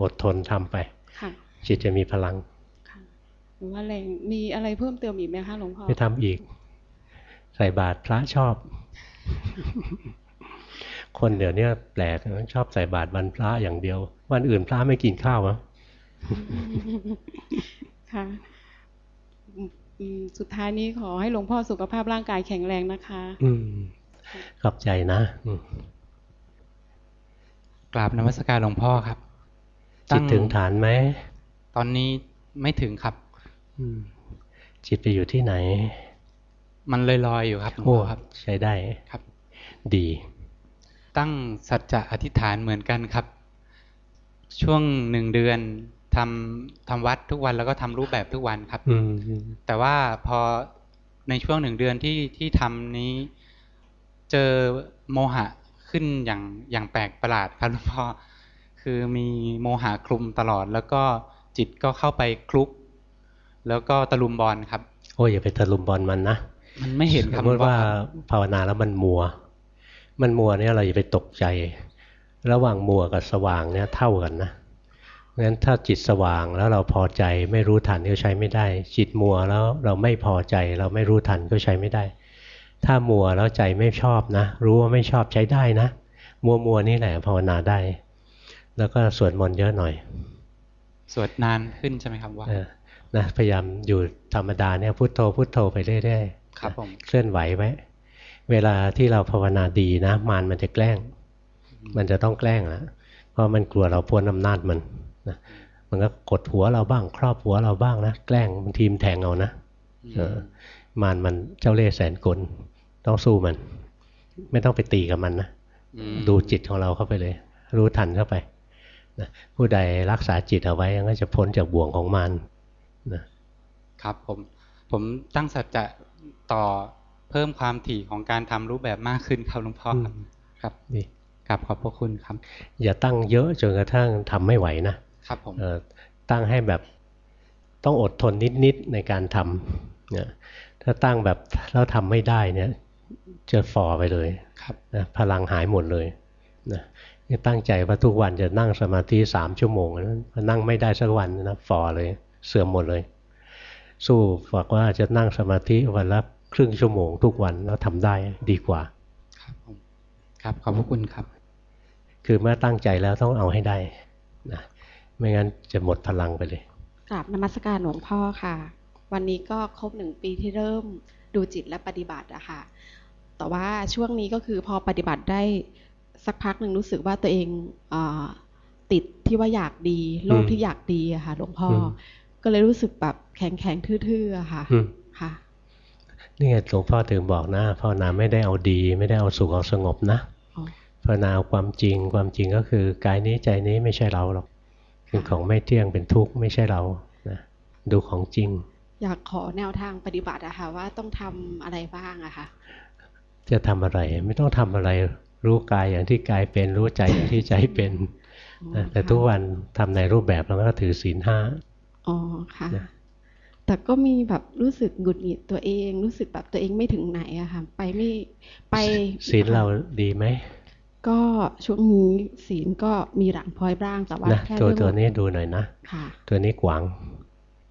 [SPEAKER 1] อดทนทำไป
[SPEAKER 7] ค่ะ
[SPEAKER 1] จิตจะมีพลัง
[SPEAKER 7] ค่ะหนูว่าแรงมีอะไรเพิ่มเติมอีกไหมคะหลวงพ่อ
[SPEAKER 1] ไปทำอีก ใส่บาตรพระชอบ คนเดี๋ยวนี้แปลกนะชอบใส่บาตรวันพระอย่างเดียว วันอื่นพระไม่กินข้าวอะ
[SPEAKER 7] ค่ะอืมอืมสุดท้ายนี้ขอให้หลวงพ่อสุขภาพร่างกายแข็งแรงนะคะ
[SPEAKER 1] อืมขอบใจนะอืม
[SPEAKER 8] กราบนมัสการหลวงพ่อครับ
[SPEAKER 1] จิตถึง
[SPEAKER 8] ตั้
[SPEAKER 1] ฐานไหม
[SPEAKER 8] ตอนนี้ไม่ถึงครับ
[SPEAKER 1] อืมจิตไปอยู่ที่ไหน
[SPEAKER 8] มันลอยๆอยู่ครับหลวง
[SPEAKER 1] โอ้
[SPEAKER 8] พ่อครับ
[SPEAKER 1] ใช้ได้
[SPEAKER 8] ครับ
[SPEAKER 1] ดี
[SPEAKER 8] ตั้งสัจจะอธิษฐานเหมือนกันครับ ช่วงหนึ่งเดือนทำทำวัดทุกวันแล้วก็ทำรูปแบบทุกวันครับ
[SPEAKER 1] อืม
[SPEAKER 8] แต่ว่าพอในช่วงหนึ่งเดือนที่ที่ทำนี้ เจอโมหะขึ้นอย่างอย่างแปลกประหลาดครับหลวงพ่อ คือมีโมหะคลุมตลอด แล้วก็จิตก็เข้าไปคลุก แล้วก็ตะลุมบอลครับ
[SPEAKER 1] โอ้ยอย่าไปตะลุมบอลมันนะ
[SPEAKER 8] มันไม่เห็น
[SPEAKER 1] ส
[SPEAKER 8] ครั
[SPEAKER 1] ม
[SPEAKER 8] บ
[SPEAKER 1] มติว่า
[SPEAKER 8] หลวงพ่อ
[SPEAKER 1] ภาวนาแล้วมันมัว มันมัวเนี่ยเราอย่าไปตกใจ ระหว่างมัวกับสว่างเนี่ยเท่ากันนะงั้นถ้าจิตสว่างแล้วเราพอใจไม่รู้ทันก็ใช้ไม่ได้ จิตมัวแล้วเราไม่พอใจเราไม่รู้ทันก็ใช้ไม่ได้ ถ้ามัวแล้วใจไม่ชอบนะ รู้ว่าไม่ชอบใช้ได้นะ มัวมัวๆนี่แหละภาวนาได้ แล้วก็สวดมนต์เยอะหน่อย
[SPEAKER 8] สวดนานขึ้นใช่ไหมครับว่า
[SPEAKER 1] เออนะพยายามอยู่ธรรมดาเนี่ยพุทโธพุทโธไปเรื่อยๆ
[SPEAKER 8] ครับผม
[SPEAKER 1] เคลื่อนไหวไว้ เวลาที่เราภาวนาดีนะมารมันจะแกล้ง มันจะต้องแกล้งนะเพราะมันกลัวเราพ้นอำนาจมันนะมันก็กดหัวเราบ้าง ครอบหัวเราบ้างนะแกล้งบางทีมนแทงเอานะเออมารมันเจ้าเล่ห์แสนกลต้องสู้มัน ไม่ต้องไปตีกับมันนะ
[SPEAKER 8] อืม
[SPEAKER 1] ดูจิตของเราเข้าไปเลย รู้ทันเข้าไป นะผู้ใดรักษาจิตเอาไว้ก็จะพ้นจากบ่วงของมารนะ
[SPEAKER 8] ครับผมผมตั้งสัจจะต่อเพิ่มความถี่ของการทำรูปแบบมากขึ้นครับหลวงพ่อครับครับ
[SPEAKER 1] ดี
[SPEAKER 8] ครับขอบพระคุณครับ
[SPEAKER 1] อย่าตั้งเยอะจนกระทั่งทำไม่ไหวนะ
[SPEAKER 8] ครับผม
[SPEAKER 1] เอ่อตั้งให้แบบต้องอดทนนิดๆในการทำเนี่ยถ้าตั้งแบบแล้วทำไม่ได้เนี่ยจะฝ่อไปเลย
[SPEAKER 8] ครับ
[SPEAKER 1] นะพลังหายหมดเลยนะนี่ ตั้งใจว่าทุกวันจะนั่งสมาธิสามชั่วโมงนะพอนั่งไม่ได้สักวันนะฝ่อเลย เสื่อมหมดเลย สู้บอกว่าจะนั่งสมาธิวันละครึ่งชั่วโมงทุกวันแล้วทำได้ดีกว่า
[SPEAKER 8] ครับผมครับขอบพระคุณครับ
[SPEAKER 1] คือคือเมื่อตั้งใจแล้วต้องเอาให้ได้นะไม่งั้นจะหมดพลังไปเลย
[SPEAKER 7] กราบนมัสการหลวงพ่อค่ะ วันนี้ก็ครบหนึ่งปีที่เริ่มดูจิตและปฏิบัติอะค่ะแต่ว่าช่วงนี้ก็คือพอปฏิบัติได้ สักพักหนึ่งรู้สึกว่าตัวเองเออติดที่ว่าอยากดีโลก
[SPEAKER 1] อืม
[SPEAKER 7] ที่อยากดีอะค่ะหลวงพ่ออ
[SPEAKER 1] ม
[SPEAKER 7] ก็เลยรู้สึกแบบแข็งแข็งๆทื่อๆอะค่ะ
[SPEAKER 1] อืม
[SPEAKER 7] ค่ะ
[SPEAKER 1] นี่ไงหลวงพ่อถึงบอกนะภาวนาไม่ได้เอาดี ไม่ได้เอาสุขเอาสงบนะ
[SPEAKER 7] อ๋อ
[SPEAKER 1] ภาวนาเอาความจริงความจริงก็คือกายนี้ใจนี้ไม่ใช่เราหรอกเป็นของไม่เที่ยงเป็นทุกข์ไม่ใช่เรานะดูของจริง
[SPEAKER 7] อยากขอแนวทางปฏิบัติอะค่ะว่าต้องทำอะไรบ้างอะค่ะ
[SPEAKER 1] จะทำอะไรไม่ต้องทำอะไร รู้กายอย่างที่กายเป็น รู้ใจอย่างที่ใจเป็นนะแต่ทุกวันทำในรูปแบบแล้วก็ถือศีลห้า
[SPEAKER 7] อ๋อค่ะ
[SPEAKER 1] นะ
[SPEAKER 7] แต่ก็มีแบบรู้สึกหงุดหงิดตัวเอง รู้สึกแบบตัวเองไม่ถึงไหนอะค่ะไปไม่ไป
[SPEAKER 1] ศีลเราดีไหม
[SPEAKER 7] ก็ช่วงนี้ศีลก็มีหลังพลอยบ้างแต่ว่า
[SPEAKER 1] นะ
[SPEAKER 7] แค่
[SPEAKER 1] ตัว
[SPEAKER 7] เรื่อง
[SPEAKER 1] ตัวนี้ดูหน่อยนะ
[SPEAKER 7] ค่ะ
[SPEAKER 1] ตัวนี้กวาง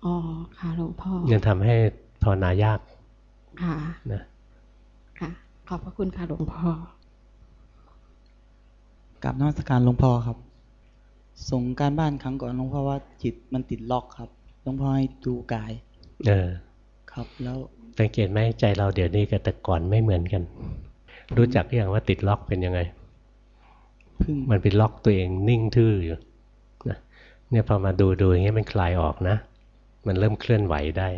[SPEAKER 7] อ๋อค่ะหลวงพ่อ
[SPEAKER 1] ยังทำให้ภาวนายาก
[SPEAKER 7] ค่ะ
[SPEAKER 1] นะ
[SPEAKER 7] ค่ะ ขอบพระคุณค่ะหลวงพ่อ
[SPEAKER 9] กับนมัสการหลวงพ่อครับ ส่งการบ้านครั้งก่อนหลวงพ่อว่าจิตมันติดล็อกครับ หลวงพ่อให้ดูกาย
[SPEAKER 1] เออ
[SPEAKER 9] ครับแล้ว
[SPEAKER 1] สังเกตไหมใจเราเดี๋ยวนี้กับแต่ก่อนไม่เหมือนกัน รู้จักหรือยังว่าติดล็อกเป็นยังไง
[SPEAKER 9] เพึ่ง
[SPEAKER 1] มันเป็นล็อกตัวเองนิ่งทื่ออยู่นะเนี่ยพอมาดูดูอย่างเงี้ยมันคลายออกนะ มันเริ่มเคลื่อนไหวได้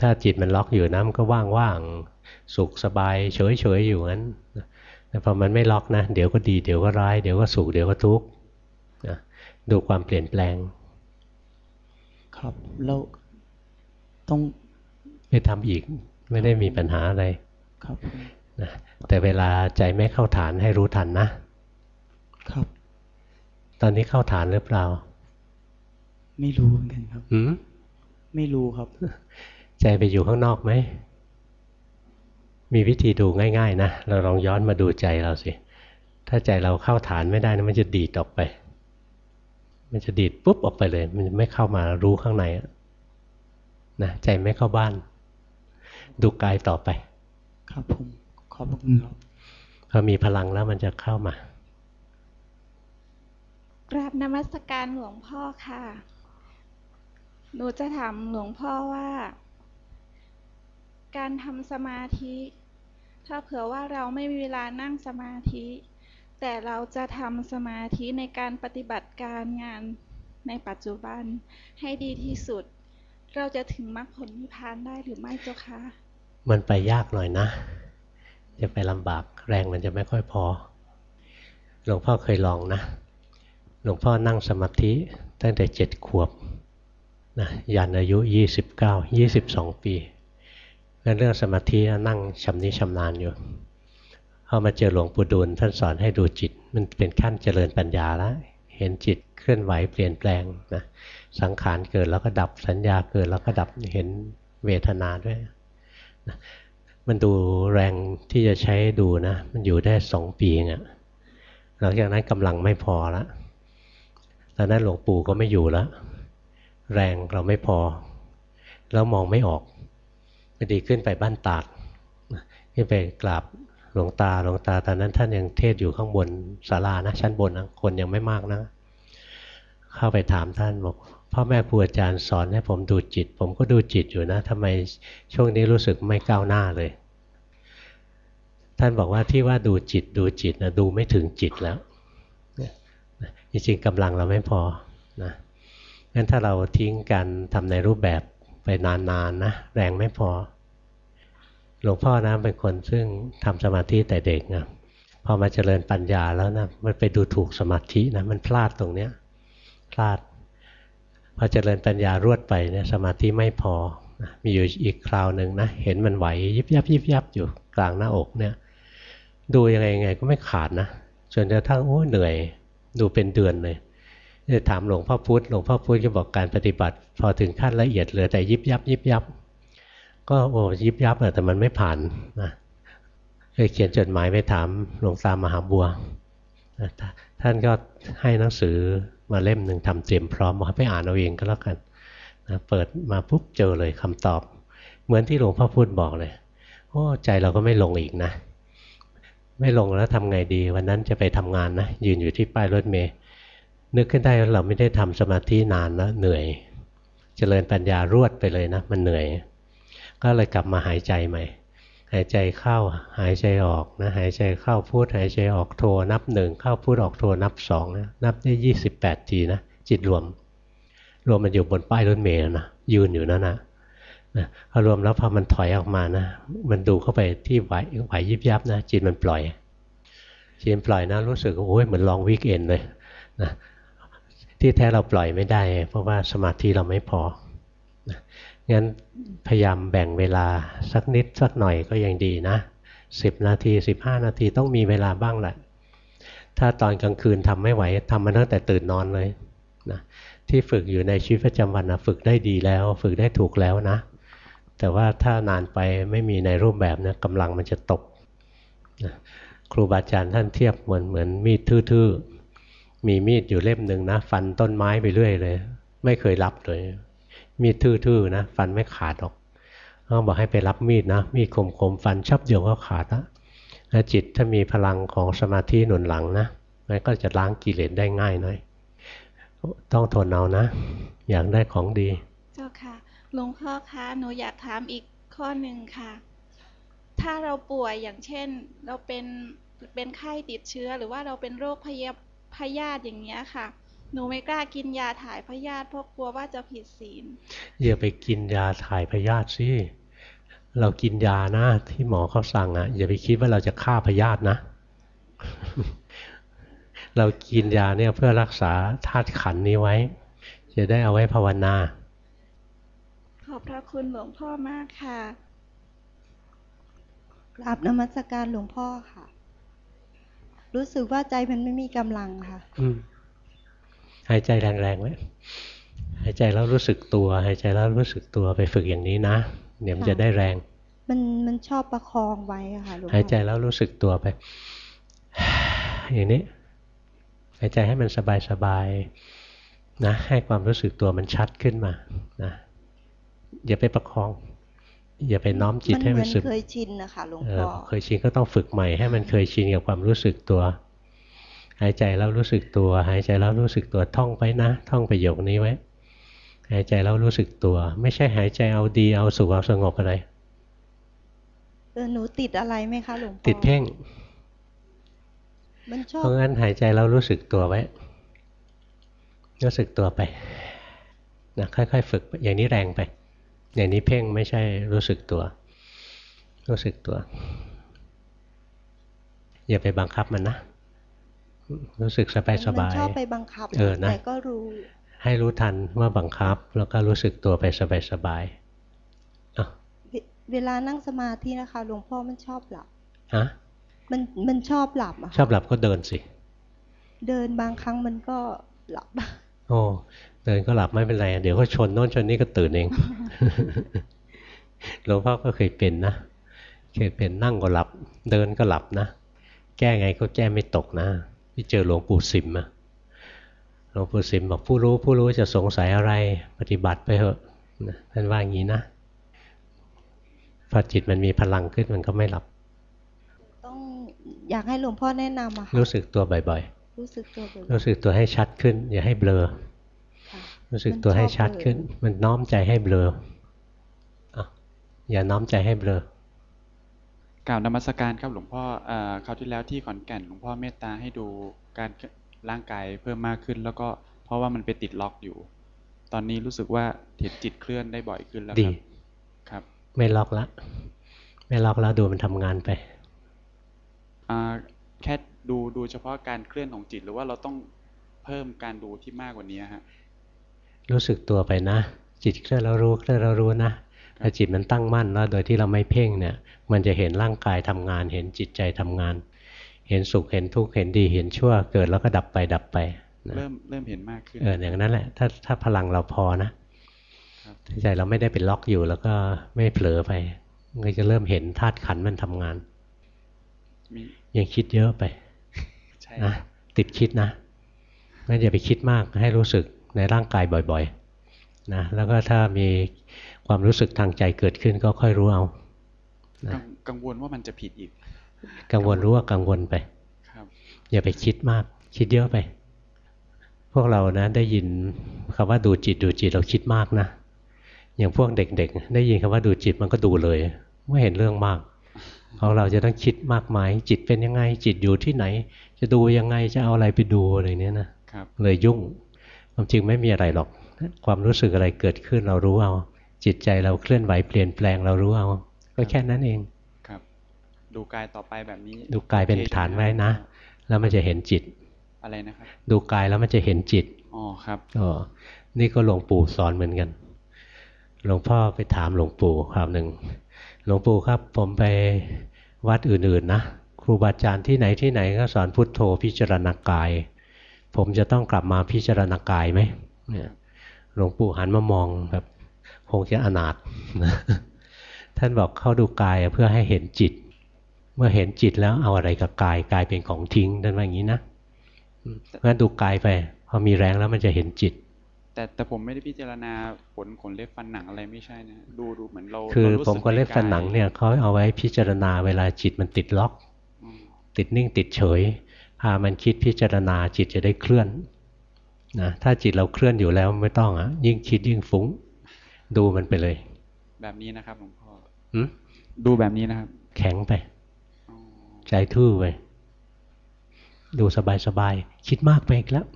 [SPEAKER 1] ถ้าจิตมันล็อกอยู่นะมันก็ว่างๆสุขสบายเฉยๆอยู่งั้นนะ แต่พอมันไม่ล็อกนะ เดี๋ยวก็ดีเดี๋ยวก็ร้ายเดี๋ยวก็สุขเดี๋ยวก็ทุกข์นะดูความเปลี่ยนแปลง
[SPEAKER 9] ครับแล้วต้อง
[SPEAKER 1] ไปทำอีกไม่ได้มีปัญหาอะไร
[SPEAKER 9] ครับผม
[SPEAKER 1] นะแต่เวลาใจไม่เข้าฐานให้รู้ทันนะ
[SPEAKER 9] ครับ
[SPEAKER 1] ตอนนี้เข้าฐานหรือเปล่า
[SPEAKER 9] ไม่รู้เหมือนกันครับ
[SPEAKER 1] หืม
[SPEAKER 9] ไม่รู้ครับ
[SPEAKER 1] ใจไปอยู่ข้างนอกไหม มีวิธีดูง่าย ๆ นะ เราลองย้อนมาดูใจเราสิ ถ้าใจเราเข้าฐานไม่ได้นะมันจะดีดออกไป มันจะดีดปุ๊บออกไปเลย มันจะไม่เข้ามารู้ข้างในอะนะใจไม่เข้าบ้าน ดูกายต่อไป
[SPEAKER 9] ครับผมขอบพระคุณครับ
[SPEAKER 1] พอมีพลังแล้วมันจะเข้ามา
[SPEAKER 10] กราบนมัสการหลวงพ่อค่ะ หนูจะถามหลวงพ่อว่า การทำสมาธิ ถ้าเผื่อว่าเราไม่มีเวลานั่งสมาธิ แต่เราจะทำสมาธิในการปฏิบัติการงานในปัจจุบันให้ดีที่สุด เราจะถึงมรรคผลนิพพานได้หรือไม่เจ้าคะ
[SPEAKER 1] มันไปยากหน่อยนะ จะไปลำบากแรงมันจะไม่ค่อยพอ หลวงพ่อเคยลองนะ หลวงพ่อนั่งสมาธิตั้งแต่เจ็ดขวบนะยันอายุยี่สิบเก้ายี่สิบสองปี เรื่องสมาธินั่งชำนิชำนาญอยู่พอมาเจอหลวงปู่ดูลท่านสอนให้ดูจิต มันเป็นขั้นเจริญปัญญาแล้วเห็นจิตเคลื่อนไหวเปลี่ยนแปลงนะสังขารเกิดแล้วก็ดับสัญญาเกิดแล้วก็ดับเห็นเวทนาด้วยมันดูแรงที่จะใช้ดูนะ มันอยู่ได้สองปีเองอะหลังจากนั้นกำลังไม่พอละตอนนั้นหลวงปู่ก็ไม่อยู่แล้วแรงเราไม่พอ แล้วมองไม่ออก พอดีขึ้นไปบ้านตาดขึ้นไปกราบหลวงตาหลวงตาตอนนั้นท่านยังเทศอยู่ข้างบนศาลานะชั้นบนนะคนยังไม่มากนะเข้าไปถามท่านบอกพ่อแม่ครูอาจารย์สอนให้ผมดูจิต ผมก็ดูจิตอยู่นะทำไมช่วงนี้รู้สึกไม่ก้าวหน้าเลย ท่านบอกว่าที่ว่าดูจิตดูจิตนะดูไม่ถึงจิตแล้วจริงๆกำลังเราไม่พอนะงั้นถ้าเราทิ้งการทำในรูปแบบ ไปนานๆนนะแรงไม่พอ หลวงพ่อนะเป็นคนซึ่งทำสมาธิแต่เด็กนะพอมาเจริญปัญญาแล้วนะมันไปดูถูกสมาธินะมันพลาดตรงเนี้ยพลาด พอเจริญปัญญารวดไปเนี่ยสมาธิไม่พอ มีอยู่อีกคราวหนึ่งนะเห็นมันไหวยิบยับยิบยับอยู่กลางหน้าอกเนี่ยดูยังไงยังไงก็ไม่ขาดนะจนกระทั่งโอ้เหนื่อยดูเป็นเดือนเลย จะถามหลวงพ่อพุธหลวงพ่อพุธก็บอกการปฏิบัติ พอถึงขั้นละเอียดเหลือแต่ยิบยับ ยิบยับ ก็โอ้ยิบยับแต่มันไม่ผ่านนะเคยเขียนจดหมายไปถามหลวงตามหาบัวท่านก็ให้หนังสือมาเล่มหนึ่งทำเตรียมพร้อมบอกให้ไปอ่านเอาเองก็แล้วกันนะเปิดมาปุ๊บเจอเลยคำตอบ เหมือนที่หลวงพ่อพูดบอกเลยโอ้ใจเราก็ไม่ลงอีกนะ ไม่ลงแล้วทำไงดี วันนั้นจะไปทำงานนะยืนอยู่ที่ป้ายรถเมล์ นึกขึ้นได้ว่าเราไม่ได้ทำสมาธินานแล้วเหนื่อยเจริญปัญญารวดไปเลยนะ มันเหนื่อย ก็เลยกลับมาหายใจใหม่ หายใจเข้าหายใจออกนะหายใจเข้าพูดหายใจออกโทนับหนึ่งเข้าพูดออกโทนับสองนะนับได้ยี่สิบแปดทีนะจิตรวม รวมมันอยู่บนป้ายรถเมล์นะยืนอยู่นั่นนะนะพอรวมแล้วพอมันถอยออกมานะ มันดูเข้าไปที่ไหวไหวยิบยับนะจิตมันปล่อยจิตปล่อยนะรู้สึกโอ้ยเหมือนลองวิกเอนเลยนะ ที่แท้เราปล่อยไม่ได้ เพราะว่าสมาธิเราไม่พองั้นพยายามแบ่งเวลาสักนิดสักหน่อยก็ยังดีนะสิบนาทีสิบห้านาทีต้องมีเวลาบ้างแหละถ้าตอนกลางคืนทำไม่ไหวทำมาตั้งแต่ตื่นนอนเลยนะที่ฝึกอยู่ในชีวิตประจำวันนะฝึกได้ดีแล้ว ฝึกได้ถูกแล้วนะ แต่ว่าถ้านานไปไม่มีในรูปแบบนะกำลังมันจะตกนะครูบาอาจารย์ท่านเทียบเหมือนเหมือนมีดทื่อๆ มีมีดอยู่เล่มหนึ่งนะ ฟันต้นไม้ไปเรื่อยเลย ไม่เคยรับเลย มีดทื่อๆนะ ฟันไม่ขาดหรอกเขาบอกให้ไปรับมีดนะ มีดคมๆฟันชับเดียวก็ขาดละแล้วจิตถ้ามีพลังของสมาธิหนุนหลังนะมันก็จะล้างกิเลสได้ง่ายหน่อย ต้องทนเอานะ อยากได้ของดี
[SPEAKER 10] เจ้าค่ะหลวงพ่อคะหนูอยากถามอีกข้อหนึ่งค่ะ ถ้าเราป่วยอย่างเช่น เราเป็นเป็นไข้ติดเชื้อหรือว่าเราเป็นโรคพยา พยาธิอย่างเงี้ยค่ะ หนูไม่กล้ากินยาถ่ายพยาธิเพราะกลัวว่าจะผิดศีล
[SPEAKER 1] อย่าไปกินยาถ่ายพยาธิสิเรากินยานะที่หมอเขาสั่งอะ่ะ อย่าไปคิดว่าเราจะฆ่าพยาธินะ เรากินยาเนี่ยเพื่อรักษาธาตุขันธ์นี้ไว้ จะได้เอาไว้ภาวนา
[SPEAKER 10] ขอบพระคุณหลวงพ่อมากค่ะ
[SPEAKER 4] กราบนมัสการหลวงพ่อค่ะ รู้สึกว่าใจมันไม่มีกำลังค่ะ
[SPEAKER 1] อืมหายใจแรงๆไว้หายใจแล้วรู้สึกตัว หายใจแล้วรู้สึกตัวไปฝึกอย่างนี้นะเดี๋ยวมันจะได้แรง
[SPEAKER 4] มันมันชอบประคองไว้อะค่ะหลวงพ่อ
[SPEAKER 1] หายใจแล้วรู้สึกตัวไป อย่างนี้ หายใจให้มันสบายๆนะ ให้ความรู้สึกตัวมันชัดขึ้นมานะอย่าไปประคอง อย่าไปน้อมจิต
[SPEAKER 4] มัน
[SPEAKER 1] ให้
[SPEAKER 4] เหมื
[SPEAKER 1] มั
[SPEAKER 4] อนน
[SPEAKER 1] ซึม
[SPEAKER 4] เคยชินนะคะหลวง
[SPEAKER 1] เอ
[SPEAKER 4] พ่
[SPEAKER 1] อ
[SPEAKER 4] อ
[SPEAKER 1] เคยชินก็ต้องฝึกใหม่ให้มันเคยชินกับความรู้สึกตัว หายใจแล้วรู้สึกตัว หายใจแล้วรู้สึกตัวท่องไปนะ ท่องประโยคนี้ไว้ หายใจแล้วรู้สึกตัว ไม่ใช่หายใจเอาดีเอาสุขเอาสงบอะไร
[SPEAKER 4] เออหนูติดอะไรไหมคะหลวงพ่อ
[SPEAKER 1] ติดเพ่ง
[SPEAKER 4] มันชอบ
[SPEAKER 1] เพราะงั้นหายใจแล้วรู้สึกตัวไว้ รู้สึกตัวไปนะค่อยๆ ฝึกอย่างนี้แรงไป อย่างนี้เพ่งไม่ใช่รู้สึกตัว รู้สึกตัว อย่าไปบังคับมันนะ รู้สึกสบายส
[SPEAKER 4] มัน
[SPEAKER 1] บาย
[SPEAKER 4] ชอบไปบังคับ
[SPEAKER 1] เออนะ
[SPEAKER 4] แต่ก็รู้
[SPEAKER 1] ให้รู้ทันว่าบังคับ แล้วก็รู้สึกตัวไปสบายสบาย
[SPEAKER 4] เวเวลานั่งสมาธินะคะหลวงพ่อมันชอบหลับ
[SPEAKER 1] ฮะ
[SPEAKER 4] มันมันชอบหลับอะ
[SPEAKER 1] ชอบหลับก็เดินสิ
[SPEAKER 4] เดินบางครั้งมันก็หลับ
[SPEAKER 1] โอ้ เดินก็หลับไม่เป็นไร เดี๋ยวก็ชนโน่นชนนี่ก็ตื่นเองหลวงพ่อก็เคยเป็นนะเคยเป็นนั่งก็หลับ เดินก็หลับนะแก้ไงก็แก้ไม่ตกนะที่เจอหลวงปู่สิมอะหลวงปู่สิมบอกผู้รู้ผู้รู้จะสงสัยอะไร ปฏิบัติไปเถอะนะท่านว่าอย่างนี้นะพอจิตมันมีพลังขึ้นมันก็ไม่หลับ
[SPEAKER 4] ต้องอยากให้หลวงพ่อแนะนำอะค่ะ
[SPEAKER 1] รู้สึกตัวบ่อย
[SPEAKER 4] รู้สึกตัวบ่อย
[SPEAKER 1] ๆรู้สึกตัวให้ชัดขึ้น อย่าให้เบลอ
[SPEAKER 4] ค่ะ
[SPEAKER 1] รู้สึกตัวให้ชัดขึ้น มันน้อมใจให้เบลออะอย่าน้อมใจให้เบลอ
[SPEAKER 11] กล่าวนมัสการครับหลวงพ่อเอ่อคราวที่แล้วที่ขอนแก่นหลวงพ่อเมตตาให้ดูการร่างกายเพิ่มมากขึ้น แล้วก็เพราะว่ามันไปติดล็อกอยู่ ตอนนี้รู้สึกว่าเห็นจิตเคลื่อนได้บ่อยขึ้นแล้ว
[SPEAKER 1] ดี
[SPEAKER 11] ครับครับ
[SPEAKER 1] ไม่ล็อกละ ไม่ล็อกแล้วดูมันทำงานไป
[SPEAKER 11] อ่าแค่ดูดูเฉพาะการเคลื่อนของจิตหรือว่าเราต้องเพิ่มการดูที่มากกว่านี้ฮะ
[SPEAKER 1] รู้สึกตัวไปนะ จิตเคลื่อนแล้วรู้เคลื่อนแล้วรู้นะถ้าจิตมันตั้งมั่นแล้วโดยที่เราไม่เพ่งเนี่ย มันจะเห็นร่างกายทำงาน เห็นจิตใจทำงาน เห็นสุขเห็นทุกข์เห็นดีเห็นชั่วเกิดแล้วก็ดับไปดับไปนะ
[SPEAKER 11] เริ่มเริ่มเห็นมากขึ้น
[SPEAKER 1] เอออย่างนั้นแหละ ถ้าถ้าพลังเราพอนะครับถ้าใจเราไม่ได้เป็นล็อกอยู่แล้วก็ไม่เผลอไปมันก็จะเริ่มเห็นธาตุขันธ์มันทำงาน
[SPEAKER 11] มี
[SPEAKER 1] ยังคิดเยอะไป
[SPEAKER 11] ใช่
[SPEAKER 1] นะติดคิดนะงั้นอย่าไปคิดมากให้รู้สึก ในร่างกายบ่อยๆนะแล้วก็ถ้ามีความรู้สึกทางใจเกิดขึ้นก็ค่อยรู้เอานะ
[SPEAKER 11] กังกังวลว่ามันจะผิดอีก
[SPEAKER 1] กังวลรู้ว่ากังวลไป
[SPEAKER 11] ครับ
[SPEAKER 1] อย่าไปคิดมาก คิดเยอะไป พวกเรานะได้ยินคำว่าดูจิตดูจิตเราคิดมากนะอย่างพวกเด็กๆ ได้ยินคำว่าดูจิตมันก็ดูเลยไม่เห็นเรื่องมากของเราจะต้องคิดมากมาย จิตเป็นยังไงจิตอยู่ที่ไหน จะดูยังไงจะเอาอะไรไปดูอะไรเนี้ยนะครับเลยยุ่ง ความจริงไม่มีอะไรหรอก ความรู้สึกอะไรเกิดขึ้นเรารู้เอา จิตใจเราเคลื่อนไหวเปลี่ยนแปลงเรารู้เอา ก็แค่นั้นเอง
[SPEAKER 11] ครับ ดูกายต่อไปแบบนี้
[SPEAKER 1] ดูกายเป็น
[SPEAKER 11] โอค
[SPEAKER 1] ฐาน
[SPEAKER 11] ใช่หม
[SPEAKER 1] ไว้นะ แล้วมันจะเห็นจิต
[SPEAKER 11] อะไรนะครับ
[SPEAKER 1] ดูกายแล้วมันจะเห็นจิต
[SPEAKER 11] อ๋อครับ
[SPEAKER 1] อ๋อ นี่ก็หลวงปู่สอนเหมือนกัน หลวงพ่อไปถามหลวงปู่คราวหนึ่ง หลวงปู่ครับ ผมไปวัดอื่นๆนะ ครูบาอาจารย์ที่ไหนที่ไหนก็สอนพุทโธพิจารณากาย ผมจะต้องกลับมาพิจารณากายไหมเนี่ยหลวงปู่หันมามองแบบคงจะอนาถท่านบอกเข้าดูกายเพื่อให้เห็นจิต เมื่อเห็นจิตแล้วเอาอะไรกับกายกายเป็นของทิ้งท่านว่าอย่างนี้นะอืมเพราะฉะนั้นดูกายไป พอมีแรงแล้วมันจะเห็นจิต
[SPEAKER 11] แต่แต่ผมไม่ได้พิจารณาผลขนเล็บฟันหนังอะไรไม่ใช่นะดูดูเหมือนเรา
[SPEAKER 1] คือ
[SPEAKER 11] เรารู้
[SPEAKER 1] ผม
[SPEAKER 11] สึ
[SPEAKER 1] ก็เล็บ
[SPEAKER 11] ใฟั
[SPEAKER 1] นหนังเนี่ยเขาเอาไว้พิจารณาเวลาจิตมันติดล็อก
[SPEAKER 11] อืม
[SPEAKER 1] ติดนิ่งติดเฉย พามันคิดพิจารณาจิตจะได้เคลื่อนนะถ้าจิตเราเคลื่อนอยู่แล้วไม่ต้องอะยิ่งคิดยิ่งฟุ้ง ดูมันไปเลย
[SPEAKER 11] แบบนี้นะครับหลวงพ่อ
[SPEAKER 1] หืม
[SPEAKER 11] ดูแบบนี้นะครับ
[SPEAKER 1] แข็งไป
[SPEAKER 11] อ๋อ
[SPEAKER 1] ใจทื่อไปดูสบายสบายๆคิดมากไปอีกแล้ว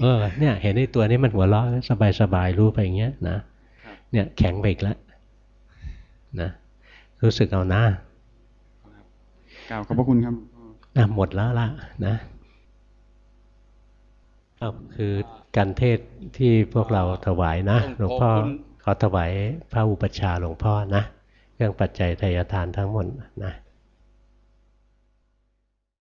[SPEAKER 1] เออ เนี่ย เห็นไอ้ตัวนี้มันหัวเราะสบายสบายๆรู้ไปอย่างเงี้ยนะ
[SPEAKER 11] ครับ
[SPEAKER 1] เนี่ยแข็งไปอีกแล้วนะรู้สึกเอาหน้า
[SPEAKER 11] ครับ กล่าวขอบพระคุณครับหลวงพ่อ
[SPEAKER 1] อะหมดแล้วล่ะนะเอาคือการเทศน์ที่พวกเราถวายนะ หลวงพ่อขอถวายพระอุปชฌาย์หลวงพ่อนะ เครื่องปัจจัยทายทานทั้งหมดนะ